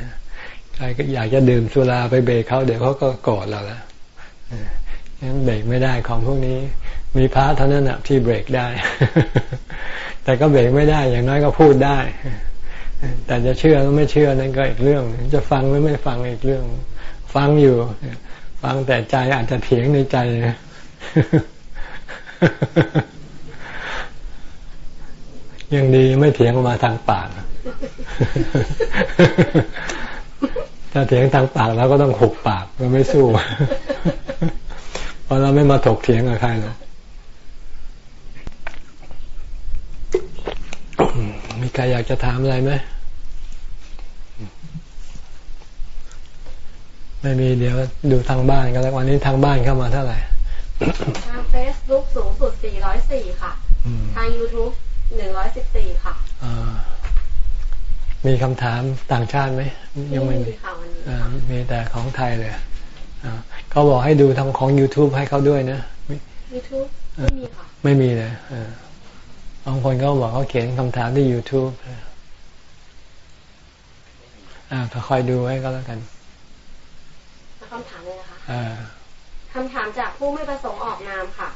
ใครก็อยากจะดื่มสุราไปเบรกเขาเดี๋ยวเขาก็โกรธเราแล้วงั้นเบรกไม่ได้ของพวกนี้ มีพระเท่านั้นนะที่เบรกได้ แต่ก็เบรกไม่ได้อย่างน้อยก็พูดได้ แต่จะเชื่อหรือไม่เชื่อนั่นก็อีกเรื่อง จะฟังหรือไม่ฟังอีกเรื่อง ฟังอยู่ ฟังแต่ใจอาจจะเถียงในใจนะยังดีไม่เถียงออกมาทางปาก ถ้าเถียงทางปากเราก็ต้องหุบปากเราไม่สู้ เพราะเราไม่มาถกเถียงกับใครหรอกมีใครอยากจะถามอะไรไหมไม่มีเดี๋ยวดูทางบ้านกันแล้ววันนี้ทางบ้านเข้ามาเท่าไหร่ ทางเฟซบุ๊กสูงสุด 404 ค่ะ ทาง YouTube หนึ่งร้อยสิบสี่ค่ะ มีคำถามต่างชาติไหมยังไม่มีค่ะวันนี้มีแต่ของไทยเลยเขาบอกให้ดูทางของ YouTube ให้เขาด้วยนะ YouTube ไม่มีค่ะ ไม่มีเลยบางคนก็บอกเขาเขียนคำถามที่ YouTube อ่าคอยดูให้ก็แล้วกันคำถามเลยนะคะคำถามจากผู้ไม่ประสงค์ออกนามค่ะ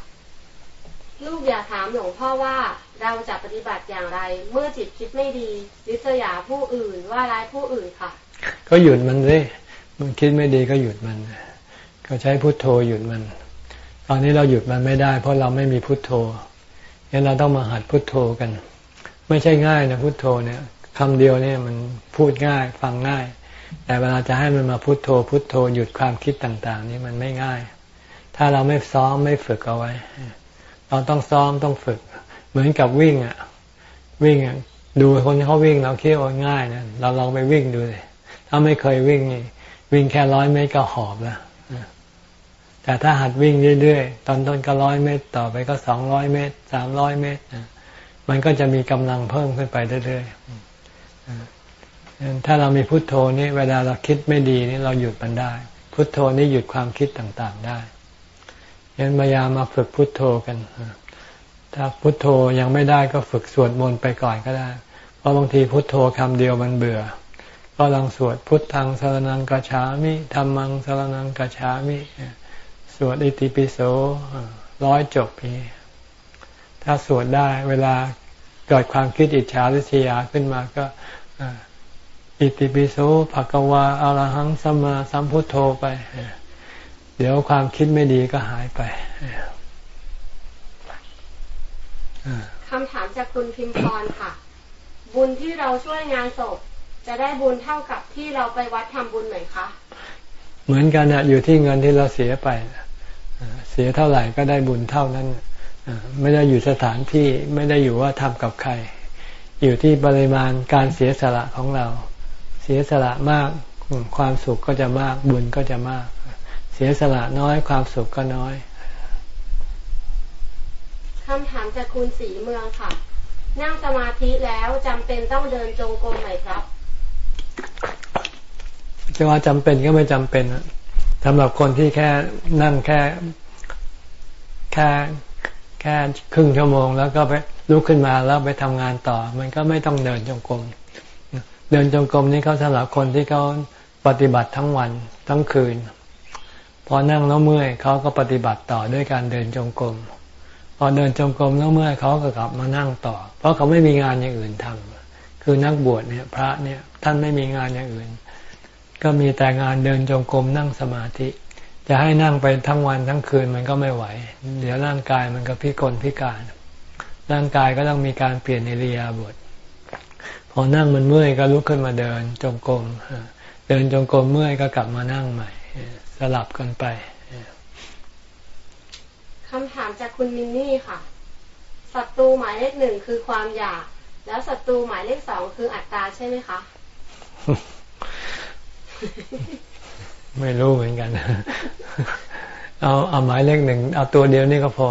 ลูกอยากถามหลวงพ่อว่าเราจะปฏิบัติอย่างไร เมื่อจิตคิดไม่ดีริษยาผู้อื่นว่าร้ายผู้อื่นค่ะ ก็หยุดมันเลยมันคิดไม่ดีก็หยุดมัน ก็ใช้พุทโธหยุดมัน ตอนนี้เราหยุดมันไม่ได้ เพราะเราไม่มีพุทโธงั้นเราต้องมาหัดพุทโธกัน ไม่ใช่ง่ายนะพุทโธเนี่ยคำเดียวเนี่ยมันพูดง่ายฟังง่าย แต่เวลาจะให้มันมาพุทโธ พุทโธหยุดความคิดต่าง ๆ นี่มันไม่ง่าย ถ้าเราไม่ซ้อมไม่ฝึกเอาไว้ เราต้องซ้อมต้องฝึก เหมือนกับวิ่งอะ วิ่งอะดูคนที่เขาวิ่งเราคิดว่าง่ายนะเราลองไปวิ่งดูเลยถ้าไม่เคยวิ่งนี่วิ่งแค่ร้อยเมตรก็หอบแล้วแต่ถ้าหัดวิ่งเรื่อยๆ ตอนต้นก็ร้อยเมตร ต่อไปก็สองร้อยเมตรสามร้อยเมตรมันก็จะมีกำลังเพิ่มขึ้นไปเรื่อยๆถ้าเรามีพุทโธนี่เวลาเราคิดไม่ดีนี่เราหยุดมันได้ พุทโธนี่หยุดความคิดต่างๆได้ ยันพยายามมาฝึกพุทโธกัน ถ้าพุทโธยังไม่ได้ก็ฝึกสวดมนต์ไปก่อนก็ได้ เพราะบางทีพุทโธคำเดียวมันเบื่อ ก็ลองสวดพุทธังสารนังกัจฉามิธรรมังสารนังกัจฉามิ สวดอิติปิโสร้อยจบนี้ถ้าสวดได้เวลาเกิดความคิดอิจฉาริษยาขึ้นมาก็อิติปิโสภะกวาอรหังสัมมาสัมพุทโธไป ดี๋ยวความคิดไม่ดีก็หายไปคำถามจากคุณพิมพรค่ะ บุญที่เราช่วยงานศพ จะได้บุญเท่ากับที่เราไปวัดทำบุญไหมคะ เหมือนกันนะอยู่ที่เงินที่เราเสียไปเสียเท่าไหร่ก็ได้บุญเท่านั้นไม่ได้อยู่สถานที่ไม่ได้อยู่ว่าทำกับใคร อยู่ที่ปริมาณการเสียสละของเรา เสียสละมากความสุขก็จะมากบุญก็จะมาก เสียสละน้อยความสุขก็น้อยคำถามจากคุณสีเมืองค่ะ นั่งสมาธิแล้วจำเป็นต้องเดินจงกรมไหมครับจะว่าจำเป็นก็ไม่จำเป็นสำหรับคนที่แค่นั่งแค่แค่แค่ครึ่งชั่วโมง แล้วก็ไปลุกขึ้นมาแล้วไปทำงานต่อ มันก็ไม่ต้องเดินจงกรมเดินจงกรมนี้เขาสำหรับคนที่เขาปฏิบัติทั้งวันทั้งคืน พอนั่งแล้วเมื่อยเขาก็ปฏิบัติต่อด้วยการเดินจงกรมพอเดินจงกรมแล้วเมื่อยเขาก็กลับมานั่งต่อ เพราะเขาไม่มีงานอย่างอื่นทำคือนักบวชเนี่ยพระเนี่ยท่านไม่มีงานอย่างอื่น ก็มีแต่งานเดินจงกรมนั่งสมาธิ จะให้นั่งไปทั้งวันทั้งคืนมันก็ไม่ไหว เดี๋ยวร่างกายมันก็พิกลพิการ ร่างกายก็ต้องมีการเปลี่ยนในริยาบทพอนั่งมันเมื่อยก็ลุกขึ้นมาเดินจงกรมเดินจงกรมเมื่อยก็กลับมานั่งใหม่ สลับกันไปคำถามจากคุณมินนี่ค่ะศัตรูหมายเลขหนึ่งคือความอยาก แล้วศัตรูหมายเลขสองคืออัตตาใช่ไหมคะ ไม่รู้เหมือนกัน เอาเอาหมายเลขหนึ่งเอาตัวเดียวนี่ก็พอ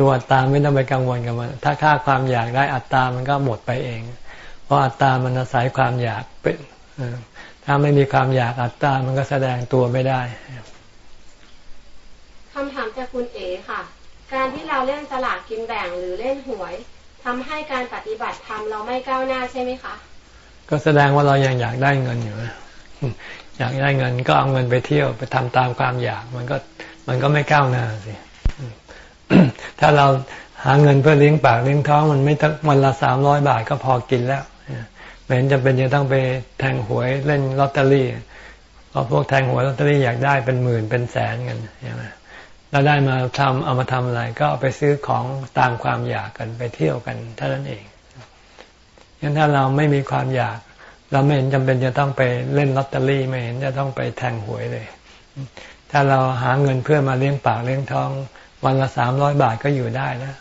ตัวอัตตาไม่ต้องไปกังวลกับมัน ถ้าค่าความอยากได้อัตตามันก็หมดไปเอง เพราะอัตตามันอาศัยความอยากเป็น ถ้าไม่มีความอยากอัตตา มันก็แสดงตัวไม่ได้คำถามจากคุณเอ๋ค่ะ การที่เราเล่นสลากกินแบ่งหรือเล่นหวยทำให้การปฏิบัติธรรมเราไม่ก้าวหน้าใช่ไหมคะ ก็แสดงว่าเรายังอยากได้เงินอยู่อยากได้เงินก็เอาเงินไปเที่ยวไปทำตามความอยาก มันก็มันก็ไม่ก้าวหน้าสิถ้าเราหาเงินเพื่อเลี้ยงปากเลี้ยงท้องมันไม่ต้องวันละสามร้อยบาทก็พอกินแล้ว ไม่เห็นจำเป็นจะต้องไปแทงหวยเล่นลอตเตอรี่เพราะพวกแทงหวยลอตเตอรี่อยากได้เป็นหมื่นเป็นแสนกันใช่ไหมแล้วได้มาทำเอามาทำอะไร ก็เอาไปซื้อของตามความอยากกันไปเที่ยวกันเท่านั้นเองงั้นถ้าเราไม่มีความอยาก เราไม่เห็นจำเป็นจะต้องไปเล่นลอตเตอรี่ไม่เห็นจะต้องไปแทงหวยเลย ถ้าเราหาเงินเพื่อมาเลี้ยงปากเลี้ยงท้อง วันละสามร้อยบาทก็อยู่ได้แล้ว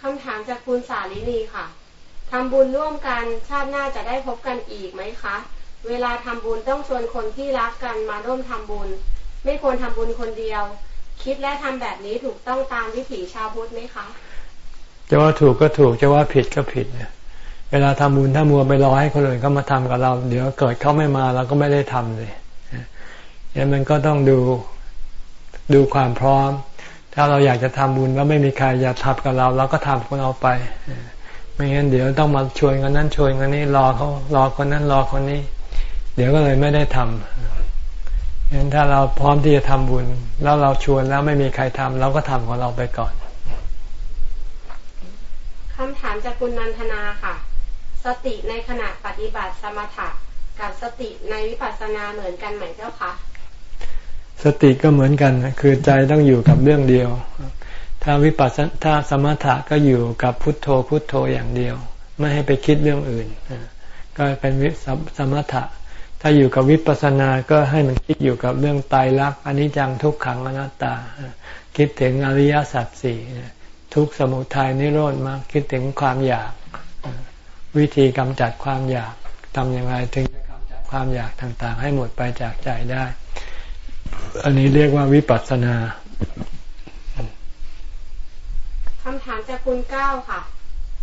คำถามจากคุณสาลินีค่ะ ทำบุญร่วมกันชาติหน้าจะได้พบกันอีกไหมคะ เวลาทำบุญต้องชวนคนที่รักกันมาร่วมทำบุญ ไม่ควรทำบุญคนเดียว คิดและทำแบบนี้ถูกต้องตามวิถีชาวพุทธไหมคะจะว่าถูกก็ถูกจะว่าผิดก็ผิดเนี่ยเวลาทำบุญถ้ามัวไปรอให้คนอื่นเขามาทำกับเรา เดี๋ยวเกิดเขาไม่มาเราก็ไม่ได้ทำเลยเนี่ยมันก็ต้องดูดูความพร้อม ถ้าเราอยากจะทำบุญแล้วไม่มีใครอยากทำกับเรา เราก็ทำของเราไป ไม่งั้นเดี๋ยวต้องมาชวนกันนั้นชวนกันนี้รอเขารอคนนั้นรอคนนี้ เดี๋ยวก็เลยไม่ได้ทำงั้นถ้าเราพร้อมที่จะทำบุญ แล้วเราชวนแล้วไม่มีใครทำเราก็ทำของเราไปก่อนคำถามจากคุณนันทนาค่ะ สติในขณะปฏิบัติสมถะกับสติในวิปัสสนาเหมือนกันไหมเจ้าคะสติก็เหมือนกันคือใจต้องอยู่กับเรื่องเดียว ถ้าวิปัสสถ้าสมถะก็อยู่กับพุทโธพุทโธอย่างเดียว ไม่ให้ไปคิดเรื่องอื่น ก็เป็นวิสมถะ ถ้าอยู่กับวิปัสสนา ก็ให้มันคิดอยู่กับเรื่องตายรักอนิจจังทุกขังอนัตตา คิดถึงอริยสัจสี่ทุกสมุทัยนิโรธมาคิดถึงความอยาก วิธีกำจัดความอยากทำยังไงถึงจะกำจัดความอยากต่างๆ ให้หมดไปจากใจได้ อันนี้เรียกว่าวิปัสสนา คำถามจากคุณเก้าค่ะ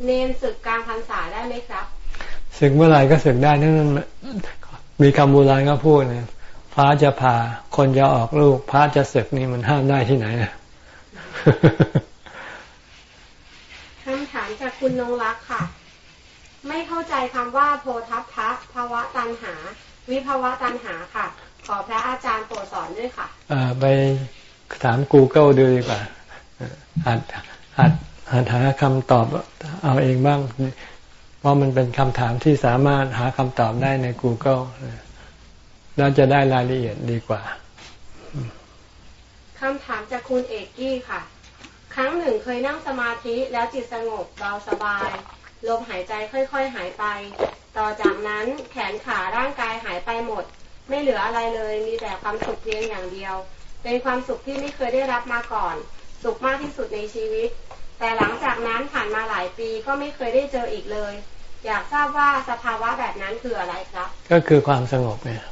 เนนศึกกลางพรรษาได้ไหมครับศึกเมื่อไหร่ก็ศึกได้นั่นมีคำโบราณก็พูดเนี่ยพระจะผ่าคนจะออกลูกพระจะศึกนี่มันห้ามได้ที่ไหนนะคำถามจากคุณนงรักค่ะ ไม่เข้าใจคำว่าโพทัพพะภาวะตันหา วิภาวะตันหาค่ะ ขอพระอาจารย์โปรดสอนด้วยค่ะอ่าไปถาม Google ดูดีกว่าอ่าน หัดหัดหาคำตอบเอาเองบ้างเพราะมันเป็นคำถามที่สามารถหาคำตอบได้ใน Google แล้วจะได้รายละเอียดดีกว่าคำถามจากคุณเอกกี้ค่ะ ครั้งหนึ่งเคยนั่งสมาธิแล้วจิตสงบเบาสบาย ลมหายใจค่อย ๆ หายไป ต่อจากนั้นแขนขาร่างกายหายไปหมด ไม่เหลืออะไรเลย มีแต่ความสุขเพียงอย่างเดียว เป็นความสุขที่ไม่เคยได้รับมาก่อน สุขมากที่สุดในชีวิต แต่หลังจากนั้นผ่านมาหลายปีก็ไม่เคยได้เจออีกเลย อยากทราบว่าสภาวะแบบนั้นคืออะไรครับ ก็คือความสงบเนี่ย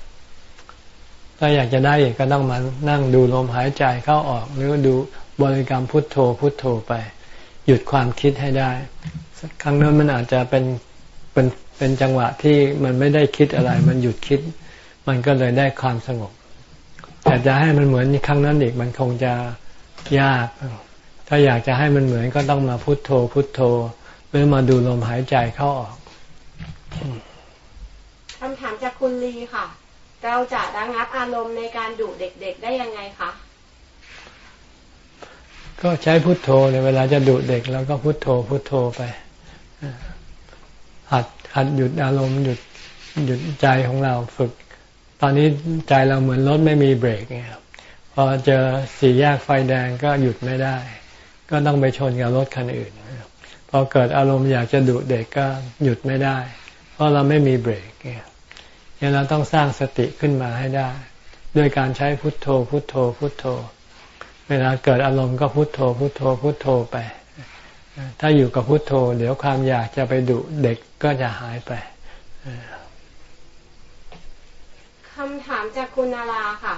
ถ้าอยากจะได้อีกก็ต้องมานั่งดูลมหายใจเข้าออก หรือดูบริกรรมพุทโธพุทโธไป หยุดความคิดให้ได้ ครั้งนั้นมันอาจจะเป็นเป็นเป็นจังหวะที่มันไม่ได้คิดอะไร มันหยุดคิด มันก็เลยได้ความสงบแต่จะให้มันเหมือนครั้งนั้นอีกมันคงจะ ยาก ถ้าอยากจะให้มันเหมือนก็ต้องมาพุโทโธ พุโทโธ หรือมาดูลมหายใจเข้าออกคำถามจากคุณลีค่ะ เราจะระงับอารมณ์ในการดุเด็กๆได้ยังไงคะก็ใช้พุโทโธในเวลาจะดุเด็กแล้วก็พุโทโธ พุโทโธไปหัดหัดหยุดอารมณ์หยุดหยุดใจของเราฝึก ตอนนี้ใจเราเหมือนรถไม่มีเบรกไงครับพ อเจอสี่แยกไฟแดงก็หยุดไม่ได้ ก็ต้องไปชนกับรถคันอื่น พอเกิดอารมณ์อยากจะดุเด็กก็หยุดไม่ได้ เพราะเราไม่มีเบรกเนี่ยเราต้องสร้างสติขึ้นมาให้ได้ ด้วยการใช้พุทโธ พุทโธ พุทโธ เวลาเกิดอารมณ์ก็พุทโธ พุทโธ พุทโธไป ถ้าอยู่กับพุทโธ เดี๋ยวความอยากจะไปดุเด็กก็จะหายไปคำถามจากคุณนาราค่ะ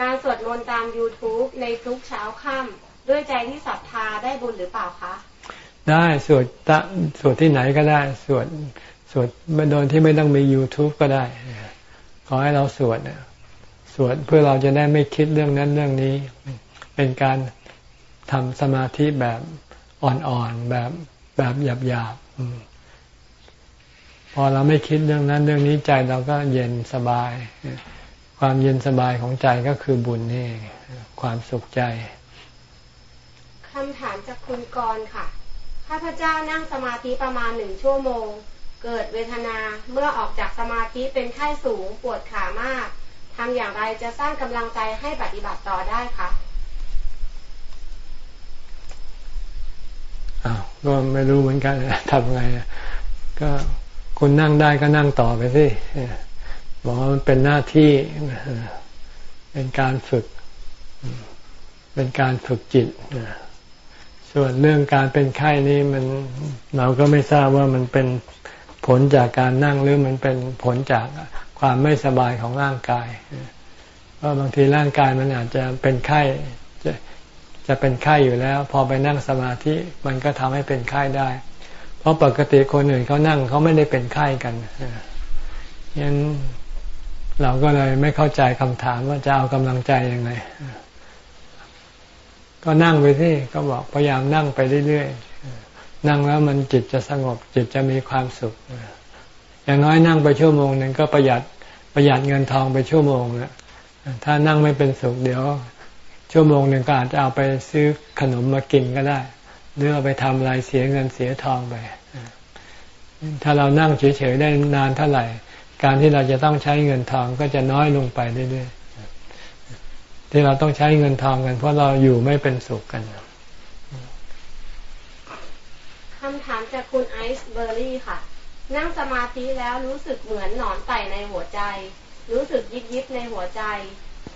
การสวดมนต์ตาม YouTube ในทุกเช้าค่ำด้วยใจที่ศรัทธาได้บุญหรือเปล่าคะ ได้สวดตะสวดที่ไหนก็ได้ สวดสวดโดยที่ไม่ต้องมี YouTube ก็ได้ ขอให้เราสวดสวดเพื่อเราจะได้ไม่คิดเรื่องนั้นเรื่องนี้ เป็นการทำสมาธิแบบอ่อนๆแบบแบบหยาบๆพอเราไม่คิดเรื่องนั้นเรื่องนี้ใจเราก็เย็นสบาย ความเย็นสบายของใจก็คือบุญนี่ความสุขใจคำถามจากคุณกรค่ะ ข้าพเจ้านั่งสมาธิประมาณหนึ่งชั่วโมง เกิดเวทนาเมื่อออกจากสมาธิเป็นไข้สูงปวดขามากทำอย่างไรจะสร้างกำลังใจให้ปฏิบัติต่อได้คะอ้าวก็ไม่รู้เหมือนกันทำไงก็คุณนั่งได้ก็นั่งต่อไปสิ บอกว่ามันเป็นหน้าที่เป็นการฝึก เป็นการฝึกจิตส่วนเรื่องการเป็นไข้นี้มันเราก็ไม่ทราบว่ามันเป็นผลจากการนั่งหรือมันเป็นผลจากความไม่สบายของร่างกายเพราะบางทีร่างกายมันอาจจะเป็นไข้จะจะเป็นไข้อยู่แล้ว พอไปนั่งสมาธิมันก็ทำให้เป็นไข้ได้ เพราะปกติคนอื่นเขานั่งเขาไม่ได้เป็นไข้กันยัน เราก็เลยไม่เข้าใจคำถามว่าจะเอากำลังใจยังไง ก็นั่งไปที่ก็บอกพยายามนั่งไปเรื่อยๆ นั่งแล้วมันจิตจะสงบจิตจะมีความสุข อย่างน้อยนั่งไปชั่วโมงหนึ่งก็ประหยัดประหยัดเงินทองไปชั่วโมงนะถ้านั่งไม่เป็นสุขเดี๋ยว ชั่วโมงหนึ่งก็อาจจะเอาไปซื้อขนมมากินก็ได้ หรือเอาไปทำอะไรเสียเงินเสียทองไป ถ้าเรานั่งเฉยๆได้นานเท่าไหร่ การที่เราจะต้องใช้เงินทองก็จะน้อยลงไปเรื่อยๆที่เราต้องใช้เงินทองกัน เพราะเราอยู่ไม่เป็นสุขกันคำถามจากคุณไอซ์เบอร์รี่ค่ะ นั่งสมาธิแล้วรู้สึกเหมือนหนอนไต่ในหัวใจ รู้สึกยิบยิบในหัวใจ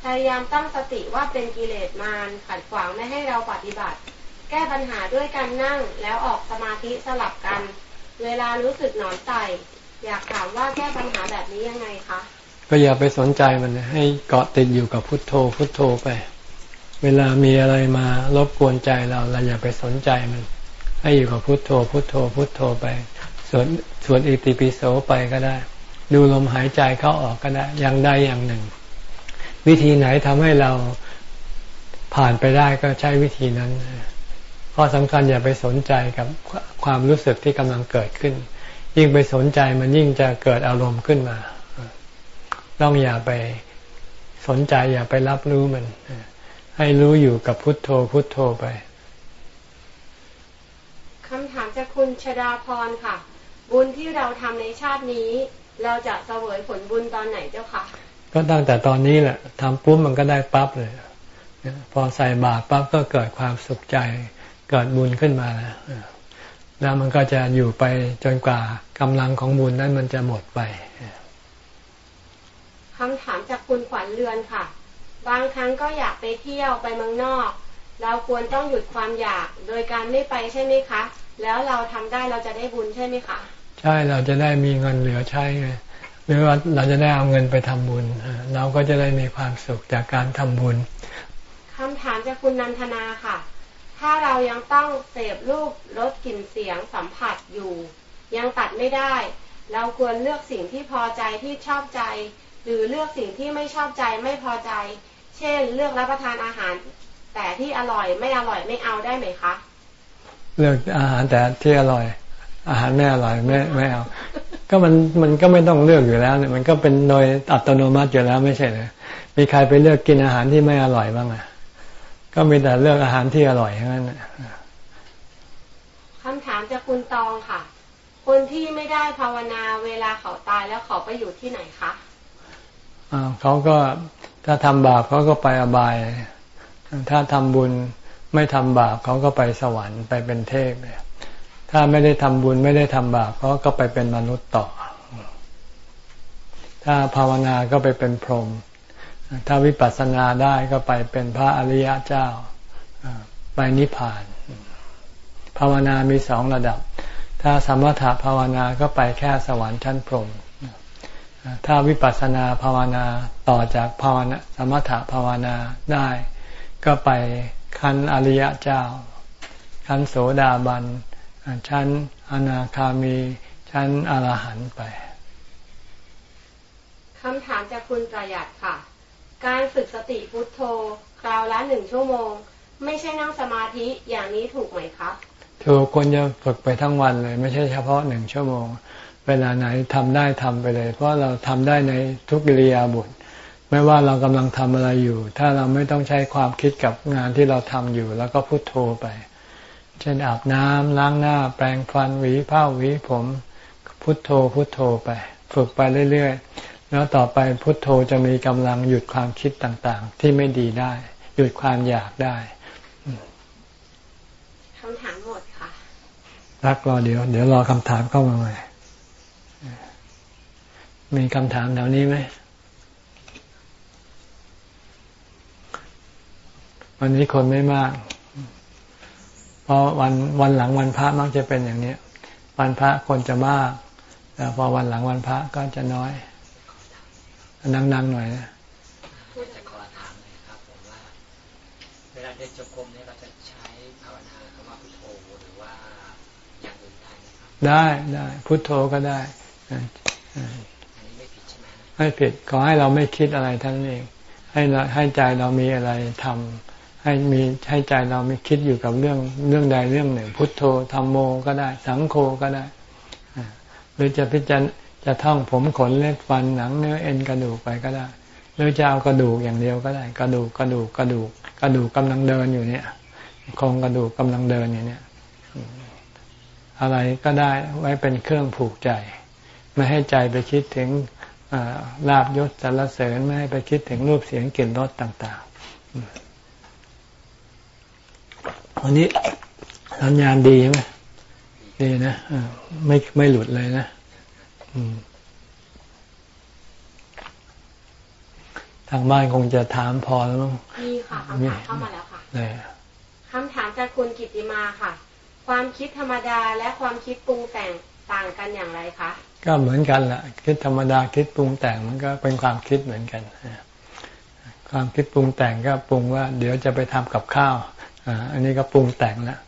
พยายามตั้งสติว่าเป็นกิเลสมารขัดขวางไม่ให้เราปฏิบัติ แก้ปัญหาด้วยการนั่งแล้วออกสมาธิสลับกัน เวลารู้สึกหนอนไต่ อยากถามว่าแก้ปัญหาแบบนี้ยังไงคะก็อย่าไปสนใจมันให้เกาะติดอยู่กับพุทโธ พุทโธไป เวลามีอะไรมารบกวนใจเราเราอย่าไปสนใจมัน ให้อยู่กับพุทโธ พุทโธ พุทโธไปสวดสวดอิติปิโสไปก็ได้ ดูลมหายใจเข้าออกก็ได้อย่างใดอย่างหนึ่ง วิธีไหนทำให้เราผ่านไปได้ก็ใช้วิธีนั้นข้อสำคัญอย่าไปสนใจกับความรู้สึกที่กำลังเกิดขึ้น ยิ่งไปสนใจมันยิ่งจะเกิดอารมณ์ขึ้นมา ต้องอย่าไปสนใจอย่าไปรับรู้มัน ให้รู้อยู่กับพุทโธพุทโธไปคำถามจากคุณชดาพรค่ะ บุญที่เราทำในชาตินี้ เราจะเสวยผลบุญตอนไหนเจ้าค่ะ ก็ตั้งแต่ตอนนี้แหละทำปุ๊บมันก็ได้ปั๊บเลย พอใส่บาตรปั๊บก็เกิดความสุขใจ เกิดบุญขึ้นมาแล้ว แล้วมันก็จะอยู่ไปจนกว่ากำลังของบุญนั้นมันจะหมดไปคำถามจากคุณขวัญเรือนค่ะ บางครั้งก็อยากไปเที่ยวไปเมืองนอก เราควรต้องหยุดความอยากโดยการไม่ไปใช่ไหมคะ แล้วเราทำได้เราจะได้บุญใช่ไหมคะ ใช่เราจะได้มีเงินเหลือใช้ไงหรือว่าเราจะได้เอาเงินไปทำบุญ เราก็จะได้มีความสุขจากการทำบุญคำถามจากคุณนันทนาค่ะ ถ้าเรายังต้องเสพรูปรสกลิ่นเสียงสัมผัสอยู่ ยังตัดไม่ได้ เราควรเลือกสิ่งที่พอใจที่ชอบใจ หรือเลือกสิ่งที่ไม่ชอบใจไม่พอใจ เช่น เลือกรับประทานอาหาร แต่ที่อร่อยไม่อร่อยไม่เอาได้ไหมคะ เลือกอาหารแต่ที่อร่อย อาหารไม่อร่อยไม่ไม่เอา ก็มันมันก็ไม่ต้องเลือกอยู่แล้วเนี่ยมันก็เป็นโดยอัตโนมัติอยู่แล้วไม่ใช่เลยมีใครไปเลือกกินอาหารที่ไม่อร่อยบ้างอะ ก็มีแต่เลือกอาหารที่อร่อยเท่านั้นคำถามจากคุณตองค่ะ คนที่ไม่ได้ภาวนาเวลาเขาตายแล้วเขาไปอยู่ที่ไหนคะเขาก็ถ้าทำบาปเขาก็ไปอบาย ถ้าทำบุญไม่ทำบาปเขาก็ไปสวรรค์ไปเป็นเทพถ้าไม่ได้ทำบุญไม่ได้ทำบาปเขาก็ไปเป็นมนุษย์ต่อ ถ้าภาวนาก็ไปเป็นพรหม ถ้าวิปัสสนาได้ก็ไปเป็นพระอริยเจ้าไปนิพพาน ภาวนามีสองระดับ ถ้าสมถะภาวนาก็ไปแค่สวรรค์ชั้นพรหมถ้าวิปัสสนาภาวนาต่อจากภาวนาสมถะภาวนาได้ ก็ไปขั้นอริยะเจ้าชั้นโสดาบันชั้นอนาคามี ชั้นอรหันต์ไปคำถามจากคุณประหยัดค่ะ การฝึกสติพุทโธคราวละหนึ่งชั่วโมง ไม่ใช่นั่งสมาธิอย่างนี้ถูกไหมครับถูกควรจะฝึกไปทั้งวันเลย ไม่ใช่เฉพาะหนึ่งชั่วโมง เวลาไหนทำได้ทำไปเลย เพราะเราทำได้ในทุกิริยาบุตรไม่ว่าเรากำลังทำอะไรอยู่ ถ้าเราไม่ต้องใช้ความคิดกับงานที่เราทำอยู่ แล้วก็พุโทโธไป เช่นอาบน้ำล้างหน้า แปรงฟันหวีผ้าหวีผม พุโทโธพุโทโธไป ฝึกไปเรื่อย แล้วต่อไปพุโทโธจะมีกำลังหยุดความคิดต่างๆ ที่ไม่ดีได้ หยุดความอยากได้คำถามหมดค่ะรักรอเดี๋ยว เดี๋ยวรอคำถามเข้ามาใหม่มีคำถามแถวนี้ไหมวันนี้คนไม่มาก เพราะวันวันหลังวันพระมักจะเป็นอย่างนี้วันพระคนจะมากแต่พอวันหลังวันพระก็จะน้อย นั่งๆหน่อยนะจะขอถามเลยครับผมว่า เวลาเดินจงกรมเนี่ยเราจะใช้ภาวนาคำว่าพุทโธหรือว่าอย่างอื่นได้ไหมครับ ได้ได้พุทโธก็ได้อันนี้ไม่ผิดใช่ไหมไม่ผิดขอให้เราไม่คิดอะไรท่านเอง ให้เราให้ใจเรามีอะไรทำให้มีให้ใจเราไม่คิดอยู่กับเรื่องเรื่องใดเรื่องหนึ่ง พุทโธธรรมโมก็ได้ สังโฆก็ได้หรือจะพิจาร จะท่องผมขนเล็บฟันหนังเนื้อเอ็นกระดูกไปก็ได้ หรือจะเอากระดูกอย่างเดียวก็ได้ กระดูกกระดูกกระดูกกระดูกกำลังเดินอยู่เนี่ยโครงกระดูกกำลังเดินอยู่เนี่ย อะไรก็ได้ไว้เป็นเครื่องผูกใจ ไม่ให้ใจไปคิดถึงลาบยศสรรเสริญไม่ให้ไปคิดถึงรูปเสียงกลิ่นรสต่าง ๆ วันนี้สัญญาณดีไหมดีนะไม่ไม่หลุดเลยนะ ทางบ้านคงจะถามพอแล้วมั้งมีค่ะคำถามเข้ามาแล้วค่ะคำถามจากคุณกิติมาค่ะ ความคิดธรรมดาและความคิดปรุงแต่งต่างกันอย่างไรคะก็เหมือนกันแหละคิดธรรมดาคิดปรุงแต่งมันก็เป็นความคิดเหมือนกันความคิดปรุงแต่งก็ปรุงว่า เดี๋ยวจะไปทำกับข้าวอันนี้ก็ปรุงแต่งแล้ว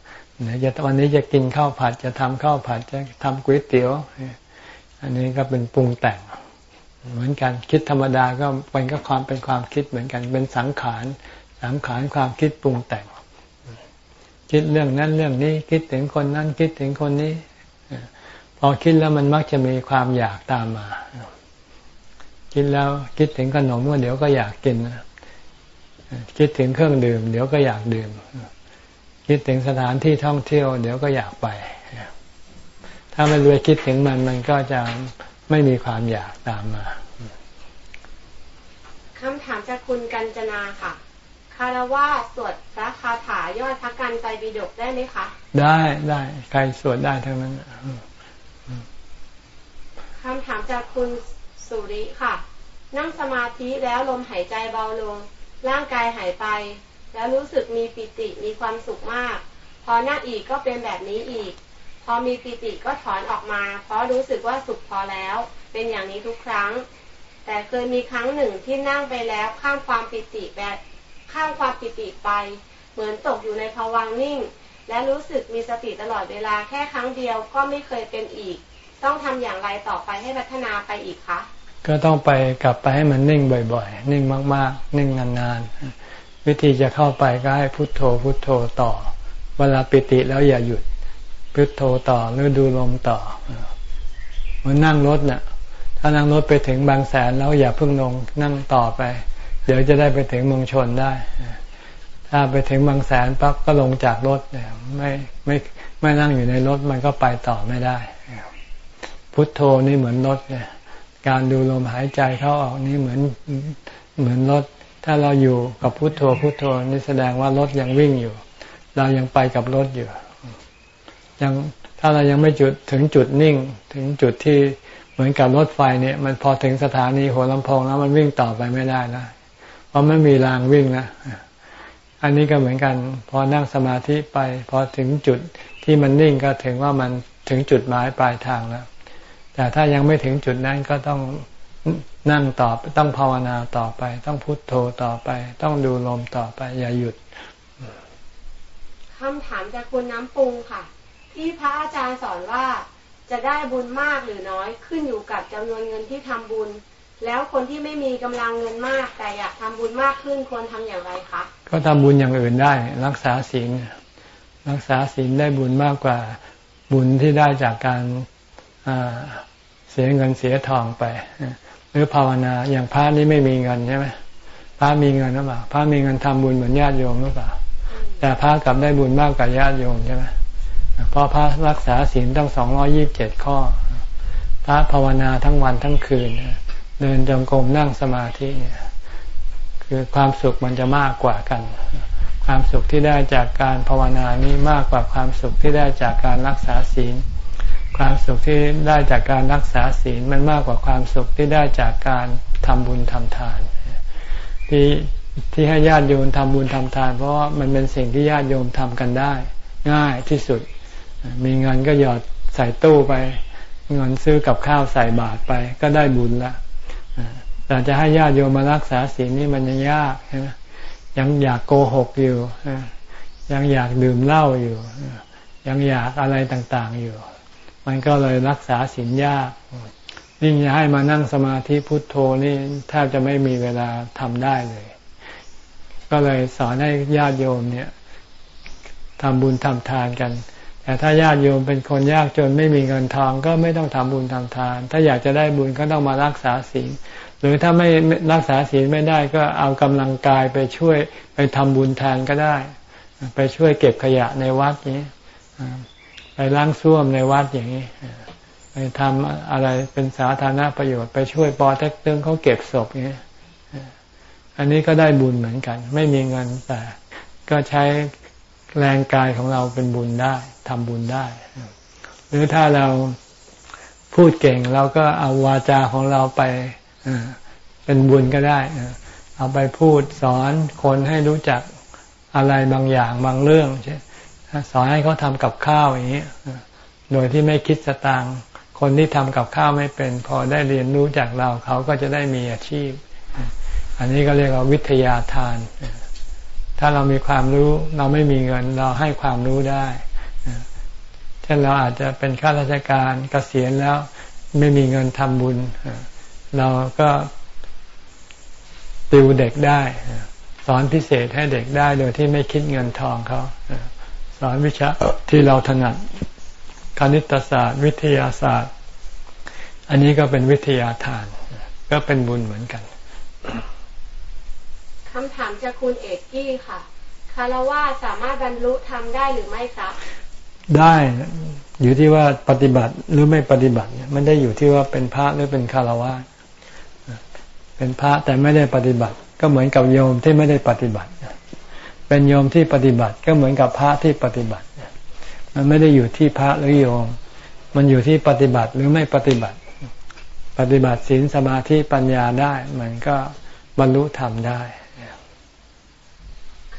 เนี่ยจะวันนี้จะกินข้าวผัดจะทำข้าวผัดจะทำก๋วยเตี๋ยว อันนี้ก็เป็นปรุงแต่ง เหมือนกันคิดธรรมดาก็เป็นก็ความเป็นความคิดเหมือนกัน เป็นสังขารสังขารความคิดปรุงแต่ง คิดเรื่องนั้นเรื่องนี้ คิดถึงคนนั้นคิดถึงคนนี้พอคิดแล้วมันมักจะมีความอยากตามมา คิดแล้วคิดถึงขนมก็เดี๋ยวก็อยากกินคิดถึงเครื่องดื่ม เดี๋ยวก็อยากดื่ม คิดถึงสถานที่ท่องเที่ยว เดี๋ยวก็อยากไป ถ้าไม่รวยคิดถึงมันมันก็จะไม่มีความอยากตามมาคำถามจากคุณกัญจนาค่ะ คารวะสวดพระคาถายอดพระกันใจบิดกได้ไหมคะ ได้ได้ใครสวดได้ทั้งนั้นคำถามจากคุณสุริค่ะ นั่งสมาธิแล้วลมหายใจเบาลง ร่างกายหายไป แล้วรู้สึกมีปิติมีความสุขมาก พอหน้าอีกก็เป็นแบบนี้อีก พอมีปิติก็ถอนออกมา เพราะรู้สึกว่าสุขพอแล้ว เป็นอย่างนี้ทุกครั้ง แต่เคยมีครั้งหนึ่งที่นั่งไปแล้วข้ามความปิติแบบข้ามความปิติไป เหมือนตกอยู่ในภวังนิ่ง และรู้สึกมีสติตลอดเวลาแค่ครั้งเดียวก็ไม่เคยเป็นอีก ต้องทำอย่างไรต่อไปให้พัฒนาไปอีกคะก็ต้องไปกลับไปให้มันนิ่งบ่อยๆ นิ่งมากๆ นิ่งนานๆ วิธีจะเข้าไปก็ให้พุโทโธพุโทโธต่อ เวลาปิติแล้วอย่าหยุด พุทโธต่อหรือดูลมต่อเหมือนนั่งรถเนะ่ะ ถ้านั่งรถไปถึงบางแสนแล้วอย่าเพิ่งลงนั่งต่อไป เดี๋ยวจะได้ไปถึงเมืองชนได้ ถ้าไปถึงบางแสนปั๊บก็ลงจากรถเนี่ยไม่ไม่ไม่นั่งอยู่ในรถมันก็ไปต่อไม่ได้พุทโธนี่เหมือนรถเนี่ยการดูลมหายใจเข้าออกนี่เหมือนเหมือนรถ ถ้าเราอยู่กับพุโทโธพุโทโธนี่แสดงว่ารถยังวิ่งอยู่ เรายังไปกับรถอยู่ ยังถ้าเรายังไม่จุดถึงจุดนิ่ง ถึงจุดที่เหมือนกับรถไฟเนี่ย มันพอถึงสถานีหัวลำโพงแล้วมันวิ่งต่อไปไม่ได้นะเพราะไม่มีรางวิ่งนะอันนี้ก็เหมือนกัน พอนั่งสมาธิไป พอถึงจุดที่มันนิ่งก็ถึงว่ามันถึงจุดหมายปลายทางแล้วแต่ถ้ายังไม่ถึงจุดนั้นก็ต้องนั่งต่อต้องภาวนาต่อไป ต้องพุโทโธต่อไป ต้องดูลมต่อไป อย่าหยุดคำถามจากคุณน้ำปรุงค่ะ ที่พระอาจารย์สอนว่าจะได้บุญมากหรือน้อยขึ้นอยู่กับจำนวนเงินที่ทำบุญ แล้วคนที่ไม่มีกำลังเงินมาก แต่อยากทำบุญมากขึ้นควรทำอย่างไรคะก็ทำบุญอย่างอื่นได้ รักษาศีลรักษาศีลได้บุญมากกว่าบุญที่ได้จากการเสียเงินเสียทองไป หรือภาวนาอย่างพระนี่ไม่มีเงินใช่ไหมพระมีเงินหรือเปล่าพระมีเงินทำบุญเหมือนญาติโยมหรือเปล่าแต่พระกลับได้บุญมากกว่าญาติโยมใช่ไหม เพราะพระรักษาศีลตั้งสองร้อยี่บเจ็ดข้อ พระภาวนาทั้งวันทั้งคืน เดินจงกรมนั่งสมาธิเนี่ยคือความสุขมันจะมากกว่ากัน ความสุขที่ได้จากการภาวนานี้มากกว่าความสุขที่ได้จากการรักษาศีล ความสุขที่ได้จากการรักษาศีลมันมากกว่าความสุขที่ได้จากการทำบุญทำทาน ที่ที่ให้ญาติโยมทำบุญทำทาน เพราะมันเป็นสิ่งที่ญาติโยมทำกันได้ ง่ายที่สุด มีเงินก็หยอดใส่ตู้ไป เงินซื้อกับข้าวใส่บาตรไป ก็ได้บุญละแต่จะให้ญาติโยมมารักษาศีลนี่มันยังยากใช่ไหมยังอยากโกหกอยู่ยังอยากดื่มเหล้าอยู่ยังอยากอะไรต่างๆอยู่ มันก็เลยรักษาศีลยากยิ่งจะให้มานั่งสมาธิพุทโธนี่แทบจะไม่มีเวลาทำได้เลย ก็เลยสอนให้ญาติโยมเนี่ยทำบุญทำทานกัน แต่ถ้าญาติโยมเป็นคนยากจนไม่มีเงินทองก็ไม่ต้องทำบุญทำทาน ถ้าอยากจะได้บุญก็ต้องมารักษาศีล หรือถ้าไม่รักษาศีลไม่ได้ก็เอากำลังกายไปช่วยไปทำบุญแทนก็ได้ ไปช่วยเก็บขยะในวัดนี้ ไปล้างส้วมในวัดอย่างนี้ ไปทำอะไรเป็นสาธารณประโยชน์ไปช่วยปอเต็กตึงเขาเก็บศพอย่างนี้อันนี้ก็ได้บุญเหมือนกัน ไม่มีเงินแต่ก็ใช้ แรงกายของเราเป็นบุญได้ทำบุญได้ หรือถ้าเราพูดเก่งเราก็เอาวาจาของเราไปเป็นบุญก็ได้ เอาไปพูดสอนคนให้รู้จักอะไรบางอย่างบางเรื่องใช่สอนให้เขาทำกับข้าวอย่างนี้โดยที่ไม่คิดสตางค์คนที่ทำกับข้าวไม่เป็น พอได้เรียนรู้จากเราเขาก็จะได้มีอาชีพ อันนี้ก็เรียกว่าวิทยาทาน ถ้าเรามีความรู้เราไม่มีเงินเราให้ความรู้ได้เช่นเราอาจจะเป็นข้าราชการเกษียณแล้วไม่มีเงินทำบุญ เราก็ติวเด็กได้สอนพิเศษให้เด็กได้โดยที่ไม่คิดเงินทองเขาสอนวิชาที่เราถนัดคณิตศาสตร์ วิทยาศาสตร์ อันนี้ก็เป็นวิทยาทาน ก็เป็นบุญเหมือนกัน คำถามจากคุณเอกกี้ค่ะ คารวะสามารถบรรลุทำได้หรือไม่ครับ ได้อยู่ที่ว่าปฏิบัติหรือไม่ปฏิบัติเนี่ยมันได้อยู่ที่ว่าเป็นพระหรือเป็นคารวะเป็นพระแต่ไม่ได้ปฏิบัติ ก็เหมือนกับโยมที่ไม่ได้ปฏิบัติ เป็นโยมที่ปฏิบัติก็เหมือนกับพระที่ปฏิบัติ มันไม่ได้อยู่ที่พระหรือโยม มันอยู่ที่ปฏิบัติหรือไม่ปฏิบัติ ปฏิบัติศีลสมาธิปัญญาได้ มันก็บรรลุธรรมได้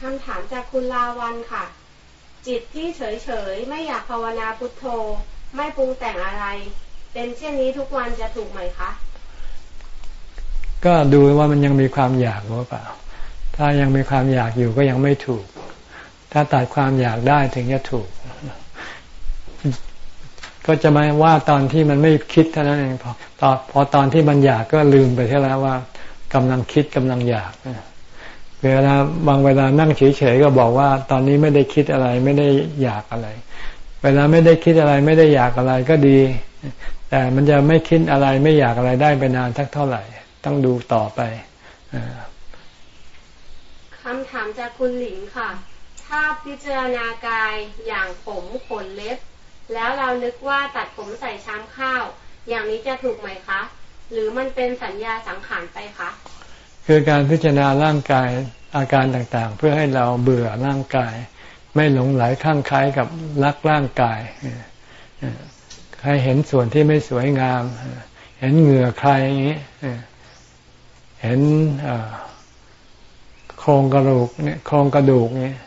คำถามจากคุณลาวันค่ะ จิตที่เฉยเฉยไม่อยากภาวนาพุทโธ ไม่ปรุงแต่งอะไร เป็นเช่นนี้ทุกวันจะถูกไหมคะ ก็ดูว่ามันยังมีความอยากหรือเปล่า ถ้ายังมีความอยากอยู่ก็ยังไม่ถูก ถ้าตัดความอยากได้ถึงจะถูก ก็จะไม่ว่าตอนที่มันไม่คิดเท่านั้นเองพอตอนพอตอนที่มันอยากก็ลืมไปเท่าแล้วว่ากำลังคิดกำลังอยาก เวลาบางเวลานั่งเฉยๆก็บอกว่าตอนนี้ไม่ได้คิดอะไรไม่ได้อยากอะไร เวลาไม่ได้คิดอะไรไม่ได้อยากอะไรก็ดี แต่มันจะไม่คิดอะไรไม่อยากอะไรได้ไปนานทักเท่าไหร่ ต้องดูต่อไปคำถามจากคุณหลิงค่ะ ถ้าพิจารณากายอย่างผมขนเล็บ แล้วเรานึกว่าตัดผมใส่ชามข้าว อย่างนี้จะถูกไหมคะ หรือมันเป็นสัญญาสังขารไปคะ คือการพิจารณาร่างกายอาการต่างๆ เพื่อให้เราเบื่อร่างกาย ไม่หลงไหลข้างคล้ายกับรักร่างกายให้เห็นส่วนที่ไม่สวยงาม เห็นเหงื่อใครอย่างนี้เห็นโครงกระดูกเนี่ยโครงกระดูกเนี่ย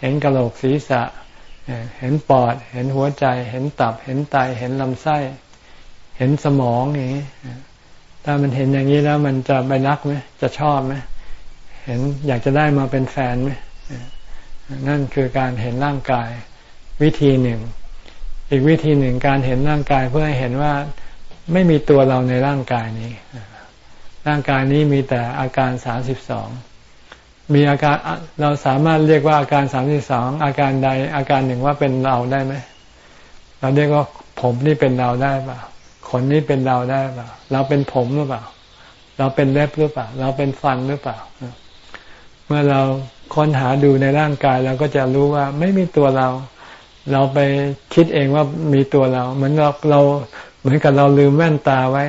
เห็นกระโหลกศีรษะ เห็นปอด เห็นหัวใจ เห็นตับ เห็นไต เห็นลำไส้ เห็นสมองอย่างนี้ ถ้ามันเห็นอย่างนี้แล้วมันจะไปรักไหมจะชอบไหมเห็นอยากจะได้มาเป็นแฟนไหมนั่นคือการเห็นร่างกายวิธีหนึ่ง อีกวิธีหนึ่งการเห็นร่างกายเพื่อให้เห็นว่าไม่มีตัวเราในร่างกายนี้ ร่างกายนี้มีแต่อาการสามสิบสองมีอาการเราสามารถเรียกว่าอาการสามสิบสองอาการใดอาการหนึ่งว่าเป็นเราได้ไหมเราเรียกว่าผมนี่เป็นเราได้เปล่า ขนนี่เป็นเราได้เปล่า เราเป็นผมหรือเปล่า เราเป็นเล็บหรือเปล่า เราเป็นฟันหรือเปล่า เมื่อเราค้นหาดูในร่างกายเราก็จะรู้ว่าไม่มีตัวเรา เราไปคิดเองว่ามีตัวเรา เหมือนเราเราเหมือนกับเราลืมแว่นตาไว้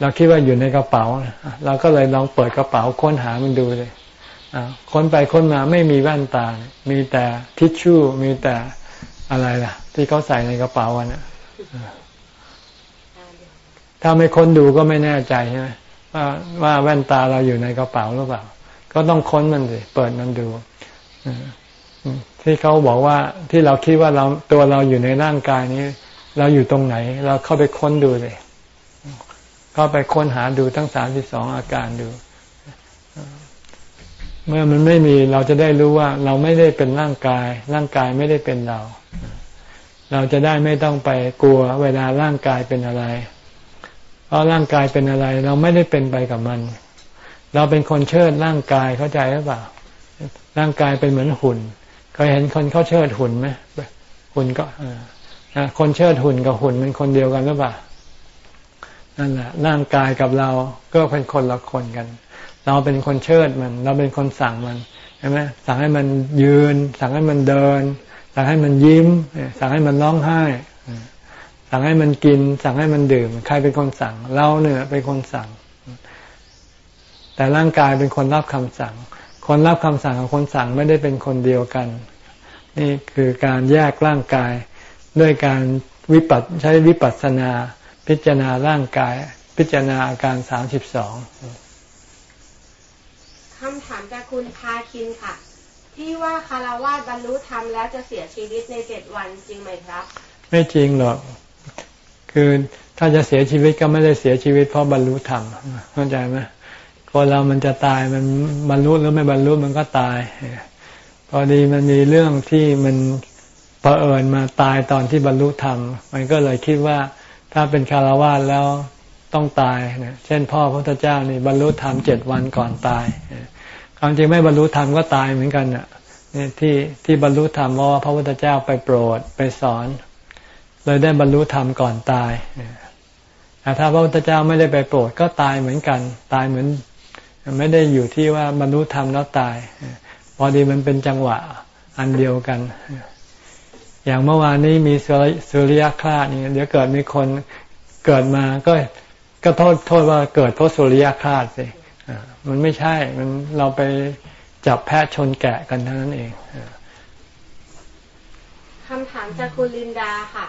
เราคิดว่าอยู่ในกระเป๋า เราก็เลยลองเปิดกระเป๋าค้นหามันดูเลยค้นไปค้นมาไม่มีแว่นตา มีแต่ทิชชู่ มีแต่อะไรล่ะ ที่เขาใส่ในกระเป๋าวันน่ะ ถ้าไม่ค้นดูก็ไม่แน่ใจใช่ไหมว่าว่าแว่นตาเราอยู่ในกระเป๋าหรือเปล่า ก็ต้องค้นมันสิเปิดมันดูที่เขาบอกว่าที่เราคิดว่าเราตัวเราอยู่ในร่างกายนี้ เราอยู่ตรงไหน เราเข้าไปค้นดูเลย เข้าไปค้นหาดูทั้งสามสิบสองอาการดู เมื่อมันไม่มีเราจะได้รู้ว่า เราไม่ได้เป็นร่างกาย ร่างกายไม่ได้เป็นเรา เราจะได้ไม่ต้องไปกลัวเวลาร่างกายเป็นอะไร ราะร่างกายเป็นอะไร เราไม่ได้เป็นไปกับมัน เราเป็นคนเชิดร่างกายเข้าใจหรือเปล่า ร่างกายเป็นเหมือนหุ่นเคยเห็นคนเขาเชิดหุ่นไหมหุ่นก็คนเชิดหุ่นกับหุ่นเป็นคนเดียวกันหรือเปล่านั่นแหละร่างกายกับเราก็เป็นคนละคนกัน เราเป็นคนเชิดมัน เราเป็นคนสั่งมันใช่ไหมสั่งให้มันยืน สั่งให้มันเดิน สั่งให้มันยิ้ม สั่งให้มันร้องไห้ สั่งให้มันกิน สั่งให้มันดื่ม ใครเป็นคนสั่ง เราเนี่ยเป็นคนสั่ง แต่ร่างกายเป็นคนรับคำสั่ง คนรับคำสั่งกับคนสั่งไม่ได้เป็นคนเดียวกัน นี่คือการแยกร่างกาย ด้วยการวิปัสใช้วิปัสสนา พิจารณาร่างกาย พิจารณาอาการสามสิบสองคำถามจากคุณพาคินค่ะ ที่ว่าคารวะบรรลุธรรมแล้วจะเสียชีวิตในเจ็ดวันจริงไหมครับ ไม่จริงหรอก คือถ้าจะเสียชีวิตก็ไม่ได้เสียชีวิต เพราะบรรลุธรรมเข้าใจไหมคนเรามันจะตายมันบรรลุหรือไม่บรรลุมันก็ตาย พอดีมันมีเรื่องที่มันเผอิญมาตายตอนที่บรรลุธรรม มันก็เลยคิดว่าถ้าเป็นคารวะแล้วต้องตายเช่นพ่อพระพุทธเจ้านี่บรรลุธรรมเจ็ดวันก่อนตายความจริงไม่บรรลุธรรมก็ตายเหมือนกันน่ะนี่ยที่ที่บรรลุธรรมเพราะว่าพระพุทธเจ้าไปโปรดไปสอน เลยได้บรรลุธรรมก่อนตายแต่ถ้าพระพุทธเจ้าไม่ได้ไปโปรดก็ตายเหมือนกัน ตายเหมือน ไม่ได้อยู่ที่ว่าบรรลุธรรมแล้วตาย พอดีมันเป็นจังหวะอันเดียวกัน อย่างเมื่อวานนี้มีสุริยคราสนี่เดี๋ยวเกิดมีคนเกิดมาก็ก็โทษโทษว่าเกิดเพราะสุริยคราสสิมันไม่ใช่ มันเราไปจับแพะชนแกะกันเท่านั้นเองคำถามจากคุณลินดาค่ะ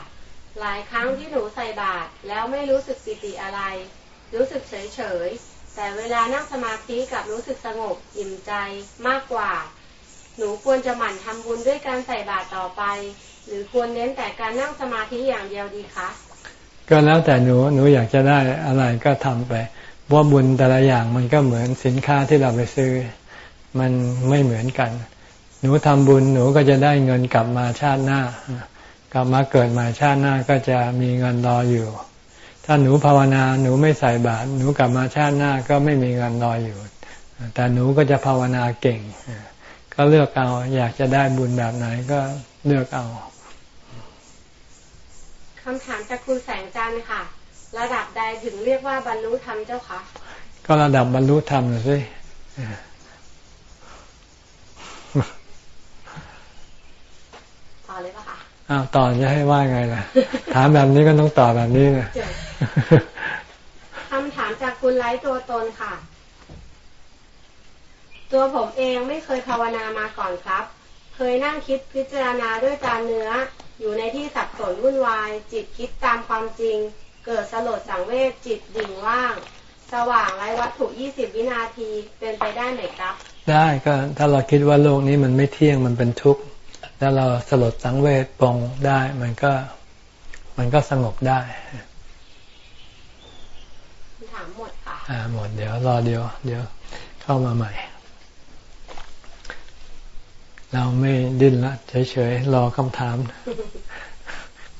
หลายครั้งที่หนูใส่บาตรแล้วไม่รู้สึกปิติอะไร รู้สึกเฉยเฉยแต่เวลานั่งสมาธิกับรู้สึกสงบอิ่มใจมากกว่า หนูควรจะหมั่นทำบุญด้วยการใส่บาตรต่อไป หรือควรเน้นแต่การนั่งสมาธิอย่างเดียวดีคะก็แล้วแต่หนูหนูอยากจะได้อะไรก็ทำไปว่าบุญแต่ละอย่างมันก็เหมือนสินค้าที่เราไปซื้อ มันไม่เหมือนกัน หนูทำบุญหนูก็จะได้เงินกลับมาชาติหน้า กลับมาเกิดมาชาติหน้าก็จะมีเงินรออยู่ ถ้าหนูภาวนาหนูไม่ใส่บาตรหนูกลับมาชาติหน้าก็ไม่มีเงินรออยู่ แต่หนูก็จะภาวนาเก่ง ก็เลือกเอาอยากจะได้บุญแบบไหนก็เลือกเอาคำถามจากคุณแสงจันทร์ค่ะ ระดับใดถึงเรียกว่าบรรลุธรรมเจ้าคะก็ระดับบรรลุธรรมสิต่อเลยปะคะ อ้าวต่อจะให้ว่าไงล่ะ ถามแบบนี้ก็ต้องตอบแบบนี้เลยคำถามจากคุณไลท์ตัวตนค่ะ ตัวผมเองไม่เคยภาวนามาก่อนครับ เคยนั่งคิดพิจารณาด้วยตาเนื้อ อยู่ในที่สับสนวุ่นวาย จิตคิดตามความจริง เกิดสลดสังเวชจิตดิ่งว่าง สว่างไร้วัตถุยี่สิบวินาทีเป็นไปได้ไหมครับ ได้ก็ถ้าเราคิดว่าโลกนี้มันไม่เที่ยงมันเป็นทุกข์ ถ้าเราสลดสังเวชปองได้มันก็มันก็สงบได้ถามหมดค่ะอ่าหมดเดี๋ยวรอเดี๋ยว เดี๋ยว เข้ามาใหม่ เราไม่ดิ้นละเฉยๆรอคำถาม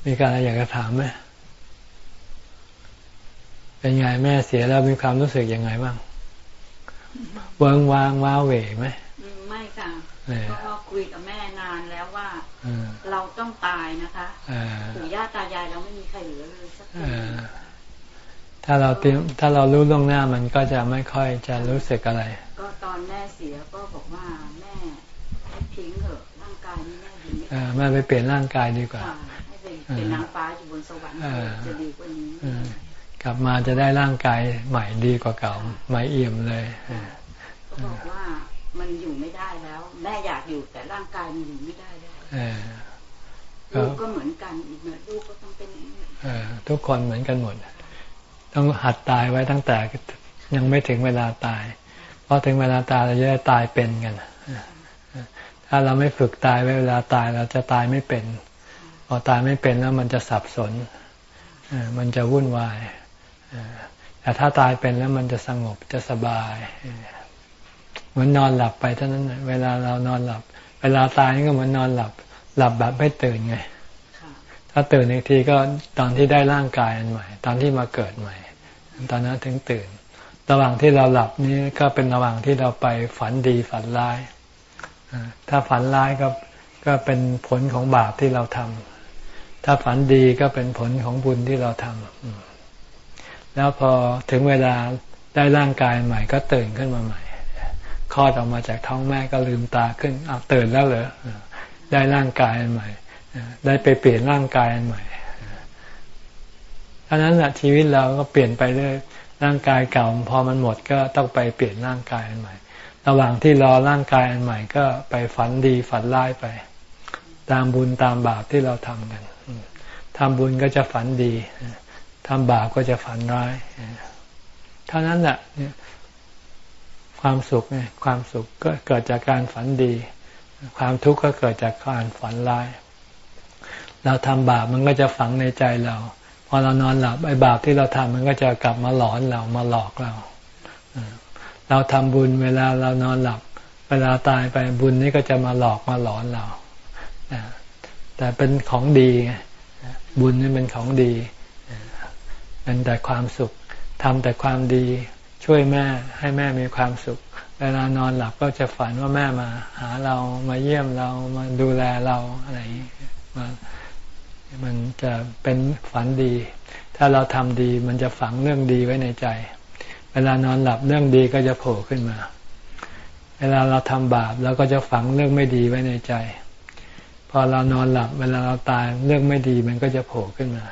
มีการอะไรอยากจะถามไหมเป็นไงแม่เสียแล้วมีความรู้สึกยังไงบ้างเวิงวางว้าเหวไหมไม่ค่ะก็คุยกับแม่นานแล้วว่า เราต้องตายนะคะปู่ย่าตายายเราไม่มีใครเหลือเลยสักคนถ้าเราเตรียมถ้าเรารู้ล่วงหน้ามันก็จะไม่ค่อยจะรู้สึกอะไร ก็ตอนแม่เสียก็บอกว่าแม่ทิ้งเถอะร่างกายนี่แม่ดีแม่ไปเปลี่ยนร่างกายดีกว่าให้เป็นนางฟ้าอยู่บนสวรรค์จะดีกว่านี้กลับมาจะได้ร่างกายใหม่ดีกว่าเก่าใหม่เอี่ยมเลยก็บอกว่ามันอยู่ไม่ได้แล้ว แม่อยากอยู่แต่ร่างกายมันอยู่ไม่ได้แล้ว ลูกก็เหมือนกันอีกเมื่อลูกก็ต้องเป็นทุกคนเหมือนกันหมด ต้องหัดตายไว้ตั้งแต่ยังไม่ถึงเวลาตายพอถึงเวลาตายเราจะได้ตายเป็นกันถ้าเราไม่ฝึกตายไว้เวลาตายเราจะตายไม่เป็นพอตายไม่เป็นแล้วมันจะสับสนมันจะวุ่นวายแต่ถ้าตายเป็นแล้วมันจะสงบจะสบายเหมือนนอนหลับไปเท่านั้นเวลาเรานอนหลับ เวลาตายนี่ก็เหมือนนอนหลับ หลับแบบไม่ตื่นไง ถ้าตื่นอีกทีก็ตอนที่ได้ร่างกายอันใหม่ ตอนที่มาเกิดใหม่ ตอนนั้นถึงตื่น ระหว่างที่เราหลับนี่ก็เป็นระหว่างที่เราไปฝันดีฝันร้าย ถ้าฝันร้ายก็ก็เป็นผลของบาปที่เราทำ ถ้าฝันดีก็เป็นผลของบุญที่เราทำ แล้วพอถึงเวลาได้ร่างกายใหม่ ก็ตื่นขึ้นมาใหม่ คลอดออกมาจากท้องแม่ก็ลืมตาขึ้นอ้าวตื่นแล้วเหรอ ได้ร่างกายอันใหม่ ได้ไปเปลี่ยนร่างกายอันใหม่ท่านั้นแหละชีวิตเราก็เปลี่ยนไปเรื่อยร่างกายเก่าพอมันหมดก็ต้องไปเปลี่ยนร่างกายอันใหม่ ระหว่างที่รอร่างกายอันใหม่ก็ไปฝันดีฝันร้ายไป ตามบุญตามบาปที่เราทำกันทำบุญก็จะฝันดีทำบาปก็จะฝันร้าย เท่านั้นแหละความสุขเนี่ยความสุขก็เกิดจากการฝันดี ความทุกข์ก็เกิดจากการฝันร้าย เราทำบาปมันก็จะฝังในใจเรา พอเรานอนหลับไอ้บาปที่เราทำมันก็จะกลับมาหลอนเรามาหลอกเรา เราทำบุญเวลาเรานอนหลับ เวลาตายไปบุญนี้ก็จะมาหลอกมาหลอนเรา แต่เป็นของดี บุญนี่เป็นของดีเป็นแต่ความสุขทำแต่ความดีช่วยแม่ให้แม่มีความสุข เวลานอนหลับก็จะฝันว่าแม่มาหาเรามาเยี่ยมเรามาดูแลเราอะไรมามันจะเป็นฝันดี ถ้าเราทำดีมันจะฝังเรื่องดีไว้ในใจ เวลานอนหลับเรื่องดีก็จะโผล่ขึ้นมา เวลาเราทำบาปเราก็จะฝังเรื่องไม่ดีไว้ในใจ พอเรานอนหลับ เวลาเราตายเรื่องไม่ดีมันก็จะโผล่ขึ้นมา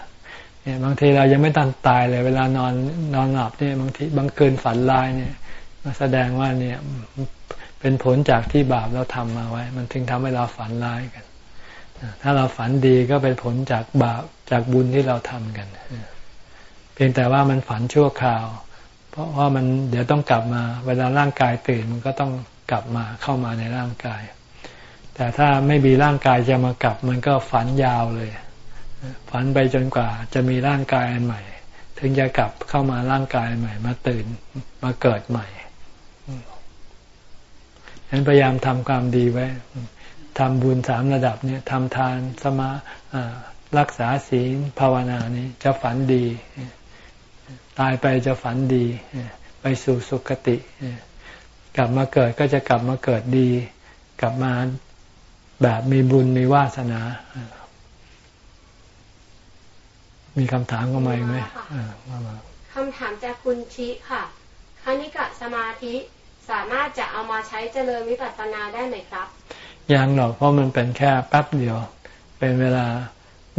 เนี่ยบางทีเรายังไม่ตันตายเลย เวลานอนนอนหลับเนี่ยบางทีบางคืนฝันลายเนี่ย แสดงว่าเนี่ยเป็นผลจากที่บาปเราทำมาไว้ มันถึงทำให้เราฝันร้ายกัน ถ้าเราฝันดีก็เป็นผลจากบาปจากบุญที่เราทำกัน เพียงแต่ว่ามันฝันชั่วคราว เพราะว่ามันเดี๋ยวต้องกลับมา เวลาร่างกายตื่นมันก็ต้องกลับมาเข้ามาในร่างกาย แต่ถ้าไม่มีร่างกายจะมากลับ มันก็ฝันยาวเลย ฝันไปจนกว่า จะมีร่างกายอันใหม่ ถึงจะกลับเข้ามาร่างกายใหม่ มาตื่นมาเกิดใหม่ ฉะนั้นพยายามทำความดีไว้ทำบุญสามระดับเนี่ยทำทานสมารักษาศีลภาวนานี้จะฝันดี ตายไปจะฝันดี ไปสู่สุคติ กลับมาเกิดก็จะกลับมาเกิดดี กลับมาแบบมีบุญมีวาสนา มีคำถามก็มาไหมคำถามจากคุณชิค่ะคณิกะสมาธิ สามารถจะเอามาใช้เจริญวิปัสสนาได้ไหมครับ ยังหรอกเพราะมันเป็นแค่แป๊บเดียว เป็นเวลา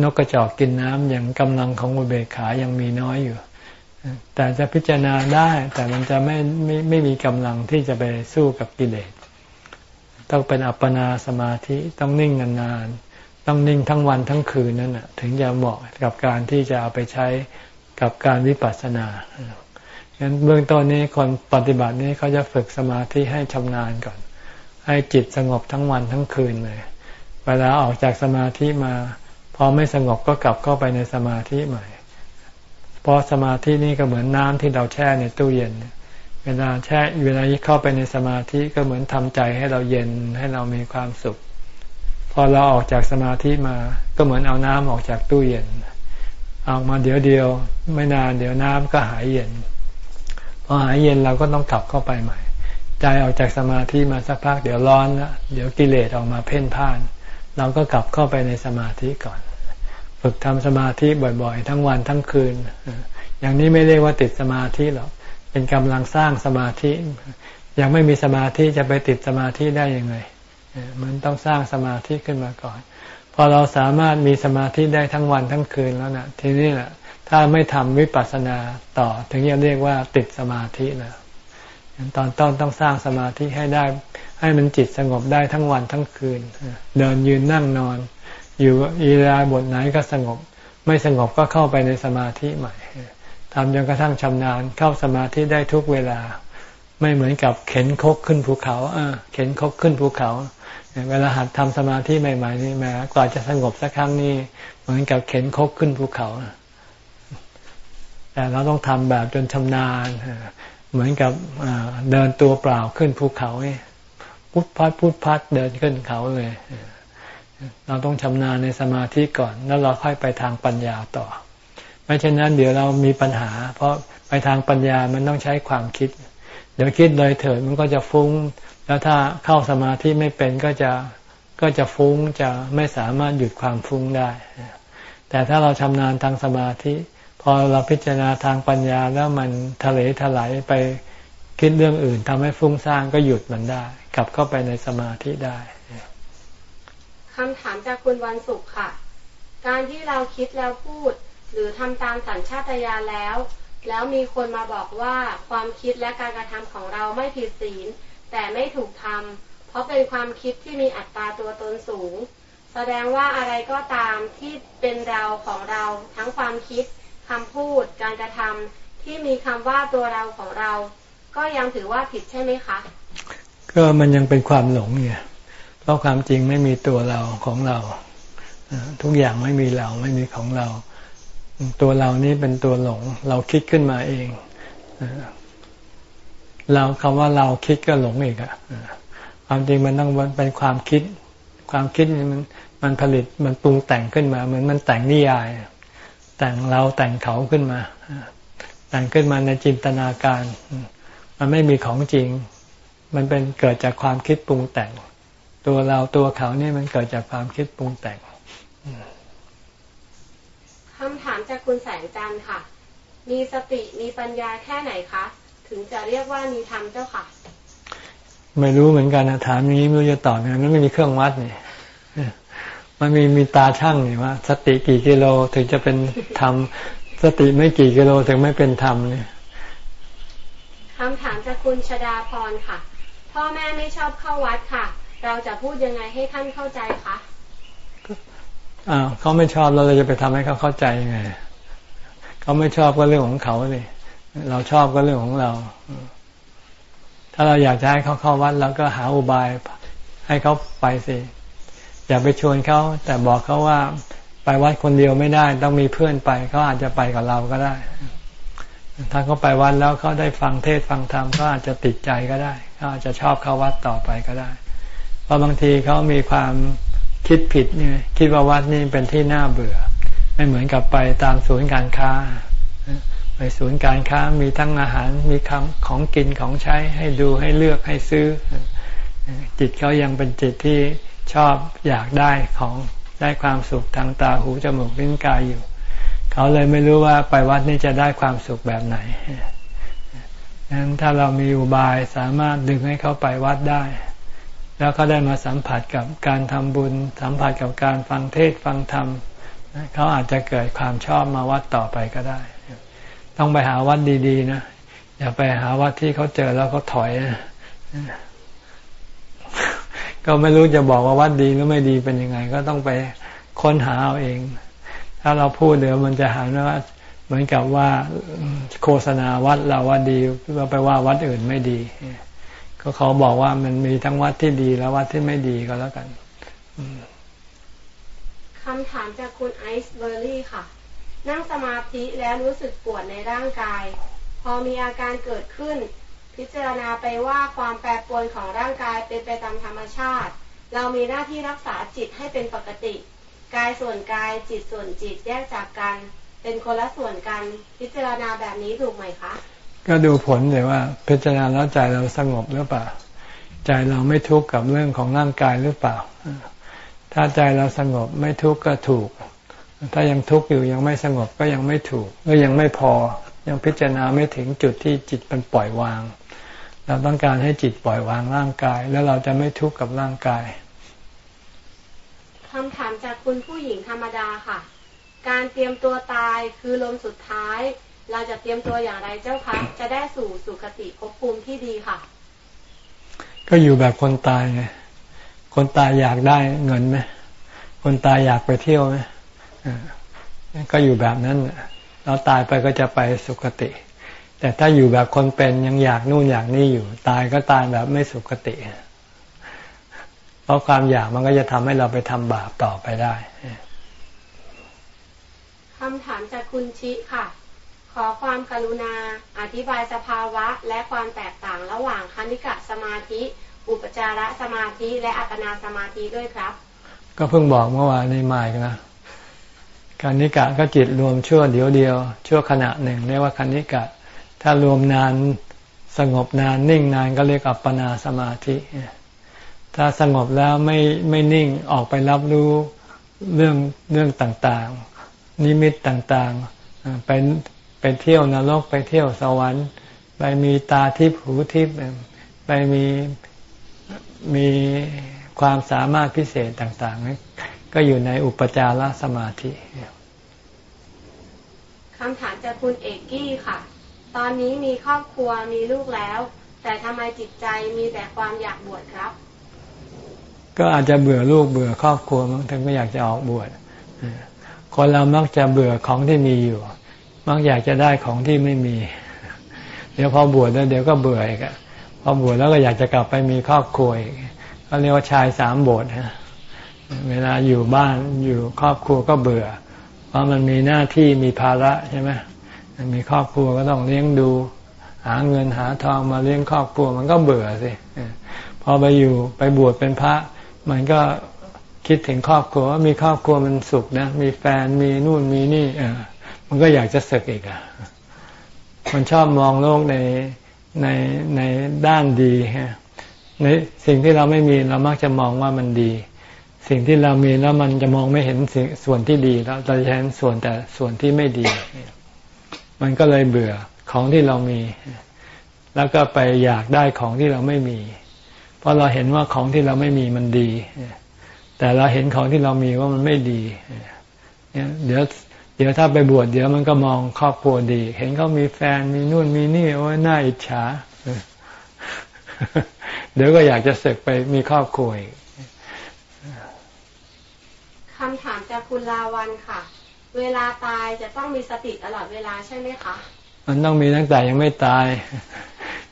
นกกระจอกกินน้ำอย่างกำลังของอุเบกขายังมีน้อยอยู่ แต่จะพิจารณาได้ แต่มันจะไม่ไม่ไม่มีกำลังที่จะไปสู้กับกิเลสต้องเป็นอัปปนาสมาธิต้องนิ่งนานๆต้องนิ่งทั้งวันทั้งคืนนั่นแหะถึงจะเหมาะกับการที่จะเอาไปใช้กับการวิปัสสนา ฉะนั้นเบื้องต้นนี้คนปฏิบัตินี้เขาจะฝึกสมาธิให้ชำนาญก่อน ให้จิตสงบทั้งวันทั้งคืนเลย เวลาออกจากสมาธิมาพอไม่สงบก็กลับเข้าไปในสมาธิใหม่ เพราะสมาธินี่ก็เหมือนน้ำที่เราแช่ในตู้เย็น เวลาแช่เวลาเข้าไปในสมาธิก็เหมือนทำใจให้เราเย็นให้เรามีความสุข พอเราออกจากสมาธิมา ก็เหมือนเอาน้ำออกจากตู้เย็น ออกมาเดี๋ยวเดียว ไม่นานเดี๋ยวน้ำก็หายเย็น อหายเย็นเราก็ต้องกลับเข้าไปใหม่ ใจออกจากสมาธิมาสักพักเดี๋ยวร้อนล้วเดี๋ยวกิเลสออกมาเพ่นพ่าน เราก็กลับเข้าไปในสมาธิก่อน ฝึกทำสมาธิบ่อยๆ ทั้งวันทั้งคืน อย่างนี้ไม่เรียกว่าติดสมาธิหรอกเป็นกำลังสร้างสมาธิ ยังไม่มีสมาธิจะไปติดสมาธิได้ยังไงมันต้องสร้างสมาธิขึ้นมาก่อน พอเราสามารถมีสมาธิได้ทั้งวันทั้งคืนแล้วน่ะ ทีนี้แหละ ถ้าไม่ทำวิปัสสนาต่อ ถึงจะเรียกว่าติดสมาธินะตอนต้นต้องสร้างสมาธิให้ได้ ให้มันจิตสงบได้ทั้งวันทั้งคืน เดินยืนนั่งนอน อยู่อีราบทไหนก็สงบ ไม่สงบก็เข้าไปในสมาธิใหม่ทำจนกระทั่งชำนาญเข้าสมาธิได้ทุกเวลา ไม่เหมือนกับเข็นคกขึ้นภูเขาเออเข็นคกขึ้นภูเขา เวลาหัดทำสมาธิใหม่ๆนี่แม้กว่าจะสงบสักครั้งนี่เหมือนกับเข็นคกขึ้นภูเขา แต่เราต้องทำแบบจนชำนาญ เหมือนกับเดินตัวเปล่าขึ้นภูเขาพุทพัดพุทพัดเดินขึ้นเขาเลย เราต้องชำนาญในสมาธิก่อน แล้วเราค่อยไปทางปัญญาต่อ ไม่เช่นนั้น เดี๋ยวเรามีปัญหา เพราะไปทางปัญญามันต้องใช้ความคิด เดี๋ยวคิดเลยเถิดมันก็จะฟุ้ง แล้วถ้าเข้าสมาธิไม่เป็นก็จะก็จะฟุ้งจะไม่สามารถหยุดความฟุ้งได้ แต่ถ้าเราชำนาญทางสมาธิ พอเราพิจารณาทางปัญญาแล้วมันทะเลถลายไปคิดเรื่องอื่นทำให้ฟุ้งซ่านก็หยุดมันได้ กลับเข้าไปในสมาธิได้คำถามจากคุณวันสุขค่ะ การที่เราคิดแล้วพูด หรือทำตามสัญชาตญาณแล้ว แล้วมีคนมาบอกว่าความคิดและการกระทำของเราไม่ผิดศีล แต่ไม่ถูกทำเพราะเป็นความคิดที่มีอัตราตัวตนสูง แสดงว่าอะไรก็ตามที่เป็นเราของเราทั้งความคิด คำพูดการกระทำที่มีคำว่าตัวเราของเรา ก็ยังถือว่าผิดใช่ไหมคะ ก็มันยังเป็นความหลงเนี่ยเพราะความจริงไม่มีตัวเราของเรา ทุกอย่างไม่มีเราไม่มีของเรา ตัวเรานี้เป็นตัวหลง เราคิดขึ้นมาเองเราคำว่าเราคิดก็หลงอีกอะความจริงมันต้องเป็นความคิด ความคิดมันมันผลิตมันปรุงแต่งขึ้นมา เหมือนมันแต่งนิยาย แต่งเราแต่งเขาขึ้นมา แต่งขึ้นมาในจินตนาการ มันไม่มีของจริง มันเป็นเกิดจากความคิดปรุงแต่ง ตัวเราตัวเขานี่มันเกิดจากความคิดปรุงแต่งคำถามจากคุณแสงจันทร์ค่ะ มีสติมีปัญญาแค่ไหนคะ ถึงจะเรียกว่ามีธรรมเจ้าค่ะ ไม่รู้เหมือนกันนะถามอย่างนี้ไม่รู้จะตอบยังไงมันไม่มีเครื่องวัดนี่ มันมีมีตาช่างนี่ว่า สติกี่กิโลถึงจะเป็นธรรม สติไม่กี่กิโลถึงไม่เป็นธรรมเนี่ยคำถามจากคุณชดาพรค่ะ พ่อแม่ไม่ชอบเข้าวัดค่ะ เราจะพูดยังไงให้ท่านเข้าใจคะอ้าวเขาไม่ชอบเราจะไปทำให้เขาเข้าใจยังไงเขาไม่ชอบก็เรื่องของเขาเลยเราชอบก็เรื่องของเรา ถ้าเราอยากจะให้เขาเข้าวัดเราก็หาอุบายให้เขาไปสิ อย่าไปชวนเขาแต่บอกเขาว่าไปวัดคนเดียวไม่ได้ ต้องมีเพื่อนไปเขาอาจจะไปกับเราก็ได้ ถ้าเขาไปวัดแล้วเขาได้ฟังเทศฟังธรรมก็อาจจะติดใจก็ได้เขาอาจจะชอบเข้าวัดต่อไปก็ได้ เพราะบางทีเขามีความคิดผิดเนี่ยคิดว่าวัดนี่เป็นที่น่าเบื่อ ไม่เหมือนกับไปตามศูนย์การค้า ไปศูนย์การค้ามีทั้งอาหารมีคของกินของใช้ให้ดูให้เลือกให้ซื้อ จิตเขายังเป็นจิตที่ ชอบอยากได้ของได้ความสุขทางตาหูจมูกลิ้นกายอยู่ เขาเลยไม่รู้ว่าไปวัดนี่จะได้ความสุขแบบไหนดังนั้นถ้าเรามีอุบายสามารถดึงให้เขาไปวัดได้ แล้วเขาได้มาสัมผัสกับการทำบุญ สัมผัสกับการฟังเทศฟังธรรมเขาอาจจะเกิดความชอบมาวัดต่อไปก็ได้ ต้องไปหาวัดดีๆนะ อย่าไปหาวัดที่เขาเจอแล้วเขาถอยนะ ก็ไม่รู้จะบอกว่าวัดดีหรือไม่ดีเป็นยังไง ก็ต้องไปค้นหาเอาเอง ถ้าเราพูดเดี๋ยวมันจะหาว่าเหมือนกับว่าโฆษณาวัดเราว่าดีเราไปว่าวัดอื่นไม่ดี ก็เขาบอกว่ามันมีทั้งวัดที่ดีและวัดที่ไม่ดีก็แล้วกันคำถามจากคุณไอซ์เบอร์รี่ค่ะ นั่งสมาธิแล้วรู้สึกปวดในร่างกาย พอมีอาการเกิดขึ้น พิจารณาไปว่าความแปรปรวนของร่างกายเป็นไปตามธรรมชาติ เรามีหน้าที่รักษาจิตให้เป็นปกติ กายส่วนกายจิตส่วนจิตแยกจากกัน เป็นคนละส่วนกัน พิจารณาแบบนี้ถูกไหมคะ ก็ดูผลเลยว่า พิจารณาแล้วใจเราสงบหรือเปล่า ใจเราไม่ทุกข์กับเรื่องของร่างกายหรือเปล่า ถ้าใจเราสงบไม่ทุกข์ก็ถูก ถ้ายังทุกข์อยู่ยังไม่สงบก็ยังไม่ถูกก็ยังไม่พอ ยังพิจารณาไม่ถึงจุดที่จิตมันปล่อยวาง เราต้องการให้จิตปล่อยวางร่างกาย แล้วเราจะไม่ทุกข์กับร่างกายคำถามจากคุณผู้หญิงธรรมดาค่ะ การเตรียมตัวตายคือลมสุดท้าย เราจะเตรียมตัวอย่างไรเจ้าคะจะได้สู่สุคติภพภูมิที่ดีค่ะ ก็อยู่แบบคนตายไงคนตายอยากได้เงินไหมคนตายอยากไปเที่ยวไหมก็อยู่แบบนั้นเราตายไปก็จะไปสุคติ แต่ถ้าอยู่แบบคนเป็นยังอยากนู่นอยากนี่อยู่ ตายก็ตายแบบไม่สุคติ เพราะความอยากมันก็จะทำให้เราไปทำบาปต่อไปได้คำถามจากคุณชิค่ะ ขอความกรุณา อธิบายสภาวะ และความแตกต่างระหว่างคณิกะสมาธิ อุปจารสมาธิ และอัปปนาสมาธิด้วยครับ ก็เพิ่งบอกเมื่อวานนี้มาอีกนะคณิกะก็จิตรวมชั่วเดียวเดียวชั่วขณะหนึ่งเรียกว่าคณิกะ ถ้ารวมนานสงบนานนิ่งนานก็เรียกอัปปนาสมาธิ ถ้าสงบแล้วไม่ไม่นิ่งออกไปรับรู้เรื่องเรื่องต่างๆ นิมิตต่างๆ ไปไปเที่ยวนรกไปเที่ยวสวรรค์ ไปมีตาทิพย์หูทิพย์ไปมีมีความสามารถพิเศษต่างๆ ก็อยู่ในอุปจารสมาธิคำถามจากคุณเอกกี้ค่ะ ตอนนี้มีครอบครัวมีลูกแล้ว แต่ทำไมจิตใจมีแต่ความอยากบวชครับ ก็อาจจะเบื่อลูกเบื่อครอบครัวมั้งถึงไม่อยากจะออกบวชคนเรามักจะเบื่อของที่มีอยู่ มักอยากจะได้ของที่ไม่มี เดี๋ยวพอบวชแล้วเดี๋ยวก็เบื่ออีกพอบวชแล้วก็อยากจะกลับไปมีครอบครัวอีกเขาเรียกว่าชายสามบทฮะเวลาอยู่บ้านอยู่ครอบครัวก็เบื่อ เพราะมันมีหน้าที่มีภาระใช่ไหม มีครอบครัวก็ต้องเลี้ยงดู หาเงินหาทองมาเลี้ยงครอบครัวมันก็เบื่อสิพอไปอยู่ไปบวชเป็นพระ มันก็คิดถึงครอบครัวว่ามีครอบครัวมันสุขนะ มีแฟนมีนู่นมีนี่เออมันก็อยากจะสึกอีกอะมันชอบมองโลกในในในด้านดีฮะในสิ่งที่เราไม่มีเรามักจะมองว่ามันดี สิ่งที่เรามีแล้วมันจะมองไม่เห็นส,ส่วนที่ดีแล้วเราจะเห็นส่วนแต่ส่วนที่ไม่ดี มันก็เลยเบื่อของที่เรามี แล้วก็ไปอยากได้ของที่เราไม่มี เพราะเราเห็นว่าของที่เราไม่มีมันดี แต่เราเห็นของที่เรามีว่ามันไม่ดีเดี๋ยวเดี๋ยวถ้าไปบวชเดี๋ยวมันก็มองครอบครัวดี เห็นเขามีแฟนมีนู่นมีนี่โอ้ยน่าอิจฉาเดี๋ยวก็อยากจะเสกไปมีครอบครัวอีกคำถามจากคุณลาวันค่ะ เวลาตายจะต้องมีสติตลอดเวลาใช่ไหมคะ มันต้องมีตั้งแต่ยังไม่ตาย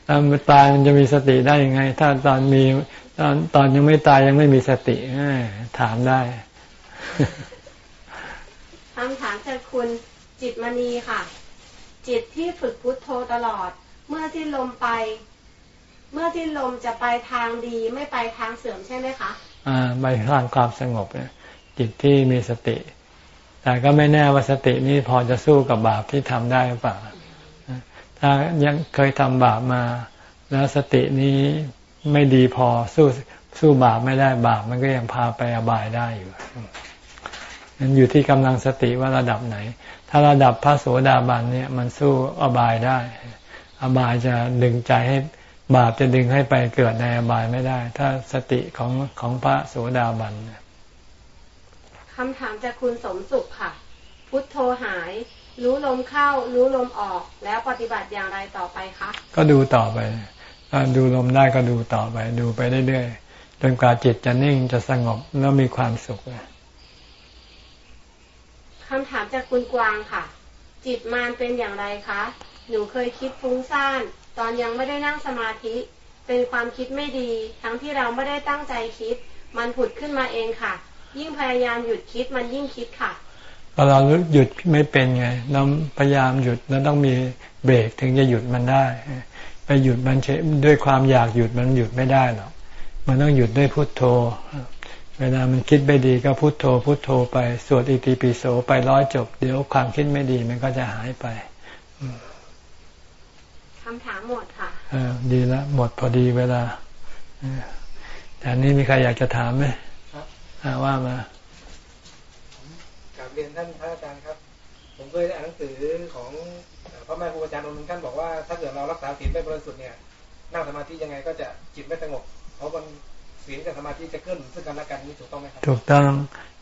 ถ้ามันตายมันจะมีสติได้ยังไง ถ้าตอนมีตอนตอนยังไม่ตายยังไม่มีสติถามได้คำถามจากคุณจิตมณีค่ะ จิตที่ฝึกพุทโธตลอด เมื่อที่ลมไป เมื่อที่ลมจะไปทางดีไม่ไปทางเสื่อมใช่ไหมคะ อ่าไปทางความสงบจิตที่มีสติ แต่ก็ไม่แน่ว่าสตินี้พอจะสู้กับบาปที่ทำได้หรือเปล่า ถ้ายังเคยทำบาปมา แล้วสตินี้ไม่ดีพอสู้สู้บาปไม่ได้บาปมันก็ยังพาไปอบายได้อยู่นั้นอยู่ที่กำลังสติว่าระดับไหน ถ้าระดับพระโสดาบันเนี่ยมันสู้อบายได้ อบายจะดึงใจให้บาปจะดึงให้ไปเกิดในอบายไม่ได้ ถ้าสติของของพระโสดาบัน คำถามจากคุณสมสุขค่ะ พุทโธหาย รู้ลมเข้า รู้ลมออก แล้วปฏิบัติอย่างไรต่อไปคะ ก็ดูต่อไปถ้าดูลมได้ก็ดูต่อไป ดูไปเรื่อยๆจนกว่าจิตจะนิ่งจะสงบแล้วมีความสุขคำถามจากคุณกวางค่ะ จิตมานเป็นอย่างไรคะ หนูเคยคิดฟุ้งซ่าน ตอนยังไม่ได้นั่งสมาธิ เป็นความคิดไม่ดี ทั้งที่เราไม่ได้ตั้งใจคิด มันผุดขึ้นมาเองค่ะ ยิ่งพยายามหยุดคิดมันยิ่งคิดค่ะพอเราหยุดไม่เป็นไง เราพยายามหยุดแล้วต้องมีเบรกถึงจะหยุดมันได้ ไปหยุดมันด้วยความอยากหยุดมันหยุดไม่ได้หรอก มันต้องหยุดด้วยพุทโธ เวลามันคิดไม่ดีก็พุโทโธ พุโทโธไปสวดอิติปิโสไปร้อยจบ เดี๋ยวความคิดไม่ดีมันก็จะหายไปคำถามหมดค่ะเออดีแล้วหมดพอดีเวลาแต่นี้มีใครอยากจะถามไหม ครับว่ามากับเรียนท่านพระอาจารย์ครับ ผมเคยอ่านหนังสือของพระแม่ครูอาจารย์องค์นึงท่านบอกว่าถ้าเกิดเรารักษาศีลไม่บริสุทธิ์เนี่ยนั่งสมาธิยังไงก็จะจิตไม่สงบ เพราะมันศีลกับสมาธิจะเคลื่อนซึ่งกันและกันนี่ถูกต้องไหมครับถูกต้อง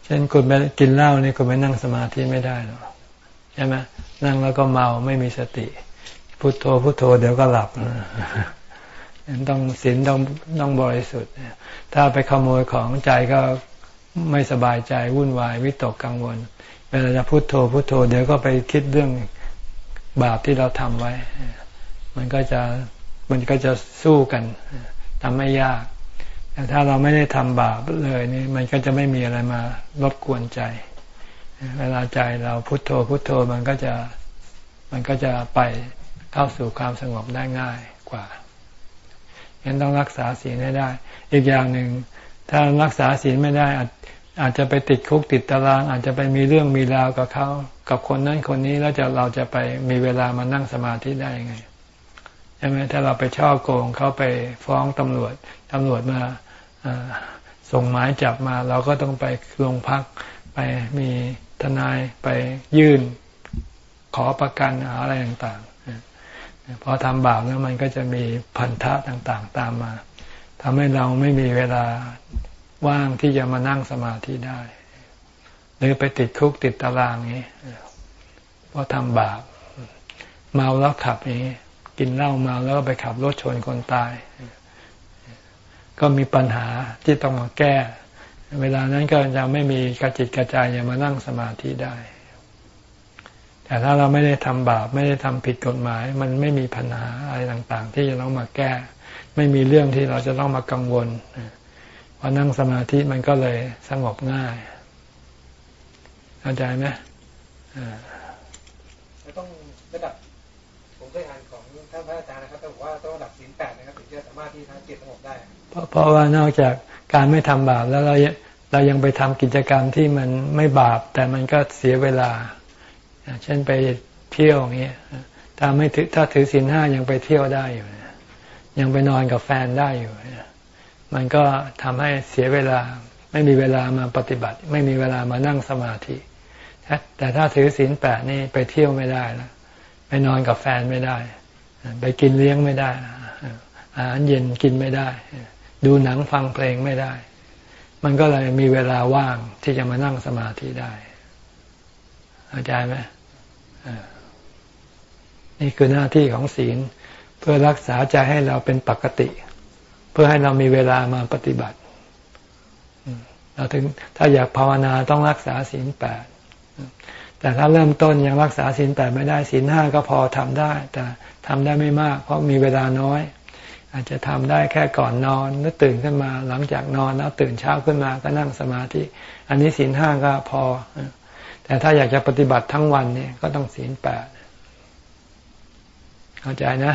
เช่นคุณไปกินเหล้านี่คุณไปนั่งสมาธิไม่ได้หรอกใช่ไหมนั่งแล้วก็เมาไม่มีสติ พุโทโธพุโทโธเดี๋ยวก็หลับต้องศีลต้องต้องบริสุทธิ์ถ้าไปขโมยของใจก็ ไม่สบายใจวุ่นวายวิตกกังวล เวลาจะพุโทโธพุโทโธ เดี๋ยวก็ไปคิดเรื่องบาปที่เราทำไว้ มันก็จะมันก็จะสู้กันทำไม่ยาก แต่ถ้าเราไม่ได้ทำบาปเลยนี่มันก็จะไม่มีอะไรมารบกวนใจ เวลาใจเราพุโทโธพุโทโธมันก็จะมันก็จะไปเข้าสู่ความสงบได้ง่ายกว่ายังต้องรักษาศีลให้ได้ อีกอย่างหนึ่ง ถ้ารักษาศีลไม่ได้อาจอาจจะไปติดคุกติดตาราง อาจจะไปมีเรื่องมีราวกับเขากับคนนั้นคนนี้แล้วจะเราจะไปมีเวลามานั่งสมาธิได้ยังไงใช่ไหมถ้าเราไปช่อโกงเขาไปฟ้องตำรวจตำรวจมาส่งหมายจับมา เราก็ต้องไปโรงพักไปมีทนายไปยื่นขอประกันอะไรต่างๆพอทำบาปแล้วมันก็จะมีพันธะต่างๆ ตามมา ทำให้เราไม่มีเวลาว่างที่จะมานั่งสมาธิได้ หรือไปติดคุกติดตารางนี้เพราะทำบาปเมาแล้วขับนี้ กินเหล้าเมาแล้วไปขับรถชนคนตาย ก็มีปัญหาที่ต้องมาแก้ เวลานั้นก็จะไม่มีกระจิตกระจายจะมานั่งสมาธิได้ แต่ถ้าเราไม่ได้ทำบาป ไม่ได้ทำผิดกฎหมาย มันไม่มีปัญหาอะไรต่าง ๆ ที่จะต้องมาแก้ ไม่มีเรื่องที่เราจะต้องมากังวลพอนั่งสมาธิมันก็เลยสงบง่ายเข้าใจไหมอ่าต้องระดับ ผมเคยอ่านของท่านพระอาจารย์นะครับแต่บอกว่าต้องระดับศีลแปดนะครับถึงจะสามารถที่ทำจิตสงบได้ เพราะเพราะว่านอกจากการไม่ทำบาปแล้วเราเรายังไปทำกิจกรรมที่มันไม่บาป แต่มันก็เสียเวลา เช่นไปเที่ยวอย่างเงี้ยถ้าไม่ถือถ้าถือศีลห้ายังไปเที่ยวได้อยู่ ยังไปนอนกับแฟนได้อยู่ มันก็ทำให้เสียเวลา ไม่มีเวลามาปฏิบัติ ไม่มีเวลามานั่งสมาธิ แต่ถ้าถือศีลแปดนี่ไปเที่ยวไม่ได้แล้วไปนอนกับแฟนไม่ได้ ไปกินเลี้ยงไม่ได้ อาหารเย็นกินไม่ได้ ดูหนังฟังเพลงไม่ได้ มันก็เลยมีเวลาว่างที่จะมานั่งสมาธิได้เข้าใจไหมนี่คือหน้าที่ของศีล เพื่อรักษาใจให้เราเป็นปกติ เพื่อให้เรามีเวลามาปฏิบัติเราถึงถ้าอยากภาวนาต้องรักษาศีลแปดแต่ถ้าเริ่มต้นยังรักษาศีลแปดไม่ได้ศีลห้าก็พอทำได้ แต่ทำได้ไม่มาก เพราะมีเวลาน้อย อาจจะทำได้แค่ก่อนนอนแล้วตื่นขึ้นมาหลังจากนอนแล้วตื่นเช้าขึ้นมาก็นั่งสมาธิ อันนี้ศีลห้าก็พอ แต่ถ้าอยากจะปฏิบัติทั้งวันเนี่ยก็ต้องศีลแปดเข้าใจนะ